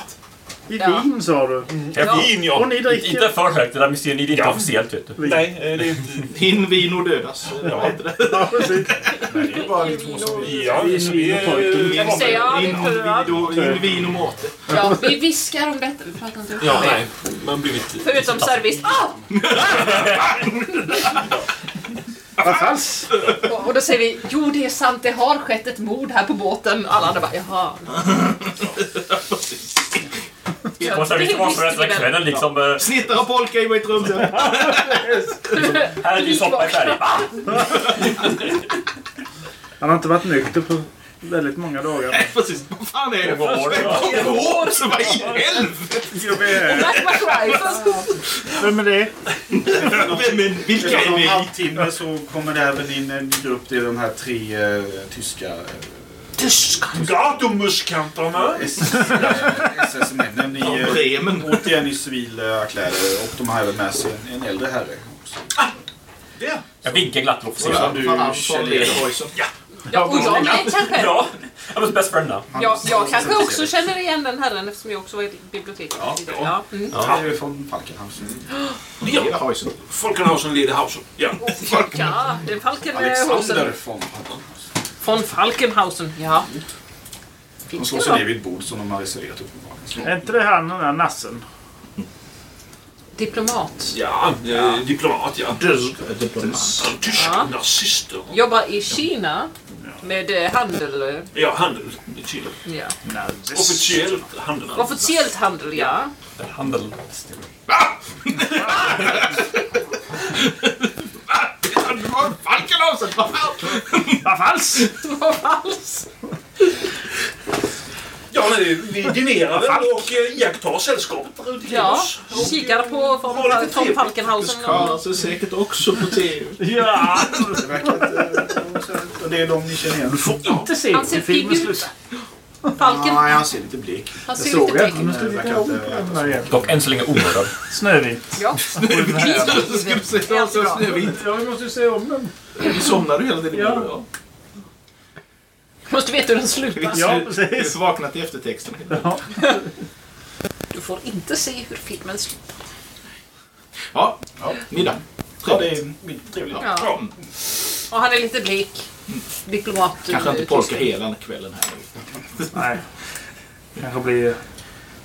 I Ja. vin sa du. Ja. Vin Och ja. ni Inte dricker. för högt, det där med cyanid är inte Ja. officiellt vet du. Nej, eh, det är inte... <laughs> Din vino dödas. Eller vad heter det? Ja, precis. <laughs> Det är bara ni två som vill. Ja, Vin, så vin vi och pojken. är... Jag ja, vi In prövar. vino, in vino morte. Ja, vi viskar om detta. Vi pratar inte Ja, nej. Man blir lite... Förutom service. Ah! Vad. Och och då säger vi, jo det är sant, det har skett ett mord här på båten. Alla andra bara, jaha. <laughs> Måste vi vara för resten av väl. kvällen liksom. eh, Snittar och polka i mitt rum. <laughs> Här är din soppa färdig. Va? <laughs> Han har inte varit nykter på väldigt många dagar. Precis. Vad fan är det för år? Så vad i helvete? Black. Vem är det? Vem är- Vilka är Om en ni? halvtimme så kommer det även in en grupp. Det är de här tre eh, tyska eh, Gatumuskanterna. SS-männen i, Från eh, Bremen. återigen i civila kläder. Och de har även med sig en, en äldre herre. Också. Det. Jag vinkar glatt till officeren. Som du Lederhoisen. Ja, och jag med kanske. Ja, I was best friend now. Jag, jag kanske också känner igen den herren eftersom jag också var i biblioteket. Ja. Ja. Mm. Ja. Det är från Falkenhausen. Lederhoisen. Folkenhausen, Lederhausen. Ja. ja, det är Falkenhausen. Alexander von Falkenhausen. Von Falkenhausen, ja. De Finns slår det sig ner vid ett bord som de har reserverat uppenbarligen. Är inte det han den där nassen? Diplomat. Ja, eh, diplomat ja. Tyska Ja. nazister. Jobbar i Kina med eh, handel. eh, Ja, handel i Chile. Ja. Officiellt handel. Officiellt handel, ja. Handel. <laughs> <laughs> Falkenhausen! Vad fan? Vad falskt! Vad falskt. Ja, nej, vi dinerar väl och eh, iakttar sällskapet runt omkring Ja, oss. Och, kikar på Har lite von trevligt. Falkenhausen. Karlar sig säkert också på TV. Ja! Det verkar inte... Och det är de ni känner igen. Du får inte se Han ser pigg ut. Falken, Nej, han ser lite blek. han Det ser lite jag. blek ut. den där igen. Dock än så länge omördad. Snövit. Ja. Snövit? <laughs> Ja, vi måste ju se om den. Du somnar du hela tiden? Ja. Måste veta hur den slutar. Ja, Vi precis. vaknar till eftertexten. Ja. Du får inte se hur filmen slutar. Ja, middag. Ja, det är trevligt. Ja. ja. Och han är lite blek. Diplomat. Kanske inte eh, polka hela kvällen här. Nej. Kanske blir...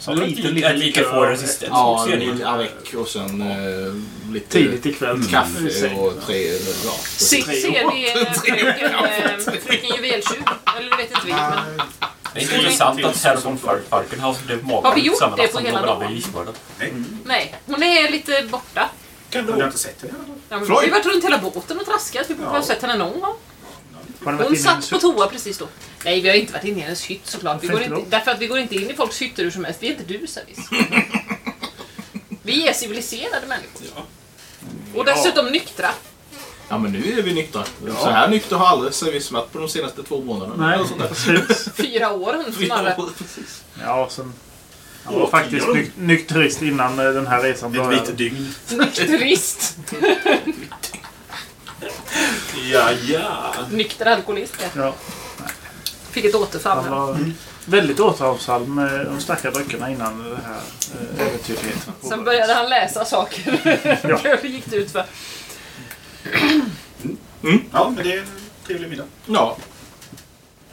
Så lite, Lite, lite lite får resistens. Ja, lite avec och sen eh, lite Tidigt ikväll. kaffe och tre... Ja, Se, ser ni eh, <laughs> fröken, eh, fröken Juveltjuv? Eller vet inte vi. Men Det är inte intressant att Herr von Falkenhausen blev Har vi gjort det på hela dagen? nej, hon är lite borta. Kan Har du inte sett Floyd. vi har varit runt hela båten och traskat. Vi borde ha sett henne någon gång. Hon satt på toa precis då. Nej, vi har inte varit inne i hennes hytt såklart. Vi går inte därför att vi går inte in i folks hytter hur som helst. Vi är inte duservis. <laughs> Vi är civiliserade människor. Och dessutom nyktra. Ja, men nu är vi nyktra. Så här nykter har aldrig Service varit på de senaste två månaderna. Nej, Eller sånt där. precis. <laughs> Fyra åren snarare. Precis. Ja, sen... Han var faktiskt nyk nykterist innan eh, den här resan Ett började. vitt dygn. Nykterist. <laughs> Ja, ja. Nykter alkoholist. ja. Ja, Fick ett återfall. han var väldigt återhållsam med de starka dryckerna innan det här eh, äventyrligheten. Sen började han läsa saker. Ja. <laughs> Det gick det ut för. Ja, men det är en trevlig middag. Ja,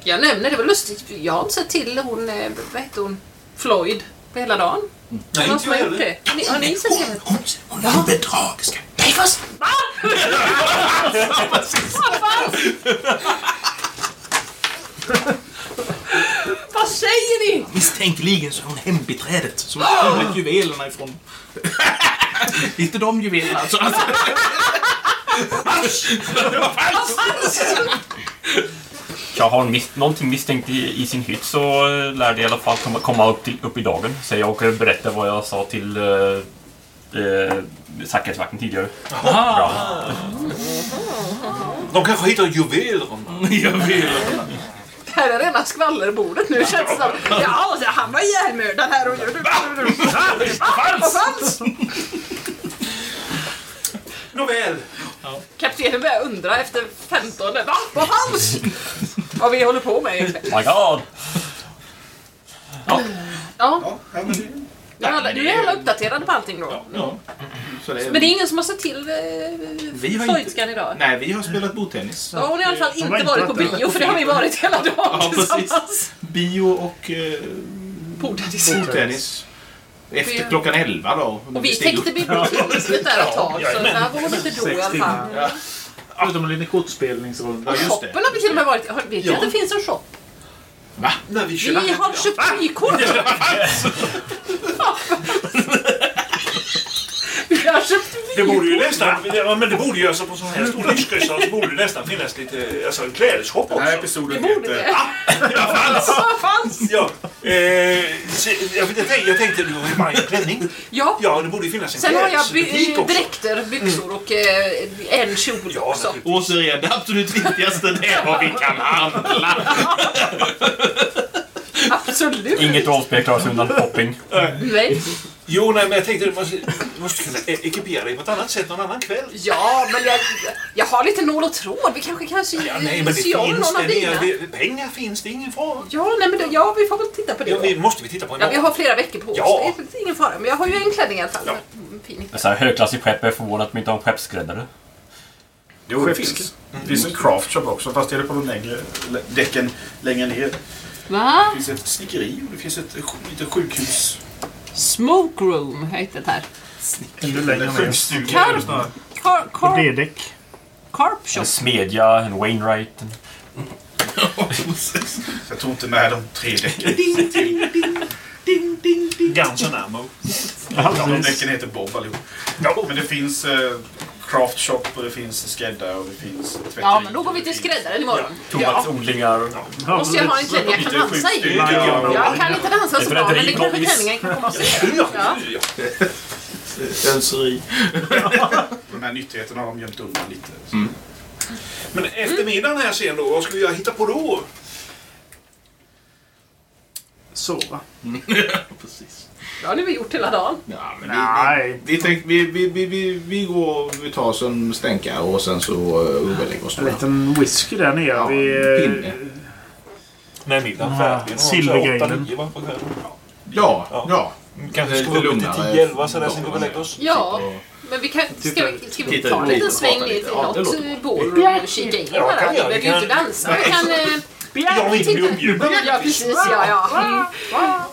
Jag nämner, det var lustigt, jag har inte sett till hon, eh, vad heter hon, Floyd på hela dagen. Nej, Någon inte jag har gjort heller. har ni sett det? hon, hon är bedragerska. Nej, fast... Va? Vad säger ni? Misstänkligen så är hon hembiträdet som har stulit juvelerna ifrån... <laughs> Inte de juvelerna alltså. Jag har mis någonting misstänkt i, i sin hytt så eh, lär det i alla fall komma, komma upp, till, upp i dagen. Så jag åker och berättar vad jag sa till uh, säkerhetsvakten tidigare. De kanske hittar juveler. juvelerna. <laughs> Det här är rena skvallerbordet nu känns det som. Ja, så han var ihjälmördad här och... Fanns? Nåväl. Kaptenen börjar undra efter 15. Va? Vad fanns? Vad vi håller på med egentligen. My God! Ja, Ja, ja, men nu är alla- nu är alla uppdaterade på allting då. Ja. Så det är... Men det är ingen som har sett till eh, inte- Freudskan idag? Nej, vi har spelat bordtennis. Ja, hon har i alla fall inte inte varit på varit bio för det har vi varit hela dagen Ja, tillsammans. Bio och eh, Bordtennis. bordtennis. Efter Vi- klockan 11 då. Och vi täckte biblioteket där ett tag, så där var hon inte då i alla fall. Förutom en liten kortspelningsrunda. Och just det. shoppen har vi till och med varit Vet jag att det finns en shop? När vi Vi har köpt frikort! Vi har köpt Det borde ju nästan, ja, men det borde ju alltså på sån här stor lyxkryssare så borde det nästan finnas lite, alltså en klädeshop Den här också. episoden Det borde heter... det. Vad fanns? <laughs> Ja, eh, jag, jag, tänkte, jag tänkte du har ju bara en klänning. <laughs> Ja, Ja, det borde ju finnas en sen har jag by- också. dräkter, byxor och eh, en kjol Ja, också. Återigen, det absolut viktigaste det är vad vi kan handla. <laughs> Absolut. Inget sig undan popping. Nej. Jo, nej, men jag tänkte du måste, du måste kunna e- ekipera dig på ett annat sätt någon annan kväll. Ja, men jag, jag har lite nål och tråd. Vi kanske kan sy, Ja, nej, men det sy om finns någon av det. dina. det. Pengar finns det, ingen fara. Ja, nej, men det, ja, vi får väl titta på det Ja, då. det måste vi titta på Ja, vi har flera veckor på oss. Ja. Det är ingen fara. Men jag har ju en klänning i alla fall. Ja. Mm, Fin. Så här högklassigt skepp är förvånad att de inte har en skeppsskräddare. Jo, det finns. Det finns en craft shop också, fast det är på de längre däcken längre ner. Va? Det finns ett snickeri och det finns ett litet sjukhus. Smoke room heter det här. Ännu längre ner. Car, På car, D-däck. carp shop. En smedja, en Wainwright. En... <laughs> Jag tog inte med de tre däcken. Ding, ding, ding, ding, ding, ding. Guns and ammo. Ja, de däcken heter Bob allihop. Ja, men det finns eh, craft shop och det finns skräddare och det finns tvätteri. Ja, men då går vi till skräddaren imorgon. Tobaksodlingar. Måste jag ha en klänning jag kan dansa i? Jag kan inte dansa så bra, men det kanske klänningen kan komma och se. Ja, Ja. ja. De här nyttigheterna har de gömt undan lite. Men eftermiddagen här sen då, vad ska vi hitta på då? Sova. <laughs> Precis. Det har ni väl gjort hela dagen? Ja, men Nej. vi, vi, tänk, vi, vi, vi, vi, vi går vi tar oss en stänka och sen så uh, överlägger oss. En liten whisky där nere Ja, vid... pinne. När middagen Ah, färdig. Kvällen. Ja, Ja. ja. Kanske ska Lite vi upp till lugnare. 10-11 sådär sen vi går och lägger oss. Ja, men vi kan... Ska vi, ska vi ta en lite liten sväng ner lite. till något eh, ballroom och kika in kan vi Vi behöver Vi ju inte dansa. Vi kan... eh, Jag vill inte bli objuden. Ja, precis. Ja, ja. Mm.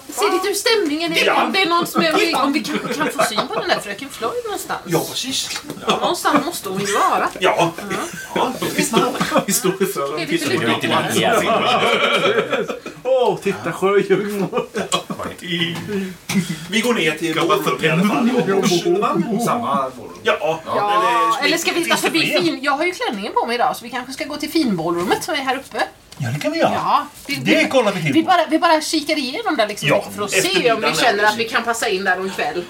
Se lite hur stämningen är. Ja. Om det är någon som är, Om vi kanske kan få syn på den där fröken Floyd någonstans. Ja, precis. Någonstans måste hon ju vara. Ja. ja visst man. Vi står Det är lite lyckligt. Åh, titta sjöjungfrun! Vi går ner till i alla fall. Samma. Ja. Ja, eller ska vi hitta förbi fin... Jag har ju klänningen på mig idag så vi kanske ska gå till finballroomet som är här uppe. Ja, det kan vi göra. Ja, vi, Det vi, kollar vi till vi, på. bara, vi bara kikar igenom där liksom Ja, för att se om vi känner att vi kan passa in där en kväll.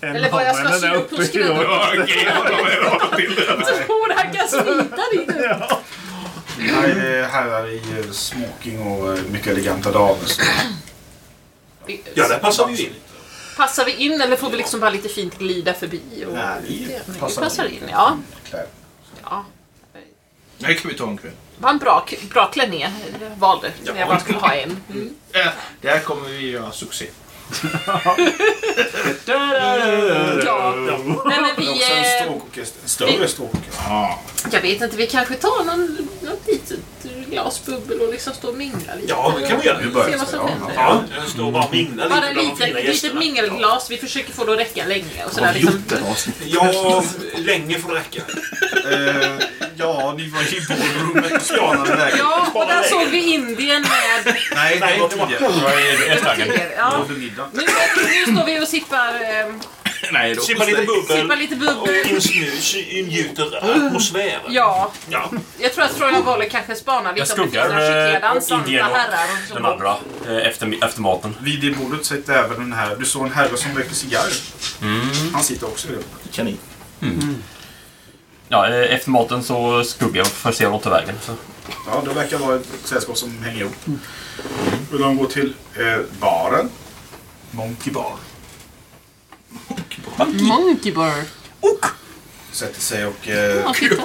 En Eller vad jag ska sy upp på uppe i skruven. år. Åh, det här kan smita dit nu. Här är herrar i smoking och eh, mycket eleganta damer. Ja, där passar vi in. Passar vi in eller får vi liksom bara lite fint glida förbi? Och... Nej, vi vi passar passar in, ja. ja. Det kan vi ta en kväll. Var en bra, bra klänning jag valde. när jag bara skulle ha en. Mm. Ja, där kommer vi göra succé. <laughs> Ja. Nej, men vi... Också en Eh, stråkorkester. En större stråkorkester. Ja. jag vet inte, vi kanske tar någon, något litet glas bubbel och liksom står och minglar lite. Ja, det kan vi göra. Vi börjar Se vad som ja. händer. Ja, jag står bara och minglar Bara lite ett bland de litet, gästerna. mingelglas. Vi försöker få det att räcka länge. Och sådär, liksom. Ja, länge får det räcka. <laughs> Eh, ja, ni var ju i ballroomet och spanade vägen. Ja, och där såg vi Indien med... Nej, det var tidigare. Det var i restaurangen. Ja. Nu, nu står vi och sippar, eh, <laughs> Nej, då. Sippa lite bubbel sippar lite och bubbel. insnus- ingjuter atmosfären. Ja, Ja. jag tror att Fröken Wolle kanske spanar Jag lite om det finns några skickliga eh, och herrar. den andra eh, efter, efter maten. Vid det bordet sitter även den här. Du såg en herre som rökte cigarr. Han sitter också vid det bordet. Kanin. Ja, eh, efter maten så skuggar jag för att se vart de tar vägen. Så. Ja, det verkar vara ett sällskap som hänger ihop. Och de går till eh, baren. Monkey Bar. Monkey Bird. Sätter sig och... Eh, Ja, titta.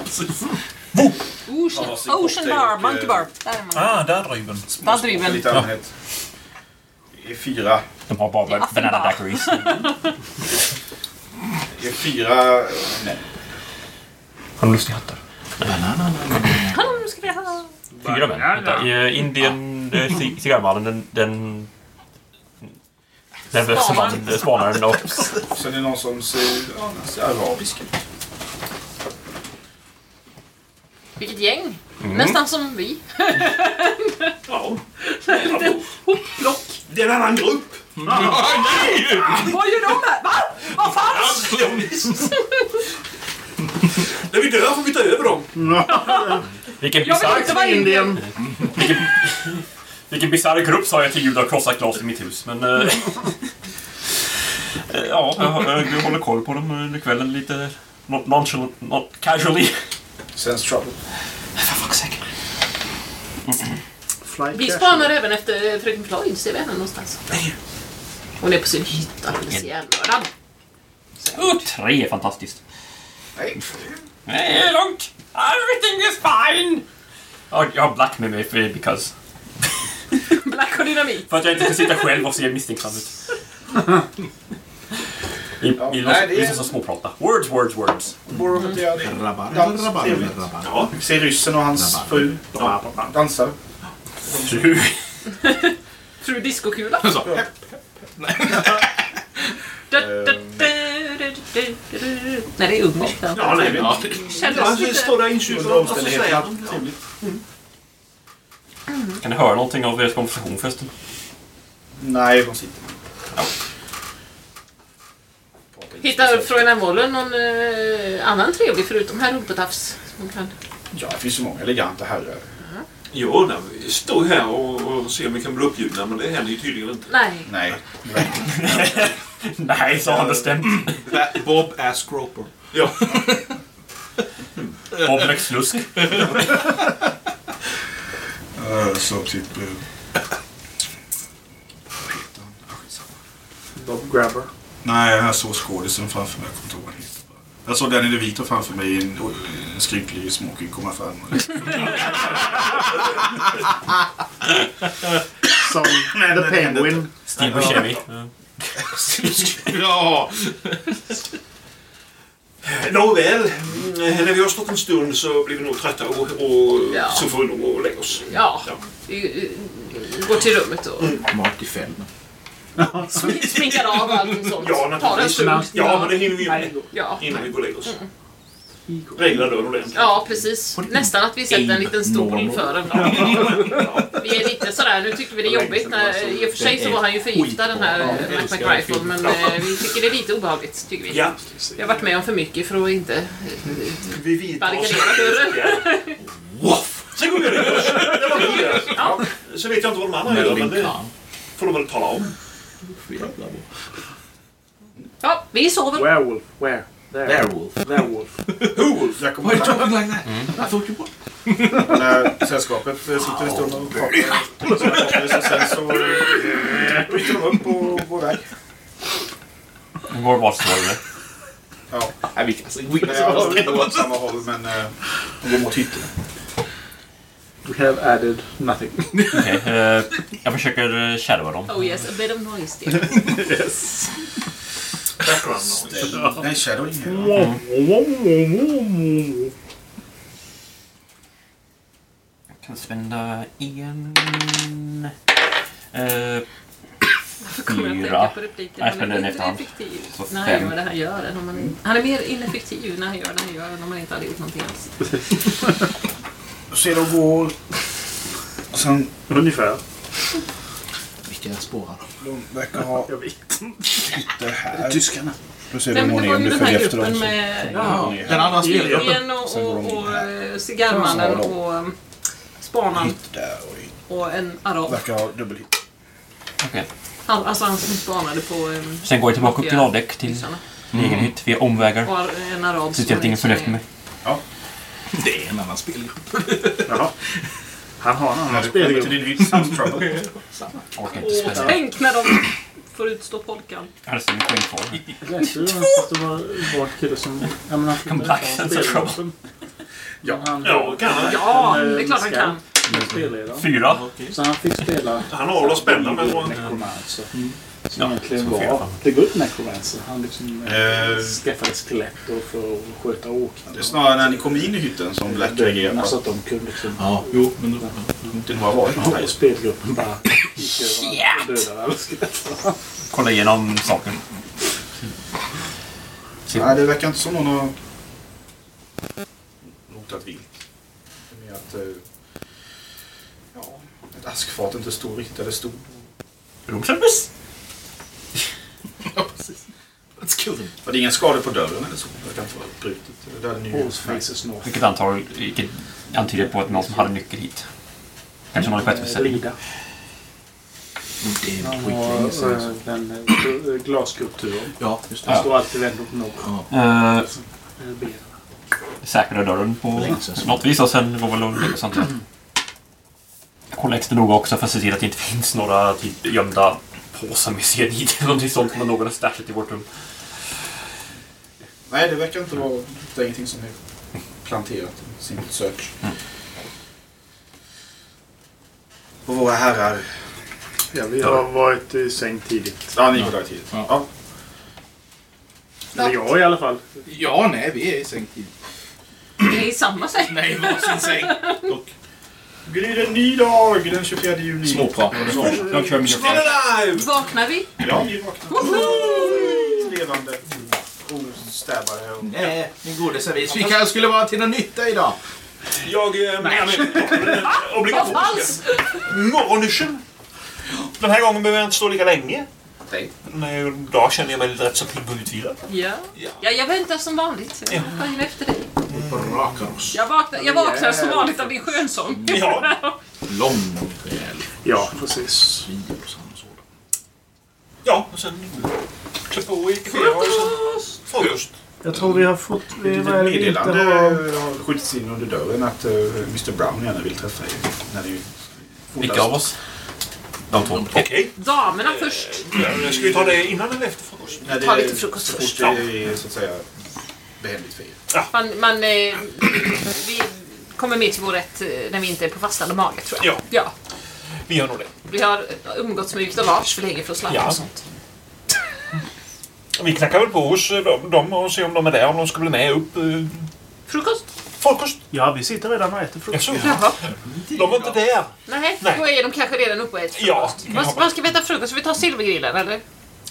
Ocean, Ja, Ocean Bar, och, Monkey eh, Bar. Där är man. Ah, där driven. Där. Lite allmänhet. Det är fyra. De har bara banana Affenbar. daiquiris. Det är fyra män. Har de lustiga hattar? Hallå, nu ska vi ha... Fyra män. Vänta, eh, Indien, eh, ci- cigarrmannen, den... den den Spanaren. spanaren, spanaren och Sen är det någon som ser, ja, ser arabisk ut. Vilket gäng. Nästan som vi. Ja. <laughs> Lite hopplock. Det är en annan grupp. Vad gör de här? Va? Vad fan? När vi dör får vi ta över dem. vilken Jag vill bisarr inte vara Indien. Vilken bisarr grupp sa jag till ljud av krossat glas i mitt hus. Men... eh, <laughs> eh, ja, jag, jag, håller koll på dem under kvällen lite non- nonchalant, non, casually. Sense trouble. Vi spanar även efter fröken Floyd. Ser vi henne någonstans? Hon är på sin hytta. Alldeles ihjälmördad. Uh, tre är fantastiskt. Nej. Nej, långt! Everything is fine! Ja, jag har Black med mig för, because... Black och dynamit. För att jag inte ska sitta själv och se misstänksam ut. Vi, Ja, vi nej, det är- låtsas så småprata. Words, words, words. Dans. Ja. Vi ser ryssen och hans fru ja, dansar. Fru. Fru Discokula. Så. Nej, det är ungerskt. Ja, nej, men... Kändes Han lite... står där inkylad Under Trevligt. Kan ni höra någonting av deras konversation förresten? Nej, de sitter. Hittar Fröken Wolle någon eh, annan trevlig förutom herr Rumpetafs? Ja, det finns så många eleganta herrar. Jo, nej, vi står här och, och ser om vi kan bli uppbjudna, men det händer ju tydligen inte. Nej. Nej. <laughs> Nej, sa han bestämt. <laughs> Bob Askroper. Ja. Bob Läxlusk. <laughs> Uh, så typ... Uh, Bob Grabber. nej, jag såg skådisen framför mig. Jag kommer inte ihåg vad han heter. Jag såg Danny DeVito framför mig i en, en skrynklig smoking komma fram. <laughs> Som The Penguin. Steve Buscemi. Ja! Nåväl, mm, när vi har stått en stund så blir vi nog trötta och, och Ja. så får vi nog gå och lägga oss. Ja. Ja. Eh, går till rummet och Marty Feldman. sm- sminkar av och allting sånt. Ja, naturligtvis. stund. Ja, men det hinner vi ju med Ja. innan vi går och lägger oss. Regla dörren ordentligt. Ja, precis. Nästan att vi sätter en liten stol för den. <laughs> Vi är lite sådär, nu tycker vi det är jobbigt. När, I och för sig så var han ju förgiftad den här eh, Mac McRifle, men eh, vi tycker det är lite obehagligt, tycker vi. Ja. Vi har varit med om för mycket för att inte eh, Vi barrikadera dörren. Sen går vi oss. Det var det. vet jag inte vad de andra gör, men det får de väl tala om. Ja, vi sover. Werewolf. Where? There. Werewolf. Werewolf. <laughs> Jag kommer Why are you talking like that? I thought you were. <laughs> när sällskapet eh, sitter en stund och pratar. Så och sen så eh, bryter de upp och går iväg. Går vart står? Ja, Nej, vi kan vi kan det är inte åt samma håll men eh, de går mot hytten. We have added nothing. Okej, eh, jag försöker eh, kärva dem. Oh yes, a bit of noise there. <laughs> yes. Background noise. Nej, shadowing är det. Jag kan spända en... Eh, Varför kommer jag att tänka på repliken? Nej, Han spända är den efterhand. Så när han fem. gör det han gör. Än om man, han är mer ineffektiv när han gör det han gör än om man inte hade gjort någonting alls. Så är de går. Sen, Ungefär. Vilka spårar de verkar ha <laughs> Jag vet. hytter här. Tyskarna. Då ser gå det ner var om du följer efter dem. med Ja, den andra spelgruppen. Och, och, in och eh, cigarrmannen Ja, de- och spanaren och en arab. Verkar ha dubbelhytt. Okej. Han, alltså han som spanade på um, Sen går jag tillbaka upp till avdäck till min egen hytt via omvägar. Och en arab Se till att ingen följer efter mig. Det är en annan spelgrupp. <laughs> Jaha. Han har en När annan till spelgrupp. din hytt, sounds trouble. Orkar inte Och spela. tänk när de får utstå polkan. Jag hade en poäng kvar. Jag läste ju någonstans att det var en kille som... Ja, men han fick back, om sense spelgruppen. Ja. Han, Ja, kan han. Ja, eh, det är klart han scout, kan. Fyra. Så han fick spela... Han har att spänna med. Necromancer. Som Ja, egentligen som fyra var fall. The Good Necromancer. Han liksom Eh. skaffade skelett för att sköta åkrar. Det är snarare när ni kommer in i hytten som Black reagerar Så att de kunde liksom... Ja, jo, men då... Det har varit något här Och spelgruppen bara gick över och dödade alla skelett. Kolla igenom saken. Nej, det verkar inte som någon har rotat vilt. Det är mer att eh, ja, ett askfat inte står riktigt där det stod. Roomservice? <laughs> Ja, precis. Let's kill them. För det är inga skador på dörren eller så. Det verkar inte vara brutet. Det där är ny. Horse faces north. Vilket antar, vilket antyder på att någon som hade nyckel hit. Kanske någon i sjätte besättning. Lida. Det är skitlänge sedan. eh, den eh, glasskulpturen. Ja, just Den det. står alltid vänd åt norr. Ja. Uh, Eh, säkra dörren på något vis och sen går väl och lägga sånt där. Jag kollar extra noga också för att se till att det inte finns några typ gömda påsar med cyanid eller någonting sånt som någon har stashat i vårt rum. Nej, det verkar inte vara... Det är ingenting som är planterat. Simpelt search. Och våra herrar... Ja, vi har varit i säng tidigt. Ja, ni går där tidigt. Ja. Ja. Eller jag i alla fall. Ja, nej, vi är i säng tidigt. Det är i samma säng. Nej, varsin säng. <laughs> Och Blir det en ny dag den 24 juni? småpratade så. Jag kör alive! Vaknar vi? Ja, ni vaknar. Levande. Ostädade. och- Nej, min gode servis. Vi kanske skulle vara till någon nytta idag. Jag... Eh, obligatoriska. Morgonduschen. Den här gången behöver jag inte stå lika länge. Nej. Nej, Idag känner jag mig rätt så pigg och utvilad. Ja. ja, jag väntar som vanligt. Jag inne efter dig. Brakar oss. Jag vaknar, jag vaknar som vanligt av din skönsång. Ja. Lång rejäl. Ja, precis. Och. Ja, och sen klä på, och sen frukost. Jag tror vi har fått... Vi, Ett inte meddelande har... har skjutits in under dörren att uh, Mr Brown gärna vill träffa er. När ni Vilka av oss? De två. Okej. Damerna först. Ska vi ta det innan eller efter frukost? Det, Ta lite frukost så först. fort det är så att säga behändigt för er. Man, man, eh, vi kommer mer till vår rätt eh, när vi inte är på fastande mage, tror jag. Ja. ja. Vi gör nog det. Vi har umgåtts med Viktor Lars för länge för att slarva Ja. och sånt. Vi knackar väl på hos eh, dem- dem och ser om de är där, om de ska bli med upp. eh, Frukost? Frukost. Ja, vi sitter redan och äter frukost. Jaha. De är inte där. Nej, Nej. då är de kanske redan uppe och äter Ja, frukost. kan Vad, vad ska vi äta frukost? Ska vi ta silvergrillen eller?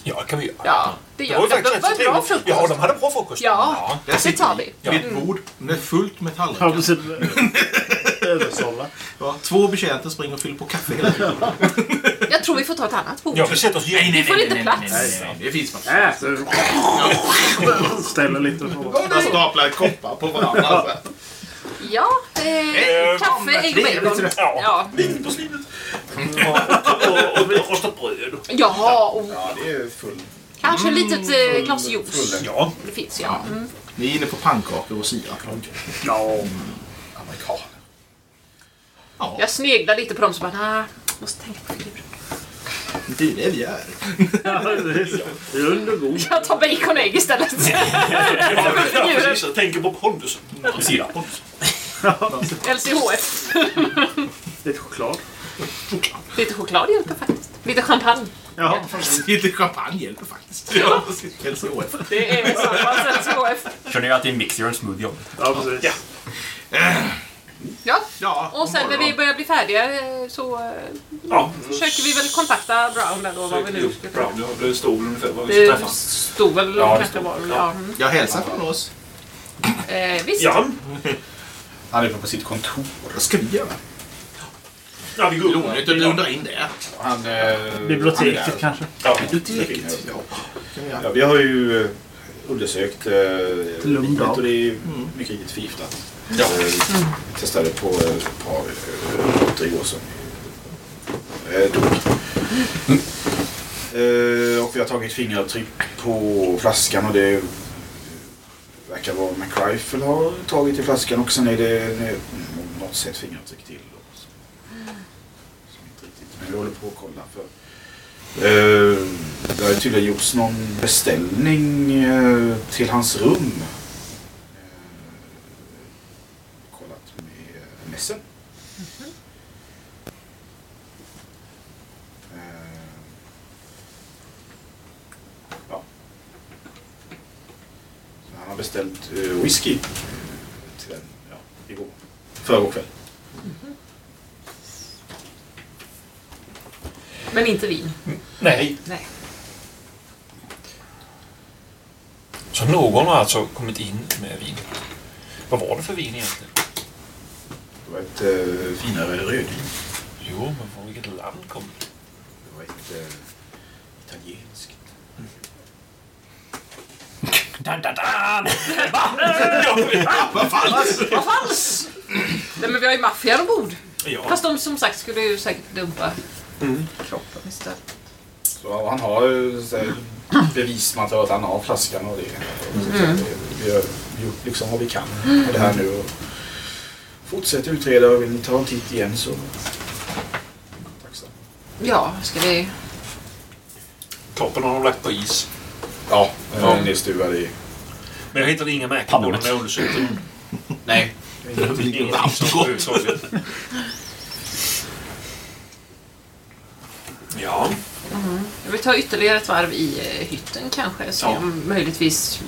Ja, kan vi göra. Ja, det gör var vi. Det var en bra frukost. Ja, de hade bra frukost. Ja, det tar vi. Vid ett bord med fullt med Ja, tallrikar. <laughs> Översålla. Ja, två betjänter springer och fyller på kaffe hela tiden. Jag tror vi får ta ett annat bord. Ja, vi sätter oss igen. Vi får inte plats. nej, det finns. Äter. Ställer lite på. Man staplar koppar på varandra. Ja, eh, kaffe, ägg och bacon. Ja. Ja. Vin på slivet. Och, och, och rostat bröd. Ja, och Ja, det är full. kanske ett litet eh, glas juice. Ja. Det finns ja. Mm. Ni är inne på pannkakor och sirap. Ja. Amerikaner. Jag sneglar lite på dem så bara, nej, måste tänka på figuren. Det är det vi är. Rund och god. Jag tar bacon och ägg istället. <laughs> Ja, precis. Jag tänker på pondusen. Sirapen. LCHF. <laughs> <laughs> Lite choklad. Lite choklad hjälper faktiskt. Lite champagne. Ja. Lite champagne hjälper faktiskt. Ja. LCHF. Det är Sandmans LCHF. Känner jag att det är mixer och en smoothie om. Ja, precis. Ja, Ja, och sen när vi börjar bli färdiga eh, så eh, Ja. försöker vi väl kontakta Brown där då vad vi nu ska ja, det stod ungefär vad vi ska Det träffas. stod väl Ja, det kanske stod. var Ja. ja. mm. Jag hälsar från oss. eh, Visst. Ja, <laughs> Han är på sitt kontor. Vad ska vi göra? ja vi går upp. Roligt att blunda in där. Han, eh, Biblioteket han kanske. Ja, Biblioteket. Ja. Ja, vi har ju eh, undersökt eh, dag. och det är mycket riktigt förgiftat. Ja. Vi testade på eh, ett par eh, igår som eh, dog. Eh, och vi har tagit fingeravtryck på flaskan och det verkar vara McRifle har tagit i flaskan och sen är det eh, något sätt fingeravtryck till. då, som- som inte riktigt- Men vi håller på att kolla för Eh, det har tydligen gjorts någon beställning eh, till hans rum. Eh, kollat med eh, mässen. Eh, ja. Så han har beställt eh, whisky till den ja, igår. Förrgår kväll. Men inte vin. Nej. Nej. Så någon har alltså kommit in med vin. Vad var det för vin egentligen? Det var ett eh, finare rödvin. Jo, men från vilket land kom det? Det var ett eh, italienskt. Dan, dan, dan. Vad falskt! Nej men vi har ju maffian ombord. Ja. Fast de som sagt skulle ju säkert dumpa kroppen istället. Så han har ju så här bevismaterial att han har flaskan och det. Så Mm. Vi har gjort liksom vad vi kan med det här nu. Och fortsätter utreda och vill ni ta en titt igen så tacksam. Ja, ska vi... Kroppen har de lagt på is. Ja, Ja. ja. nedstuvad i... Men jag hittade inga märken när jag undersökte. <clears throat> Nej. Ingenting som överhuvudtaget. Ja. Vi tar ytterligare ett varv i eh, hytten kanske. Så Ja. om möjligtvis...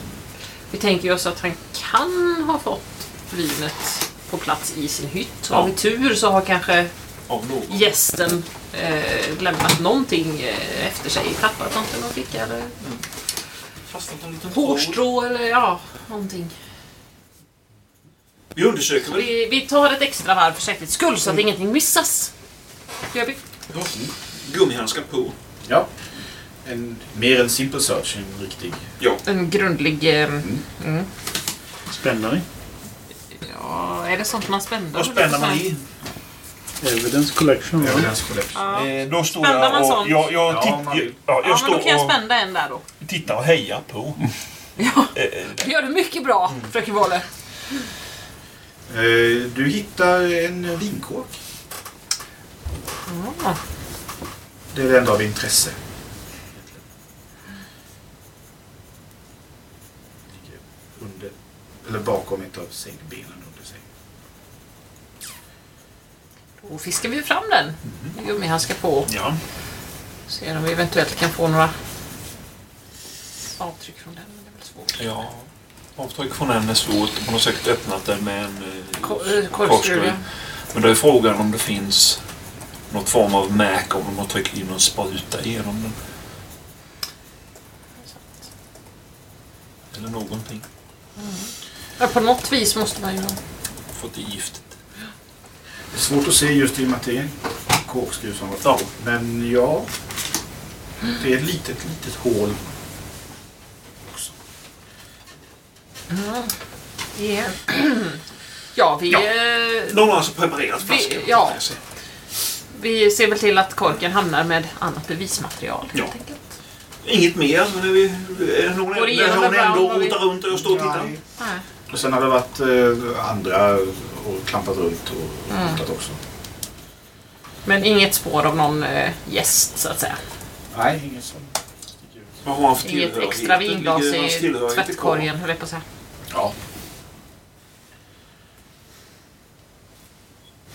Vi tänker oss att han kan ha fått vinet på plats i sin hytt. Har Ja. vi tur så har kanske gästen eh, lämnat någonting eh, efter sig. Tappat något i någon ficka eller Fastnat en liten hårstrå eller ja, någonting. Vi undersöker väl. vi, vi tar ett extra varv för säkerhets skull så att ingenting missas. Gör vi. Gummihandskar på. Ja. En, mer än simple search, en riktig... Ja. En grundlig... Eh, mm. Spänner ni? Ja, är det sånt man spänner? Vad spänner man i? Evidence collection. va? Evidence collection. Ja. Eh, då står Spänner man jag och... sånt? Jag, jag, Ja, titt, man ja, jag Ja, men då kan jag spända en där då. tittar och hejar på. <laughs> Ja, Eh, det gör du mycket bra, fröken Wolle. Eh, du hittar en vinkork. Ja. Det är det enda av intresse. Under, eller bakom ett av sängbenen under sig. Då fiskar vi fram den. Med gummihandskar på. ja. Ser om vi eventuellt kan få några avtryck från den. Men det är väl svårt. ja. Avtryck från den är svårt. Man har säkert öppnat den med en eh, eh. Men då är frågan om det finns något form av märke om de har tryckt in och spruta igenom den. Eller någonting. Ja, på något vis måste man ju... Fått i giftet. Det är svårt att se just i och med att det är en korkskruv som var Ja. på. Men ja, det är ett litet, litet hål också. Ja, ja <clears throat> vi... Ja. eh, Någon har alltså preparerat Vi- flaskan. ja. kan jag säga. vi ser väl till att korken hamnar med annat bevismaterial. Ja. helt enkelt. Inget mer? Men är, vi, är det någon, Går är igenom någon med ändå vad vi- runt och står och tittar? Nej. Nej. Och sen har det varit eh, andra och klampat runt och Mm. också. Men inget spår av någon eh, gäst, så att säga. Nej, ingen som sticker ut. Vad har han för Inget extra vinglas i tvättkorgen, höll jag på att säga. Ja.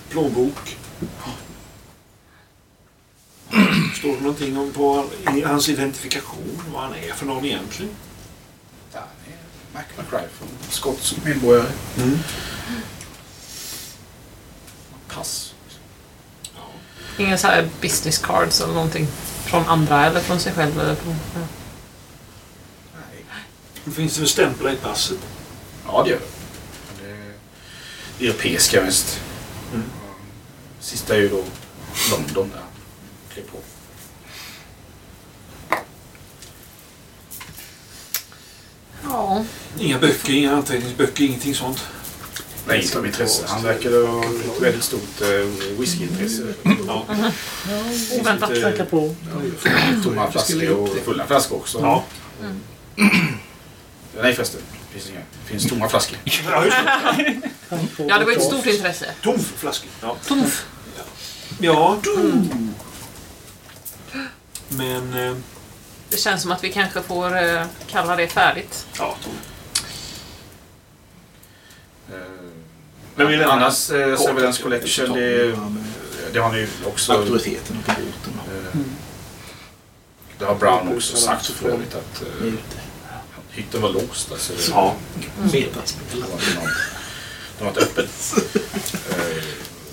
Plånbok. Står det någonting om på hans identifikation? Vad han är för någon egentligen? Är Mac McRae från skotsk medborgare. Mm. Pass. Inga så här business cards eller någonting från andra eller från sig själv. Eller från, ja. Nej. Finns det väl stämplar i passet? Ja, det gör det. Det är europeiska mest. Mm. Sista är ju då London där. Klev på. ja. Inga böcker, inga anteckningsböcker, ingenting sånt. Nej, inte av intresse. Han verkade ha ett väldigt stort eh, whiskyintresse. Ja. Oväntat. Knacka på. Tomma flaskor och fulla flaskor också. Ja. Nej förresten. Det finns, inga. det finns tomma flaskor. <laughs> ja, det. ja, det var ett stort intresse. Tom för flaskor. Ja. Tumf. ja. Men... Eh, Det känns som att vi kanske får eh, kalla det färdigt. ja, Tom. Men vi lämnar Annars eh. Surveillance Collection, det, det har ni också... Auktoriteten på båten. Eh, Det har Brown också sagt för övrigt att eh, hytten var låst. Alltså, det, Ja. Metaspel. det var inte någon, det var inte öppet. <laughs>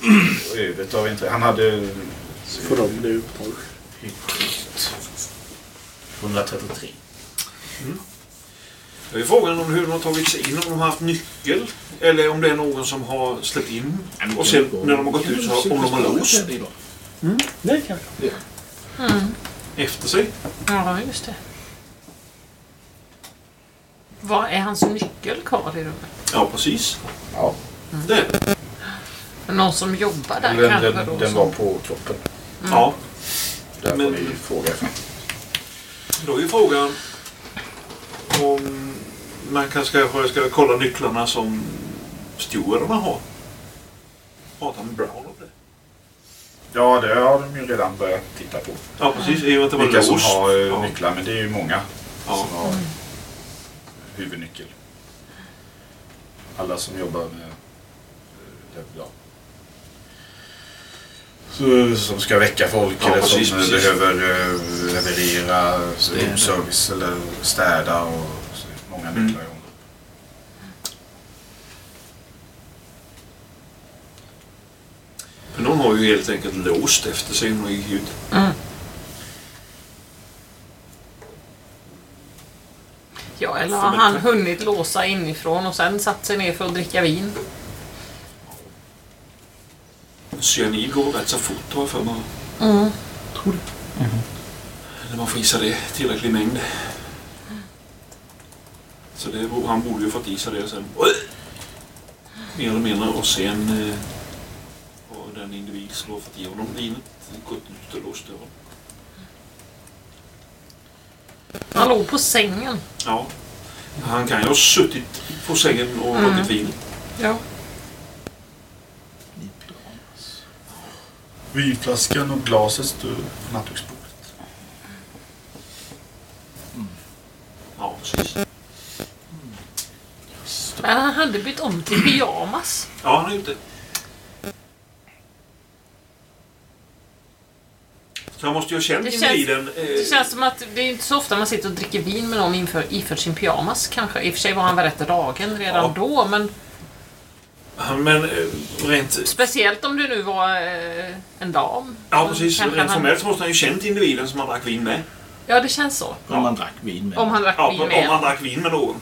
Eh, övrigt har vi inte... Han hade Så får de det uppdrag. hytt 133. Då är frågan om hur de har tagit sig in, om de har haft nyckel eller om det är någon som har släppt in och sen när de har gått ut så har, om de har låst Det kan vi. efter sig. Ja, just det. Vad är hans nyckel kvar i rummet? Ja, precis. Ja, Det är det. Någon som jobbar där den, kanske den, då? den var på kroppen. Ja. Där Men- får ni fråga. Då är ju frågan om man kanske ska, ska kolla nycklarna som stewarderna har. Prata med Brown om det. Ja, det har de ju redan börjat titta på. Ja, precis. I och med Vilka som har eh, ja. nycklar, men det är ju många Ja. som har huvudnyckel. Alla som jobbar med... eh, Ja. Så, som ska väcka folk Ja, eller precis, som precis. behöver eh, leverera Städa. romservice eller städa och många Mm. nycklar. Mm. För någon har ju helt enkelt låst efter sig när de gick ut. Ja, eller har han hunnit låsa inifrån och sen satt sig ner för att dricka vin? Cyanid går rätt så fort har jag för mig. Mm. När man får sig det tillräcklig mängd. Så det, han borde ju fått i sig det sen. Mer eller mindre. Och sen eh, har den individ som har fått i honom vinet gått ut och låst dörren. Han låg på sängen. Ja. Han kan ju ha suttit på sängen och Mm. druckit vin. Ja. Vinflaskan och glaset står på nattduksbordet. Ja, precis. Men han hade bytt om till pyjamas. Ja, han har gjort det. Så han måste ju ha känt Det känns- individen. Det Eh, känns som att det är inte så ofta man sitter och dricker vin med någon inför, iförd sin pyjamas kanske. I och för sig var han väl rätt dragen redan Ja. då, men men eh, rent... speciellt om det nu var eh, en dam. Ja, precis. Kanske Rent han- formellt så måste han ju känt individen som han drack vin med. Ja, det känns så. Om man drack vin med. Om han drack Ja, vin om med. han drack vin med någon.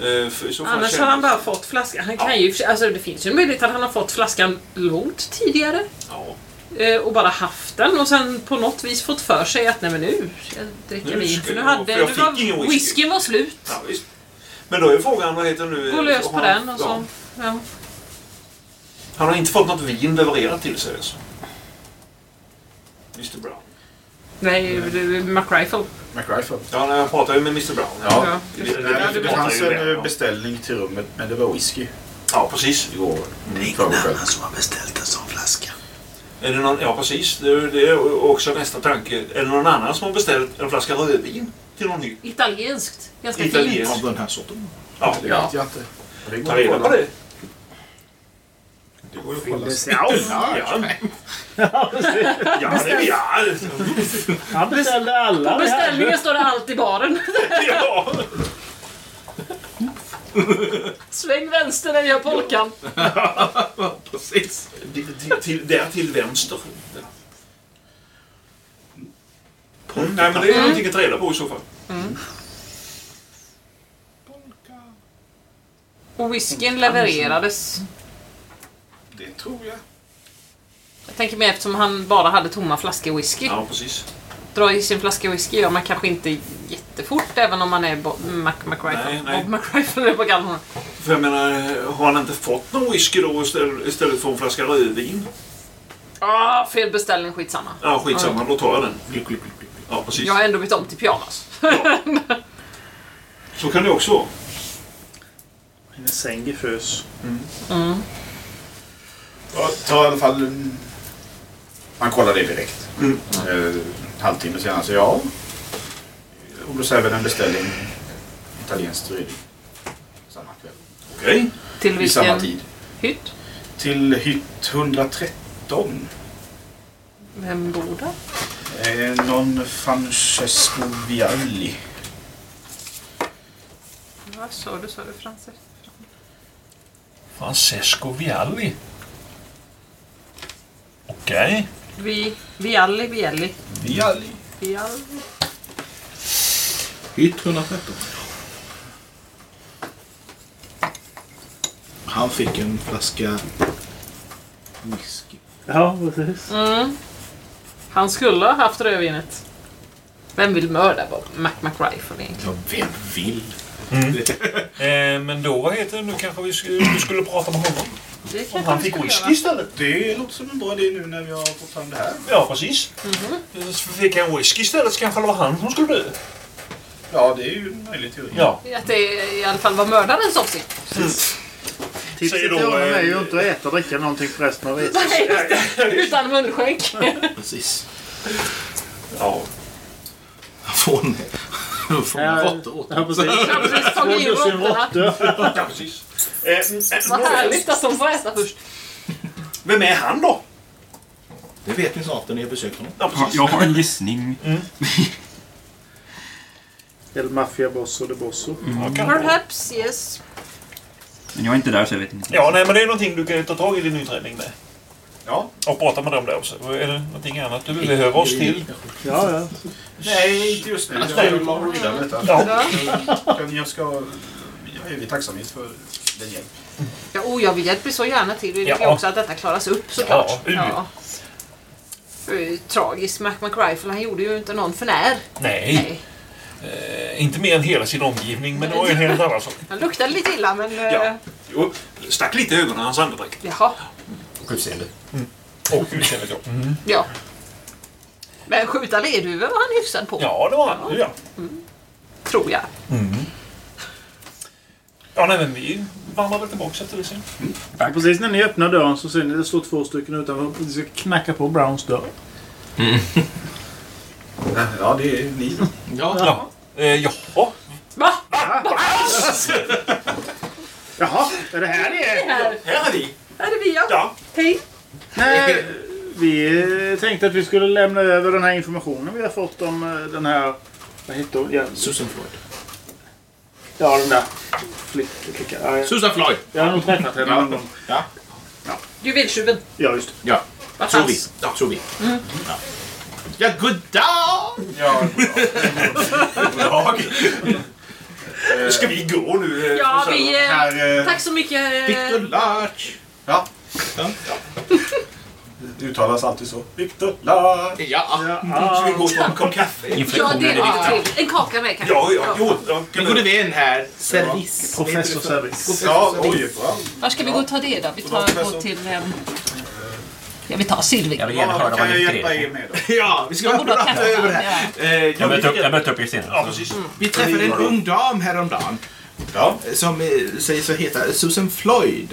Eh, Annars har han bara fått flaskan. Han kan ju, alltså det finns ju en möjlighet att han har fått flaskan långt tidigare. Ja. eh, Och bara haft den och sen på något vis fått för sig att nej men nu ska jag dricka Nu vin. För nu jag- hade, för jag fick var, whisky. whiskyn var slut. Ja. Men då är frågan, vad heter nu? Gå lös på han- den och ja. så. Ja. Han har inte fått något vin levererat till sig alltså. Mr Brown. Nej, är McRifle. McRifle. Ja, nej, jag pratar ju med Mr Brown. Ja. Ja, Det, det, det. det, fanns en eh, beställning till rummet, men det var whisky Ja, precis. igår. Det är ingen annan som har beställt en sån flaska. Är det någon, ja, precis. Det, det är också nästa tanke. Är det någon annan som har beställt en flaska rödvin till någon ny? Italienskt. Ganska Italienskt. fint. Av den här sorten. Ja, Det Ja. vet jag inte. Ta reda på det. Det går ju att kolla. Ja, Ja, ja, det är ja. han beställde alla. På beställningen står det allt i baren. ja. Sväng vänster när vi gör polkan. <laughs> Precis. Till, till, där till vänster. Nej, men det är någonting att ta reda på i så fall. Och whiskyn levererades. Det tror jag. Jag tänker mig eftersom han bara hade tomma flaskor whisky. Ja, precis. Dra i sin flaska whisky gör man kanske inte jättefort även om man är Bob Mac McRifle. Nej, nej. Bob McRifle är på. För jag menar, har han inte fått någon whisky då istället, för en flaska rödvin? Ah, fel beställning, skitsamma. Ja, skitsamma. Då tar jag den. Gluk, gluk, gluk. Ja, precis. Jag har ändå bytt om till pyjamas. Så kan det också vara. Min säng är fös. Ja, ta i alla fall... Man kollar det direkt. Mm. Eh, halvtimme senare så ja. Olos även en beställning. Italienskt rödvin. Samma kväll. Okej. Till Vid samma vilken tid. hytt? Till hytt 113. Vem bor där? Eh, någon Francesco Vialli. Vad sa du? Sa du Frances? Francesco Vialli. Okej. Vi, Vialli, Vialli. Vialli. Vialli. Hytt 113. Han fick en flaska whisky. Ja, precis. Mm. Han skulle ha haft rödvinet. Vem vill mörda Bob Mac McRifle egentligen? Ja, vem vill? Eh, men då, vad heter det, nu kanske vi skulle, du skulle prata med honom. Det Om han vi fick whisky göra. istället. Det låter som en bra idé nu när vi har fått fram det här. Ja, precis. Mm Fick han whisky istället så kanske det var han som skulle dö. Ja, det är ju en möjlig teori. Ja. Att det i alla fall var mördarens avsikt. Tipset Säger till honom är eh, ju inte att äta och dricka någonting för resten av resan. Utan munskänk. <laughs> Precis. ja. Får en Ja, råttor åt Ja, precis. Ja, precis. Fånga in Dussin råttorna. råttor. Ja, precis. Eh, Vad härligt att de får äta först. Vem är han då? Det vet ni snart när ni har besökt honom. Ja, precis. Jag har en gissning. <laughs> El Mafia Bosso de Bosso. Ja, kanske. Perhaps, yes. Men jag är inte där så jag vet inte. ja, nej, men det är någonting du kan ta tag i din utredning med. Ja. Och prata med dem där också. Är det någonting annat du behöver oss till? Ja, ja. Nej, inte just nu. Jag ska la vidare med detta. Ja. Jag ska... Jag är vid tacksamhet för den hjälp. Ja, oh, ja, vi hjälper så gärna till. Vi vill Ja. också att detta klaras upp såklart. Ja, ju Tragiskt. Mac McRifle, han gjorde ju inte någon för när. Nej, Nej. eh, inte mer än hela sin omgivning. Men det var ju en helt annan sak. Han luktade lite illa, men... eh, Ja. Jo, stack lite i ögonen hans andedräkt. Jaha. Och utseende. Och utseendet, ja. Ja. Men skjuta lerduvor var han hyfsad på. Ja, det var han. Ja. Tror jag. Ja, nej, men vi vandrar väl tillbaka till det. Och precis när ni öppnar dörren så ser ni det står två stycken utanför. Ni ska knacka på Browns dörr. Ja, det är ni då. Ja. Ja. Eh, jaha. Va? Jaha, är det här det är? Här, Här är vi. här är vi ja. Ja. Hej. Nej, vi eh, tänkte att vi skulle lämna över den här informationen vi har fått om eh, den här... Vad heter hon? Ja, Susan Floyd. ja den där flick, flicka. Ja, jag- Susan Floyd! jag har nog träffat henne någon gång. Ja, Juveltjuven. Ja, just det. ja. Vad tror vi. Ja, tror vi. Ja. Ja, god dag! Ja, Ska vi gå nu? eh, Ja, vi... Eh, Här... eh, tack så mycket. eh, Victor Larch! Ja. Det uttalas alltid så. Victor Larch. Ja. Ska vi gå och ta en kopp kaffe? Ja, det är viktig. är trevligt. En kaka med kanske. Ja, ja, jo. Ja, Min gode vän här, Service. Professor Service. Ja, oj. Wow. Var ska vi gå och ta det då? Vi tar, går till... ehm, Jag vill ta Sylvie. Jag vill gärna höra Vad ni hjälpa er med då? Ja, vi ska prata över det här. Eh, Jag jag möter upp, jag möter upp er senare. Ja, precis. Vi träffade en ung dam häromdagen Ja. eh, som eh, säger så heta Susan Floyd.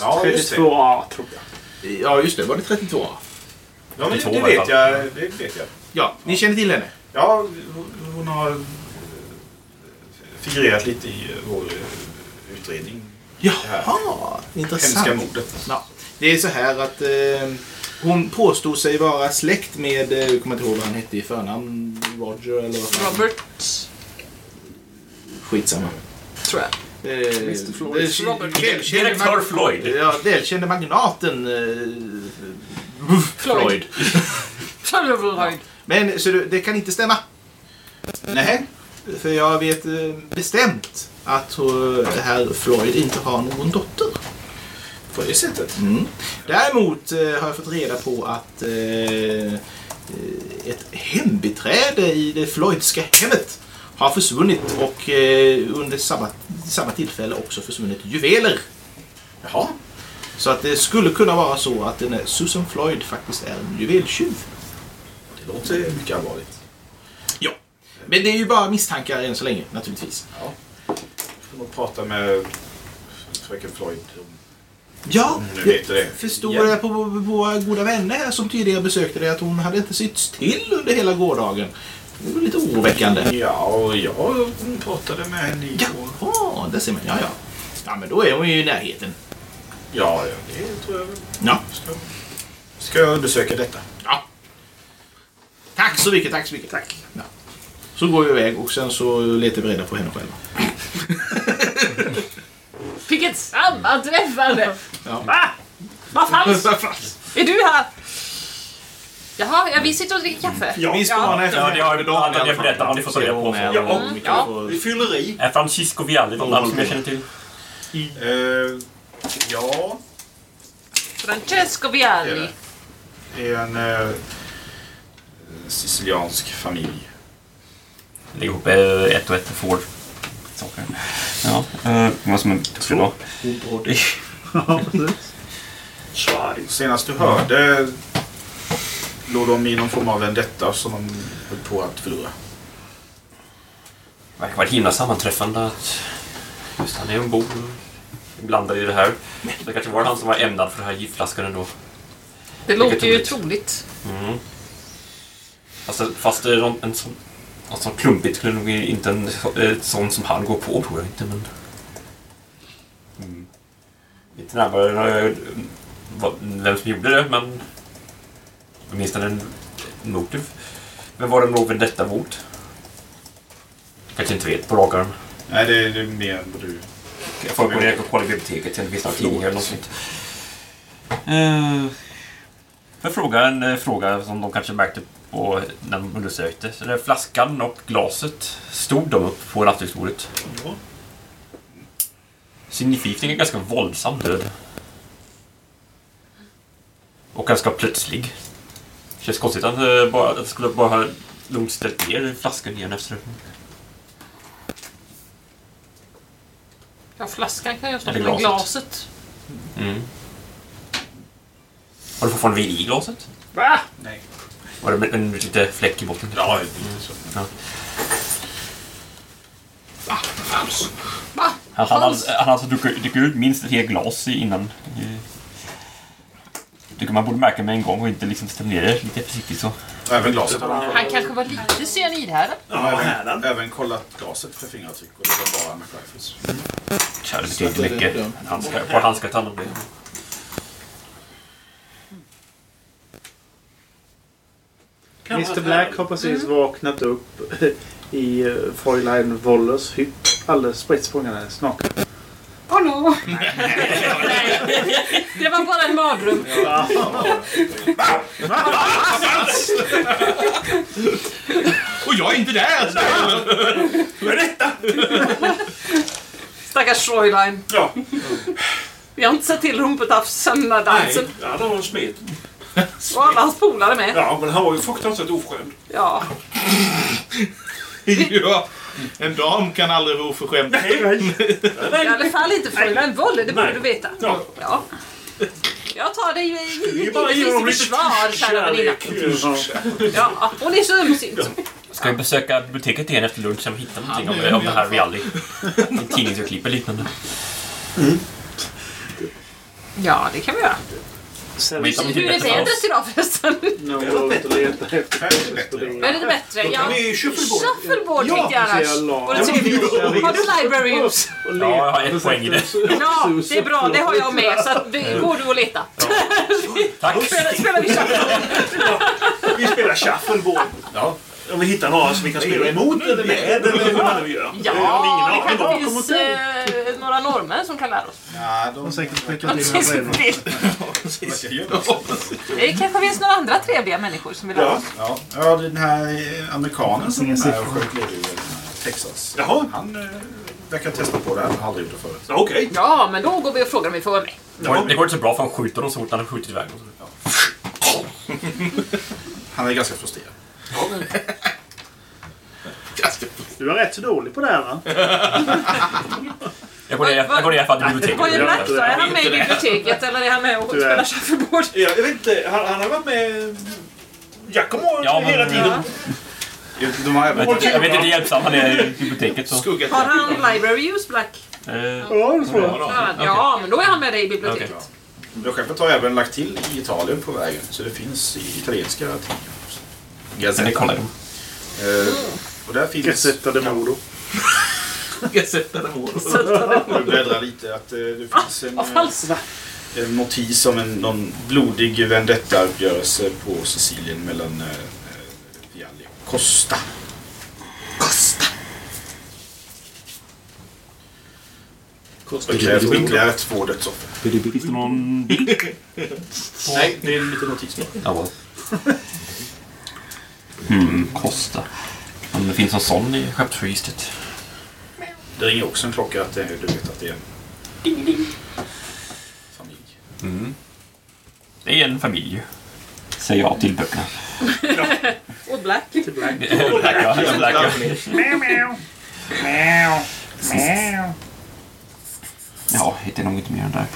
Ja, just det. 32A tror jag. Ja, just det. Var det 32? Ja, men Två det i alla vet jag. Det vet jag. Ja, ni känner till henne? Ja, hon- har eh, figurerat lite i eh, vår eh, utredning. Jaha, Hemska intressant. mordet. Ja, det är så här att eh, hon påstod sig vara släkt med, jag kommer inte ihåg vad han hette i förnamn, Roger eller vad. Robert, Skitsamma. tror jag. Eh, Mr. Floyd. det- Robert. Direktör Floyd. Ja, välkände magnaten eh, Floyd. Floyd. <laughs> Men så det, det kan inte stämma. Nej. För jag vet eh, bestämt att eh, herr Floyd inte har någon dotter. På det sättet. Mm. Däremot eh, har jag fått reda på att eh, eh, ett hembiträde i det Floydska hemmet har försvunnit och eh, under samma, samma tillfälle också försvunnit juveler. Jaha. Så att det skulle kunna vara så att den här Susan Floyd faktiskt är en juveltjuv. Det låter mycket allvarligt. Ja. Men det är ju bara misstankar än så länge naturligtvis. Ja. Jag får nog prata med fröken Floyd. Ja, Nu vet du det. förstår Igen. jag på på våra goda vänner här som tidigare besökte dig att hon hade inte sytts till under hela gårdagen. Det var lite oroväckande. Ja, och jag pratade med henne igår. Jaha, där ser man. Ja, ja. Ja, men då är hon ju i närheten. Ja, ja, det tror jag väl. Ja. Ska, ska jag undersöka detta? ja. Tack så mycket, tack så mycket. Tack. Ja. Så går vi iväg och sen så letar vi reda på henne själva. Vilket sammanträffande! Ja. Va? <laughs> Vad fanns? Är du här? Jaha, ja, vi sitter och dricker kaffe. Ja. Vi spanar efter Ja, det har- henne på dagen i ja, alla det fall. berättar han, det får reda på. Vad Ja. och mycket Ja. Vi fyller i. Är Francisco Vialli någon namn som jag känner till? Eh, ja, Francesco Vialli. det är en eh, siciliansk familj. Lägg ihop eh, ett och ett och får saker. Ja, eh, vad som är duktig då? <laughs> Schweiz. Senast du hörde låg de i någon form av vendetta som de höll på att förlora. Det verkar vara ett himla sammanträffande att just han är ombord blandad i det här. Det kanske var han som var ämnad för den här giftflaskan ändå. Det låter ju troligt. Mm. Alltså, fast det är någon, en sån, något sånt klumpigt skulle nog inte en eh, sån som han gå på, tror jag inte. Men... Mm. Inte närmare eh, vad- vem som gjorde det, men åtminstone en motiv. Men var det någon detta mot? Kanske inte vet på rak arm. Nej, det, det är mer än du... Jag får gå ner och kolla i biblioteket, det finns några tidningar eller något sånt. Uh, jag fråga en eh, fråga som de kanske märkte på när de undersökte. Så där flaskan och glaset, stod de upp på nattduksbordet? Ja. Signifikativt en ganska våldsam död. Och ganska plötslig. Känns konstigt att, eh, bara, att det skulle bara ha lugnt ställt ner flaskan igen efter Ja, flaskan kan ju ha stått Eller med glaset. glaset. mm. Har du fortfarande vin i glaset? Va? Nej. Var det en lite fläck i botten? Ja, lite så. Ja. Va? Han, han, Fanns- han, han alltså druckit ut minst ett helt glas innan. Eh, Tycker man borde märka med en gång och inte liksom ställa ner det lite försiktigt så. Även glaset. Han kanske var lite cyanid här. Ja, även, även kollat glaset för fingeravtryck och det var bara McRifles. Tja, det betyder inte mycket. Par handskar ta hand om det. Mr Black har precis vaknat upp <laughs> i eh, Fräulein Wollers hytt. Alldeles spritt språngande naken. Oh no! <laughs> Det var bara en mardröm. <laughs> Och jag är inte där! Stackars Fräulein. Ja. Vi har inte sett till rumpetafsen den där Nej, dansen. ja, det var en smet. Och alla hans polare med. Ja, men han var ju fruktansvärt oförskämd. Ja. <laughs> ja. En dam kan aldrig vara oförskämd. I alla fall inte Fräulein Wolle, det borde Nej. du veta. Ja. Ja. Jag tar dig i, i, försvar, kära väninna. Ja, hon är så ömsint. Ska vi besöka biblioteket igen efter lunch och hitta någonting om, om det här Vialli? En tidningsurklipp eller liknande. Ja, det kan vi göra. Sen Hur är vädret idag förresten? <laughs> när hon går ut och letar efter Är det bättre? Ja. Shuffleboard. Shuffleboard tänkte jag jag annars. Vore trevligt. Har du library use? Ja, jag har ett poäng i det. Ja, det är bra. Det har jag med. Så går du och leta. <laughs> Tack. Spelar, spelar vi shuffleboard? Vi spelar shuffleboard. Ja. Om vi hittar några som vi kan spela emot eller med eller hur man nu gör. Ja, det kanske finns eh, några norrmän som kan lära oss. Ja, de har säkert skickat in en brev. <laughs> det. Kanske finns några andra trevliga människor som vill lära Ja. oss. Ja, ja den här amerikanen som är med och sköt i Texas. Jaha. Han eh, verkar testa på det här. Han har aldrig gjort det förut. Okej. Ja, men då går vi och frågar om vi får vara med. Det går inte så bra för han skjuter dem så fort han har skjutit iväg dem. Han är ganska frustrerad. Du var rätt så dålig på det här va? Jag går ner jag går ner till Vad biblioteket. är Black då? Är han med i biblioteket eller är han med och spelar shuffleboard? Ja, Jag vet inte. Han, han har varit med Giacomo Ja, men- hela tiden. De har Jag även vet, jag vet inte hur hjälpsam han är i biblioteket. Så. Har han library use Black? Eh, Ja, det tror jag. Ja, ja, men då är han med dig i biblioteket. Skeppet har även lagt till i Italien på vägen. Så det finns i italienska tidningar. Men det Gazzetta. kollar de. Eh, och där finns... Gazzetta de Modo. Jag <laughs> bläddrar lite att eh, det finns en, falskt. en notis om en någon blodig vendetta-uppgörelse på Sicilien mellan eh, eh, Vialli och Costa. Costa! Det krävs ytterligare två dödsoffer. Finns det någon <laughs> bild? Nej, det är en liten notis bara. Hmm, Kosta. Om det finns en sån i skeppsregistret. Det ringer också en klocka att det, du vet att det är en familj. Det är en familj. Säger jag till böckerna. <laughs> Och Black. <laughs> Black, ja. Black, ja. Ja, hittar nog inte mer än där.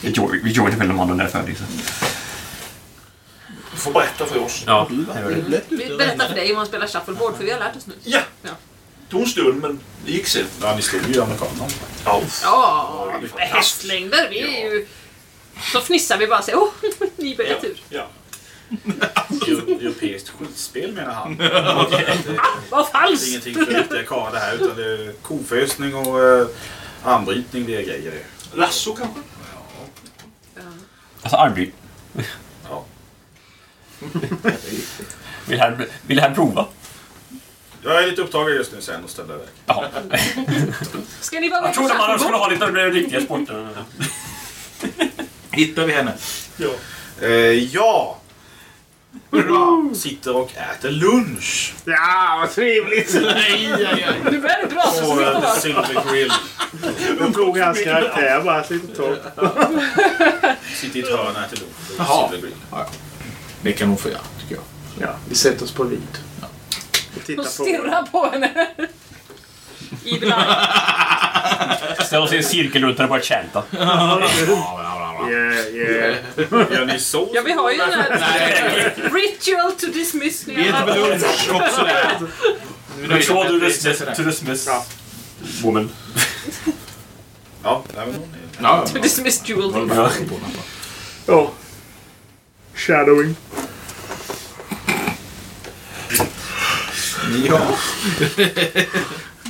Vi join- Vi joinar väl de andra när det är färdigt. Så. Du får berätta för oss. Ja, det. Vi berättar för dig om man spelar shuffleboard för vi har lärt oss nu. Ja. Ja. Tog en stund men det gick sen. Ja, ni slog ju amerikanerna. Ja. Ja, med hästlängder. Vi är ju... Så fnissar vi bara och säger åh, <laughs> ni börjar tur. ja. Eu- Europeiskt skitspel menar han. <laughs> Vad Det är falskt! ingenting för riktiga karlar det här utan det är kofösning och eh, armbrytning det är grejer det. Lasso kanske? Alltså armbryt. <laughs> <laughs> Vill han, vill han prova? Jag är lite upptagen just nu sen och ställa iväg. Ja. <laughs> Ska ni vara med Jag trodde man skulle ha lite riktiga sporter. <laughs> Hittar vi henne? Ja. Eh, ja! Hurra! Sitter och äter lunch Ja, vad trevligt! Du börjar bra så på. The Silver Grill. De tog hans karaktär bara ett litet tag. Sitter i ett hörn och äter lunch Jaha. Silver Grill. Det kan hon få göra, tycker jag. Ja, vi sätter oss på vid. Och tittar Och på... stirrar på henne. I blind. Ställer sig i en cirkel runt henne och börjar <laughs> chanta. Yeah, yeah. Gör ni så? Ja, vi har ju den här ritual to dismiss. Vi äter väl lunch också där. Ritual to dismiss, to dismiss woman. Ja, nej, men hon är... Ja, To dismiss jewel. Ja. Ja. Shadowing. ja.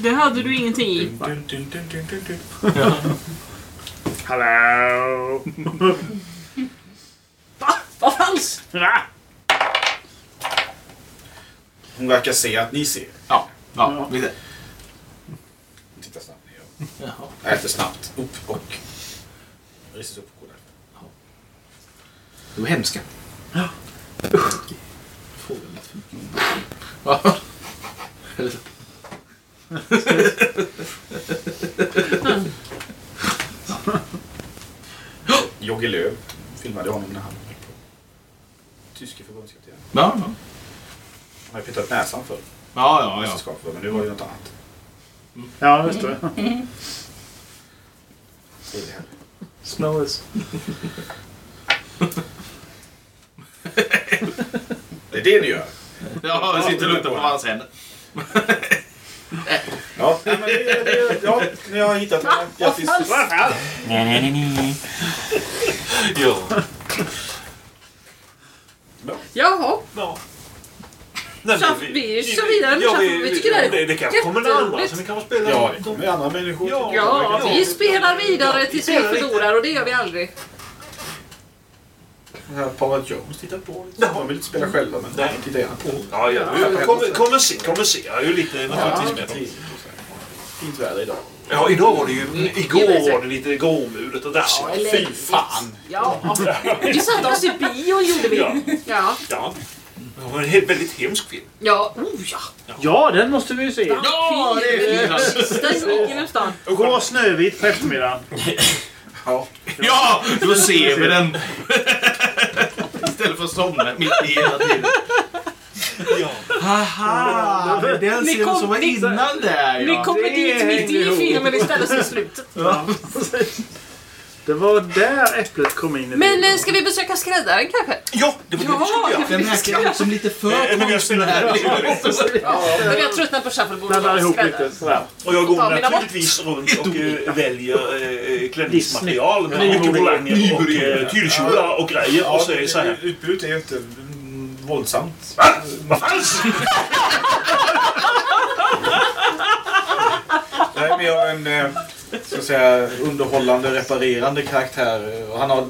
Det hade du ingenting i. Dun. Hallå! Va? Vad? Ja. Hon verkar se att ni ser. Ja, ja. lite. Hon tittar snabbt ner. Jaha. Äter snabbt upp och reser upp. Du är hemska. Ja. Fint. Ja. Jogge Löw filmade honom när han var på tyske förbundskapten. Ja, ja. Han har ju pyttat näsan för Ja, ja, ja. för, men nu var det ju något annat. Ja, just det. Det här. Snowes. Det är det ni gör. Ja, vi sitter och luktar på varandras händer. Ja, nej, men det, det, ja ni har hittat det. Grattis. Nej, nej, nej, nej. Ja. Jaha. ja. Nej, Så men vi kör vidare med shuffle. Vi tycker det är det, det kanske kommer några andra jätteroligt. som vi kan spela. Ja, det kommer andra människor. Ja. Ja, vi spelar vidare tills vi förlorar och det gör vi aldrig. Här paret Jones tittar på. De vill inte spela själva, men Nej. tittar gärna på. Ja, ja. Jag kommer, kommer se, kommer se. Jag är ju lite naturligtvis med dem. Fint väder idag. Ja, idag var det ju... Igår var det lite gråmulet och dassigt. eller- Fy fan! Ja. <laughs> Vi satte oss i bion gjorde vi. Ja. Ja. Ja. Det var en helt, väldigt hemsk film. Ja. Oh ja. Ja, den måste vi ju se. Ja, det är Sista sniken i stan. Gå Snövit på eftermiddagen. <laughs> Ja. Ja, då ser vi den. <laughs> Istället för att somna mitt i hela tiden. Ja. Haha! Det är den Ni scenen kom- som var ni- innan där ja. kommer det dit mitt i filmen istället för slutet. Ja. Det var där äpplet kom in i Men bilden. eh, ska vi besöka skräddaren kanske? Ja, det var det vi skulle göra. Den verkar liksom lite Eh, för Men vi har spelat här. <laughs> Men jag har tröttnat på shuffleboard Blandar och ihop sådär. Och jag går Ta mina naturligtvis runt och eh, väljer eh, klänningsmaterial med Disney. mycket volanger och eh, tyllkjolar och grejer. Och så är det så här. Utbudet är ju inte mm, våldsamt. Va? Vad falskt! <laughs> Nej, men jag har en eh, ska jag säga, underhållande, reparerande karaktär. Och Han har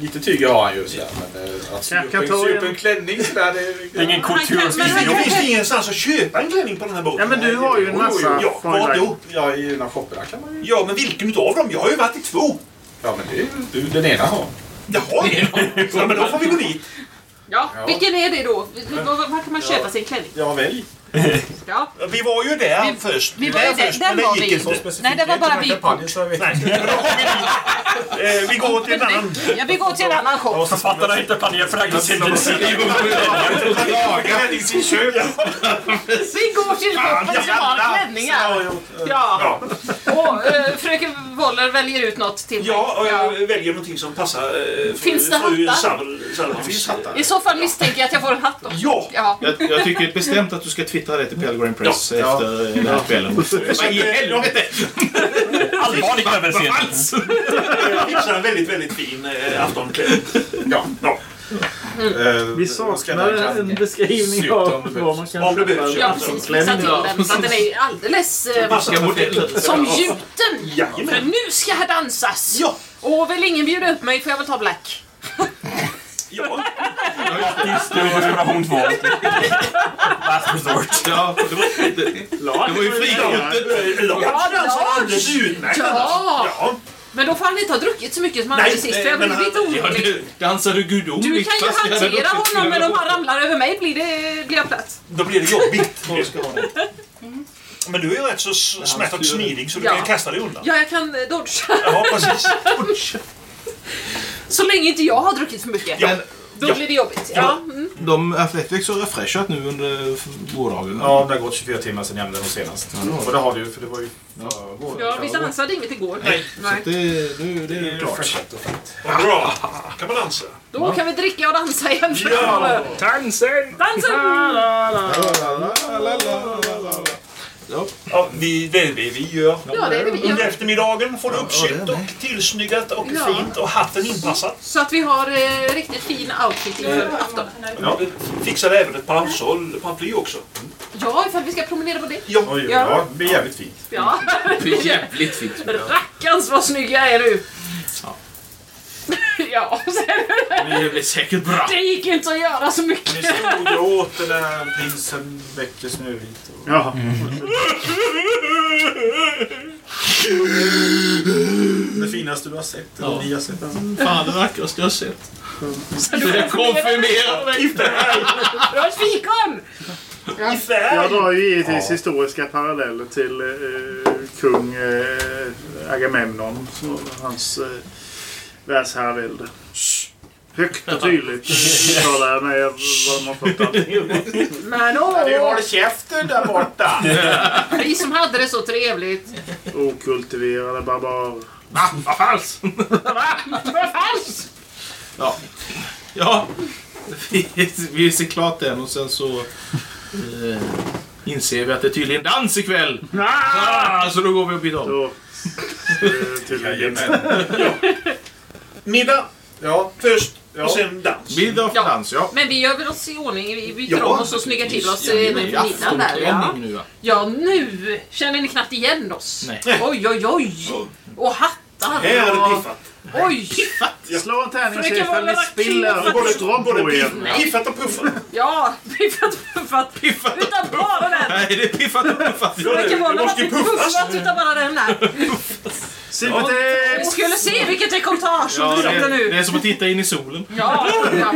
lite tyger har han ju. Sådär, men eh, att sy upp en, ta sy upp en- en klänning sådär, det är... Ingen Han kan- men kultur. han Det finns ingenstans att köpa en klänning på den här båten. Ja, men du har ju en massa Ja, iväg. då? Ja, i den här shopperna kan man ju... Ja, men vilken utav dem? Jag har ju varit i två. Ja, men det är ju du den ena har. Jaha. Ja, men då får vi gå dit. Ja, Ja. vilken är det då? Var, var kan man köpa sin klänning? Ja, välj. Ja. Vi var ju där Vi- först. vi var ju där- först, men det var gick vi. inte. Nej, det var bara. Nej, vi. <laughs> <laughs> Eh, Vi går till en annan. Ja, vi går till en annan shop. Författarna har inte planerat för <laughs> Klänningsinköp. Vi går till shoppen som har klänningar. Ja. Och eh, fröken Woller väljer ut något till mig. Ja, och jag väljer någonting som passar eh, Finns det hattar? I så fall misstänker jag att jag får en hatt då. Ja. Ja. Jag, tycker bestämt att du ska twittra det till Pelgrim Press Ja. efter eh, den här kvällen. Vad i helvete! Allvarlig överseende. Jag fixar en väldigt, väldigt fin eh, aftonklänning. Ja. Ja. Vi saknar en beskrivning av vad man kan Om det behövs, Ja, precis. Fixa till den. Så att den är alldeles eh, som gjuten. För Jajamän. nu ska här dansas. Ja. Och vill ingen bjuda upp mig får jag väl ta Black. <laughs> Ja. Desperation 2. Last resort. Ja, det var, det, Ja, det var ju frikortet. Ja, Ja, det ja. är alldeles utmärkt. Ja. Ja. Men då får han inte ha druckit så mycket som han gjorde sist. nej, För jag blir lite Ja, orolig. du, dansar du Du gudomligt kan ju hantera honom men om han ramlar över mig blir, det, blir jag platt. Då blir det jobbigt. <laughs> Men du är ju rätt så smärt och smidig så du Ja. kan kasta dig undan. Ja, jag kan eh, dodga. Ja, precis. <laughs> Så länge inte jag har druckit för mycket. Ja. Då Ja. blir det jobbigt. Ja. Mm. De Athletics har refreshat nu under gårdagen. Ja, det har gått 24 timmar sedan jag använde dem senast. Och det har du ju, för det var ju förrgår. Ja, vi dansade inget igår. Nej. Så att det, det, det är klart. Fräschat och fint. Vad bra. kan man dansa. Då kan vi dricka och dansa igen. Ja. <laughs> Dansen! Dansen! Ja, vi, det är det vi gör. Ja, det är det vi Under gör. eftermiddagen får du uppsytt och tillsnyggat och Ja. fint och hatten inpassad. Så att vi har eh, riktigt fin outfit inför afton. Ja. Fixade även ett parasoll, paraply också. Ja, ifall vi ska promenera på det. Ja. Ja. ja, det blir jävligt fint. Ja. Det är jävligt fint. Rackarns vad snygg jag är nu. <laughs> Ja, Det blir säkert bra. det gick inte att göra så Ni mycket. stod och åt den där prinsen väcker Snövit. Och... Ja. Det finaste du har sett, eller Ja. ni har sett. Fan, det vackraste jag har sett. Det konfirmerar mig. Du har ett fikon! I färg! Jag drar ju givetvis historiska paralleller till eh, kung eh, Agamemnon och hans eh, världsherravälde. Högt och tydligt talar jag med vad de har fått. Men Du åh! håller käften där borta! <laughs> Vi som hade det så trevligt. Okultiverade barbarer. Va? Vad falskt? <laughs> Vad falskt! Ja. Ja. Vi, vi ser klart den och sen så eh, inser vi att det är tydligen dans ikväll. Ah, så då går vi och byter om. Då, eh, till Jajamän. Middag Ja, först Ja. och sen dans. Middag för Ja. dans, ja. Men vi gör väl oss i ordning. Vi byter Ja. om oss och snyggar till oss eh, med Ja, middagen där. Ja. nu ja, nu känner ni knappt igen oss. Nej. Oj, oj, oj. Och hattar. Här är det och... piffat. Oj! Slå en tärning och se Fröken ifall ni spiller ostron både på er. piff, piffat och puffat. Ja, <laughs> piffat, puffat. Piffat. Utan bara den. Nej, det är piffat och puffat. Ja, det- inte puffas. puffat utan bara den där. Vi Silvertejp! skulle se vilket rekortage som Ja, du det, gjorde är, det nu. är som att titta in i solen. Ja, ja.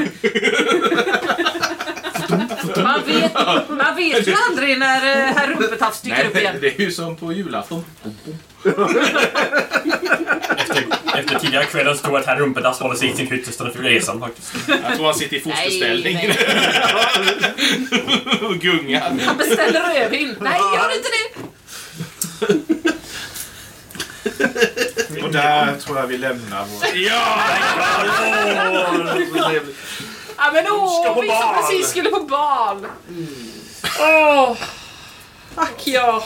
Man vet, man vet ju aldrig när eh, herr Rumpetafs dyker upp igen. det är ju som på julafton. Efter, efter tidigare kvällen så tror jag att herr Rumpedass håller sig i sin hytt istället för resan faktiskt. Jag tror han sitter i fosterställning Nej, <laughs> och gungar. Han beställer rödvin. Nej, gör inte det! Och där tror jag vi lämnar vår... Ja! Ja, men åh, på vi som precis skulle på bal. Åh, tack ja.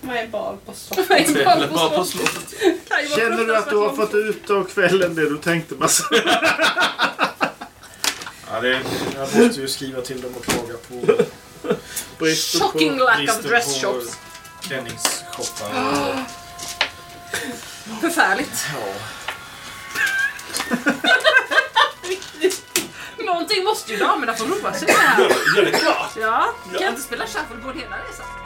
Vad är bal på slott? Vad är bal Eller på bara på slott? slottet. Känner du att du har fått ut av kvällen det du tänkte Basse? <laughs> Ja, det, jag måste ju skriva till dem och klaga på Bristen Shocking på... lack of dress shops. klänningsshoppar. Förfärligt. <laughs> Någonting måste ju damerna få roa sig med. Ja, det är klart. Ja, kan inte spela shuffleboard hela resan.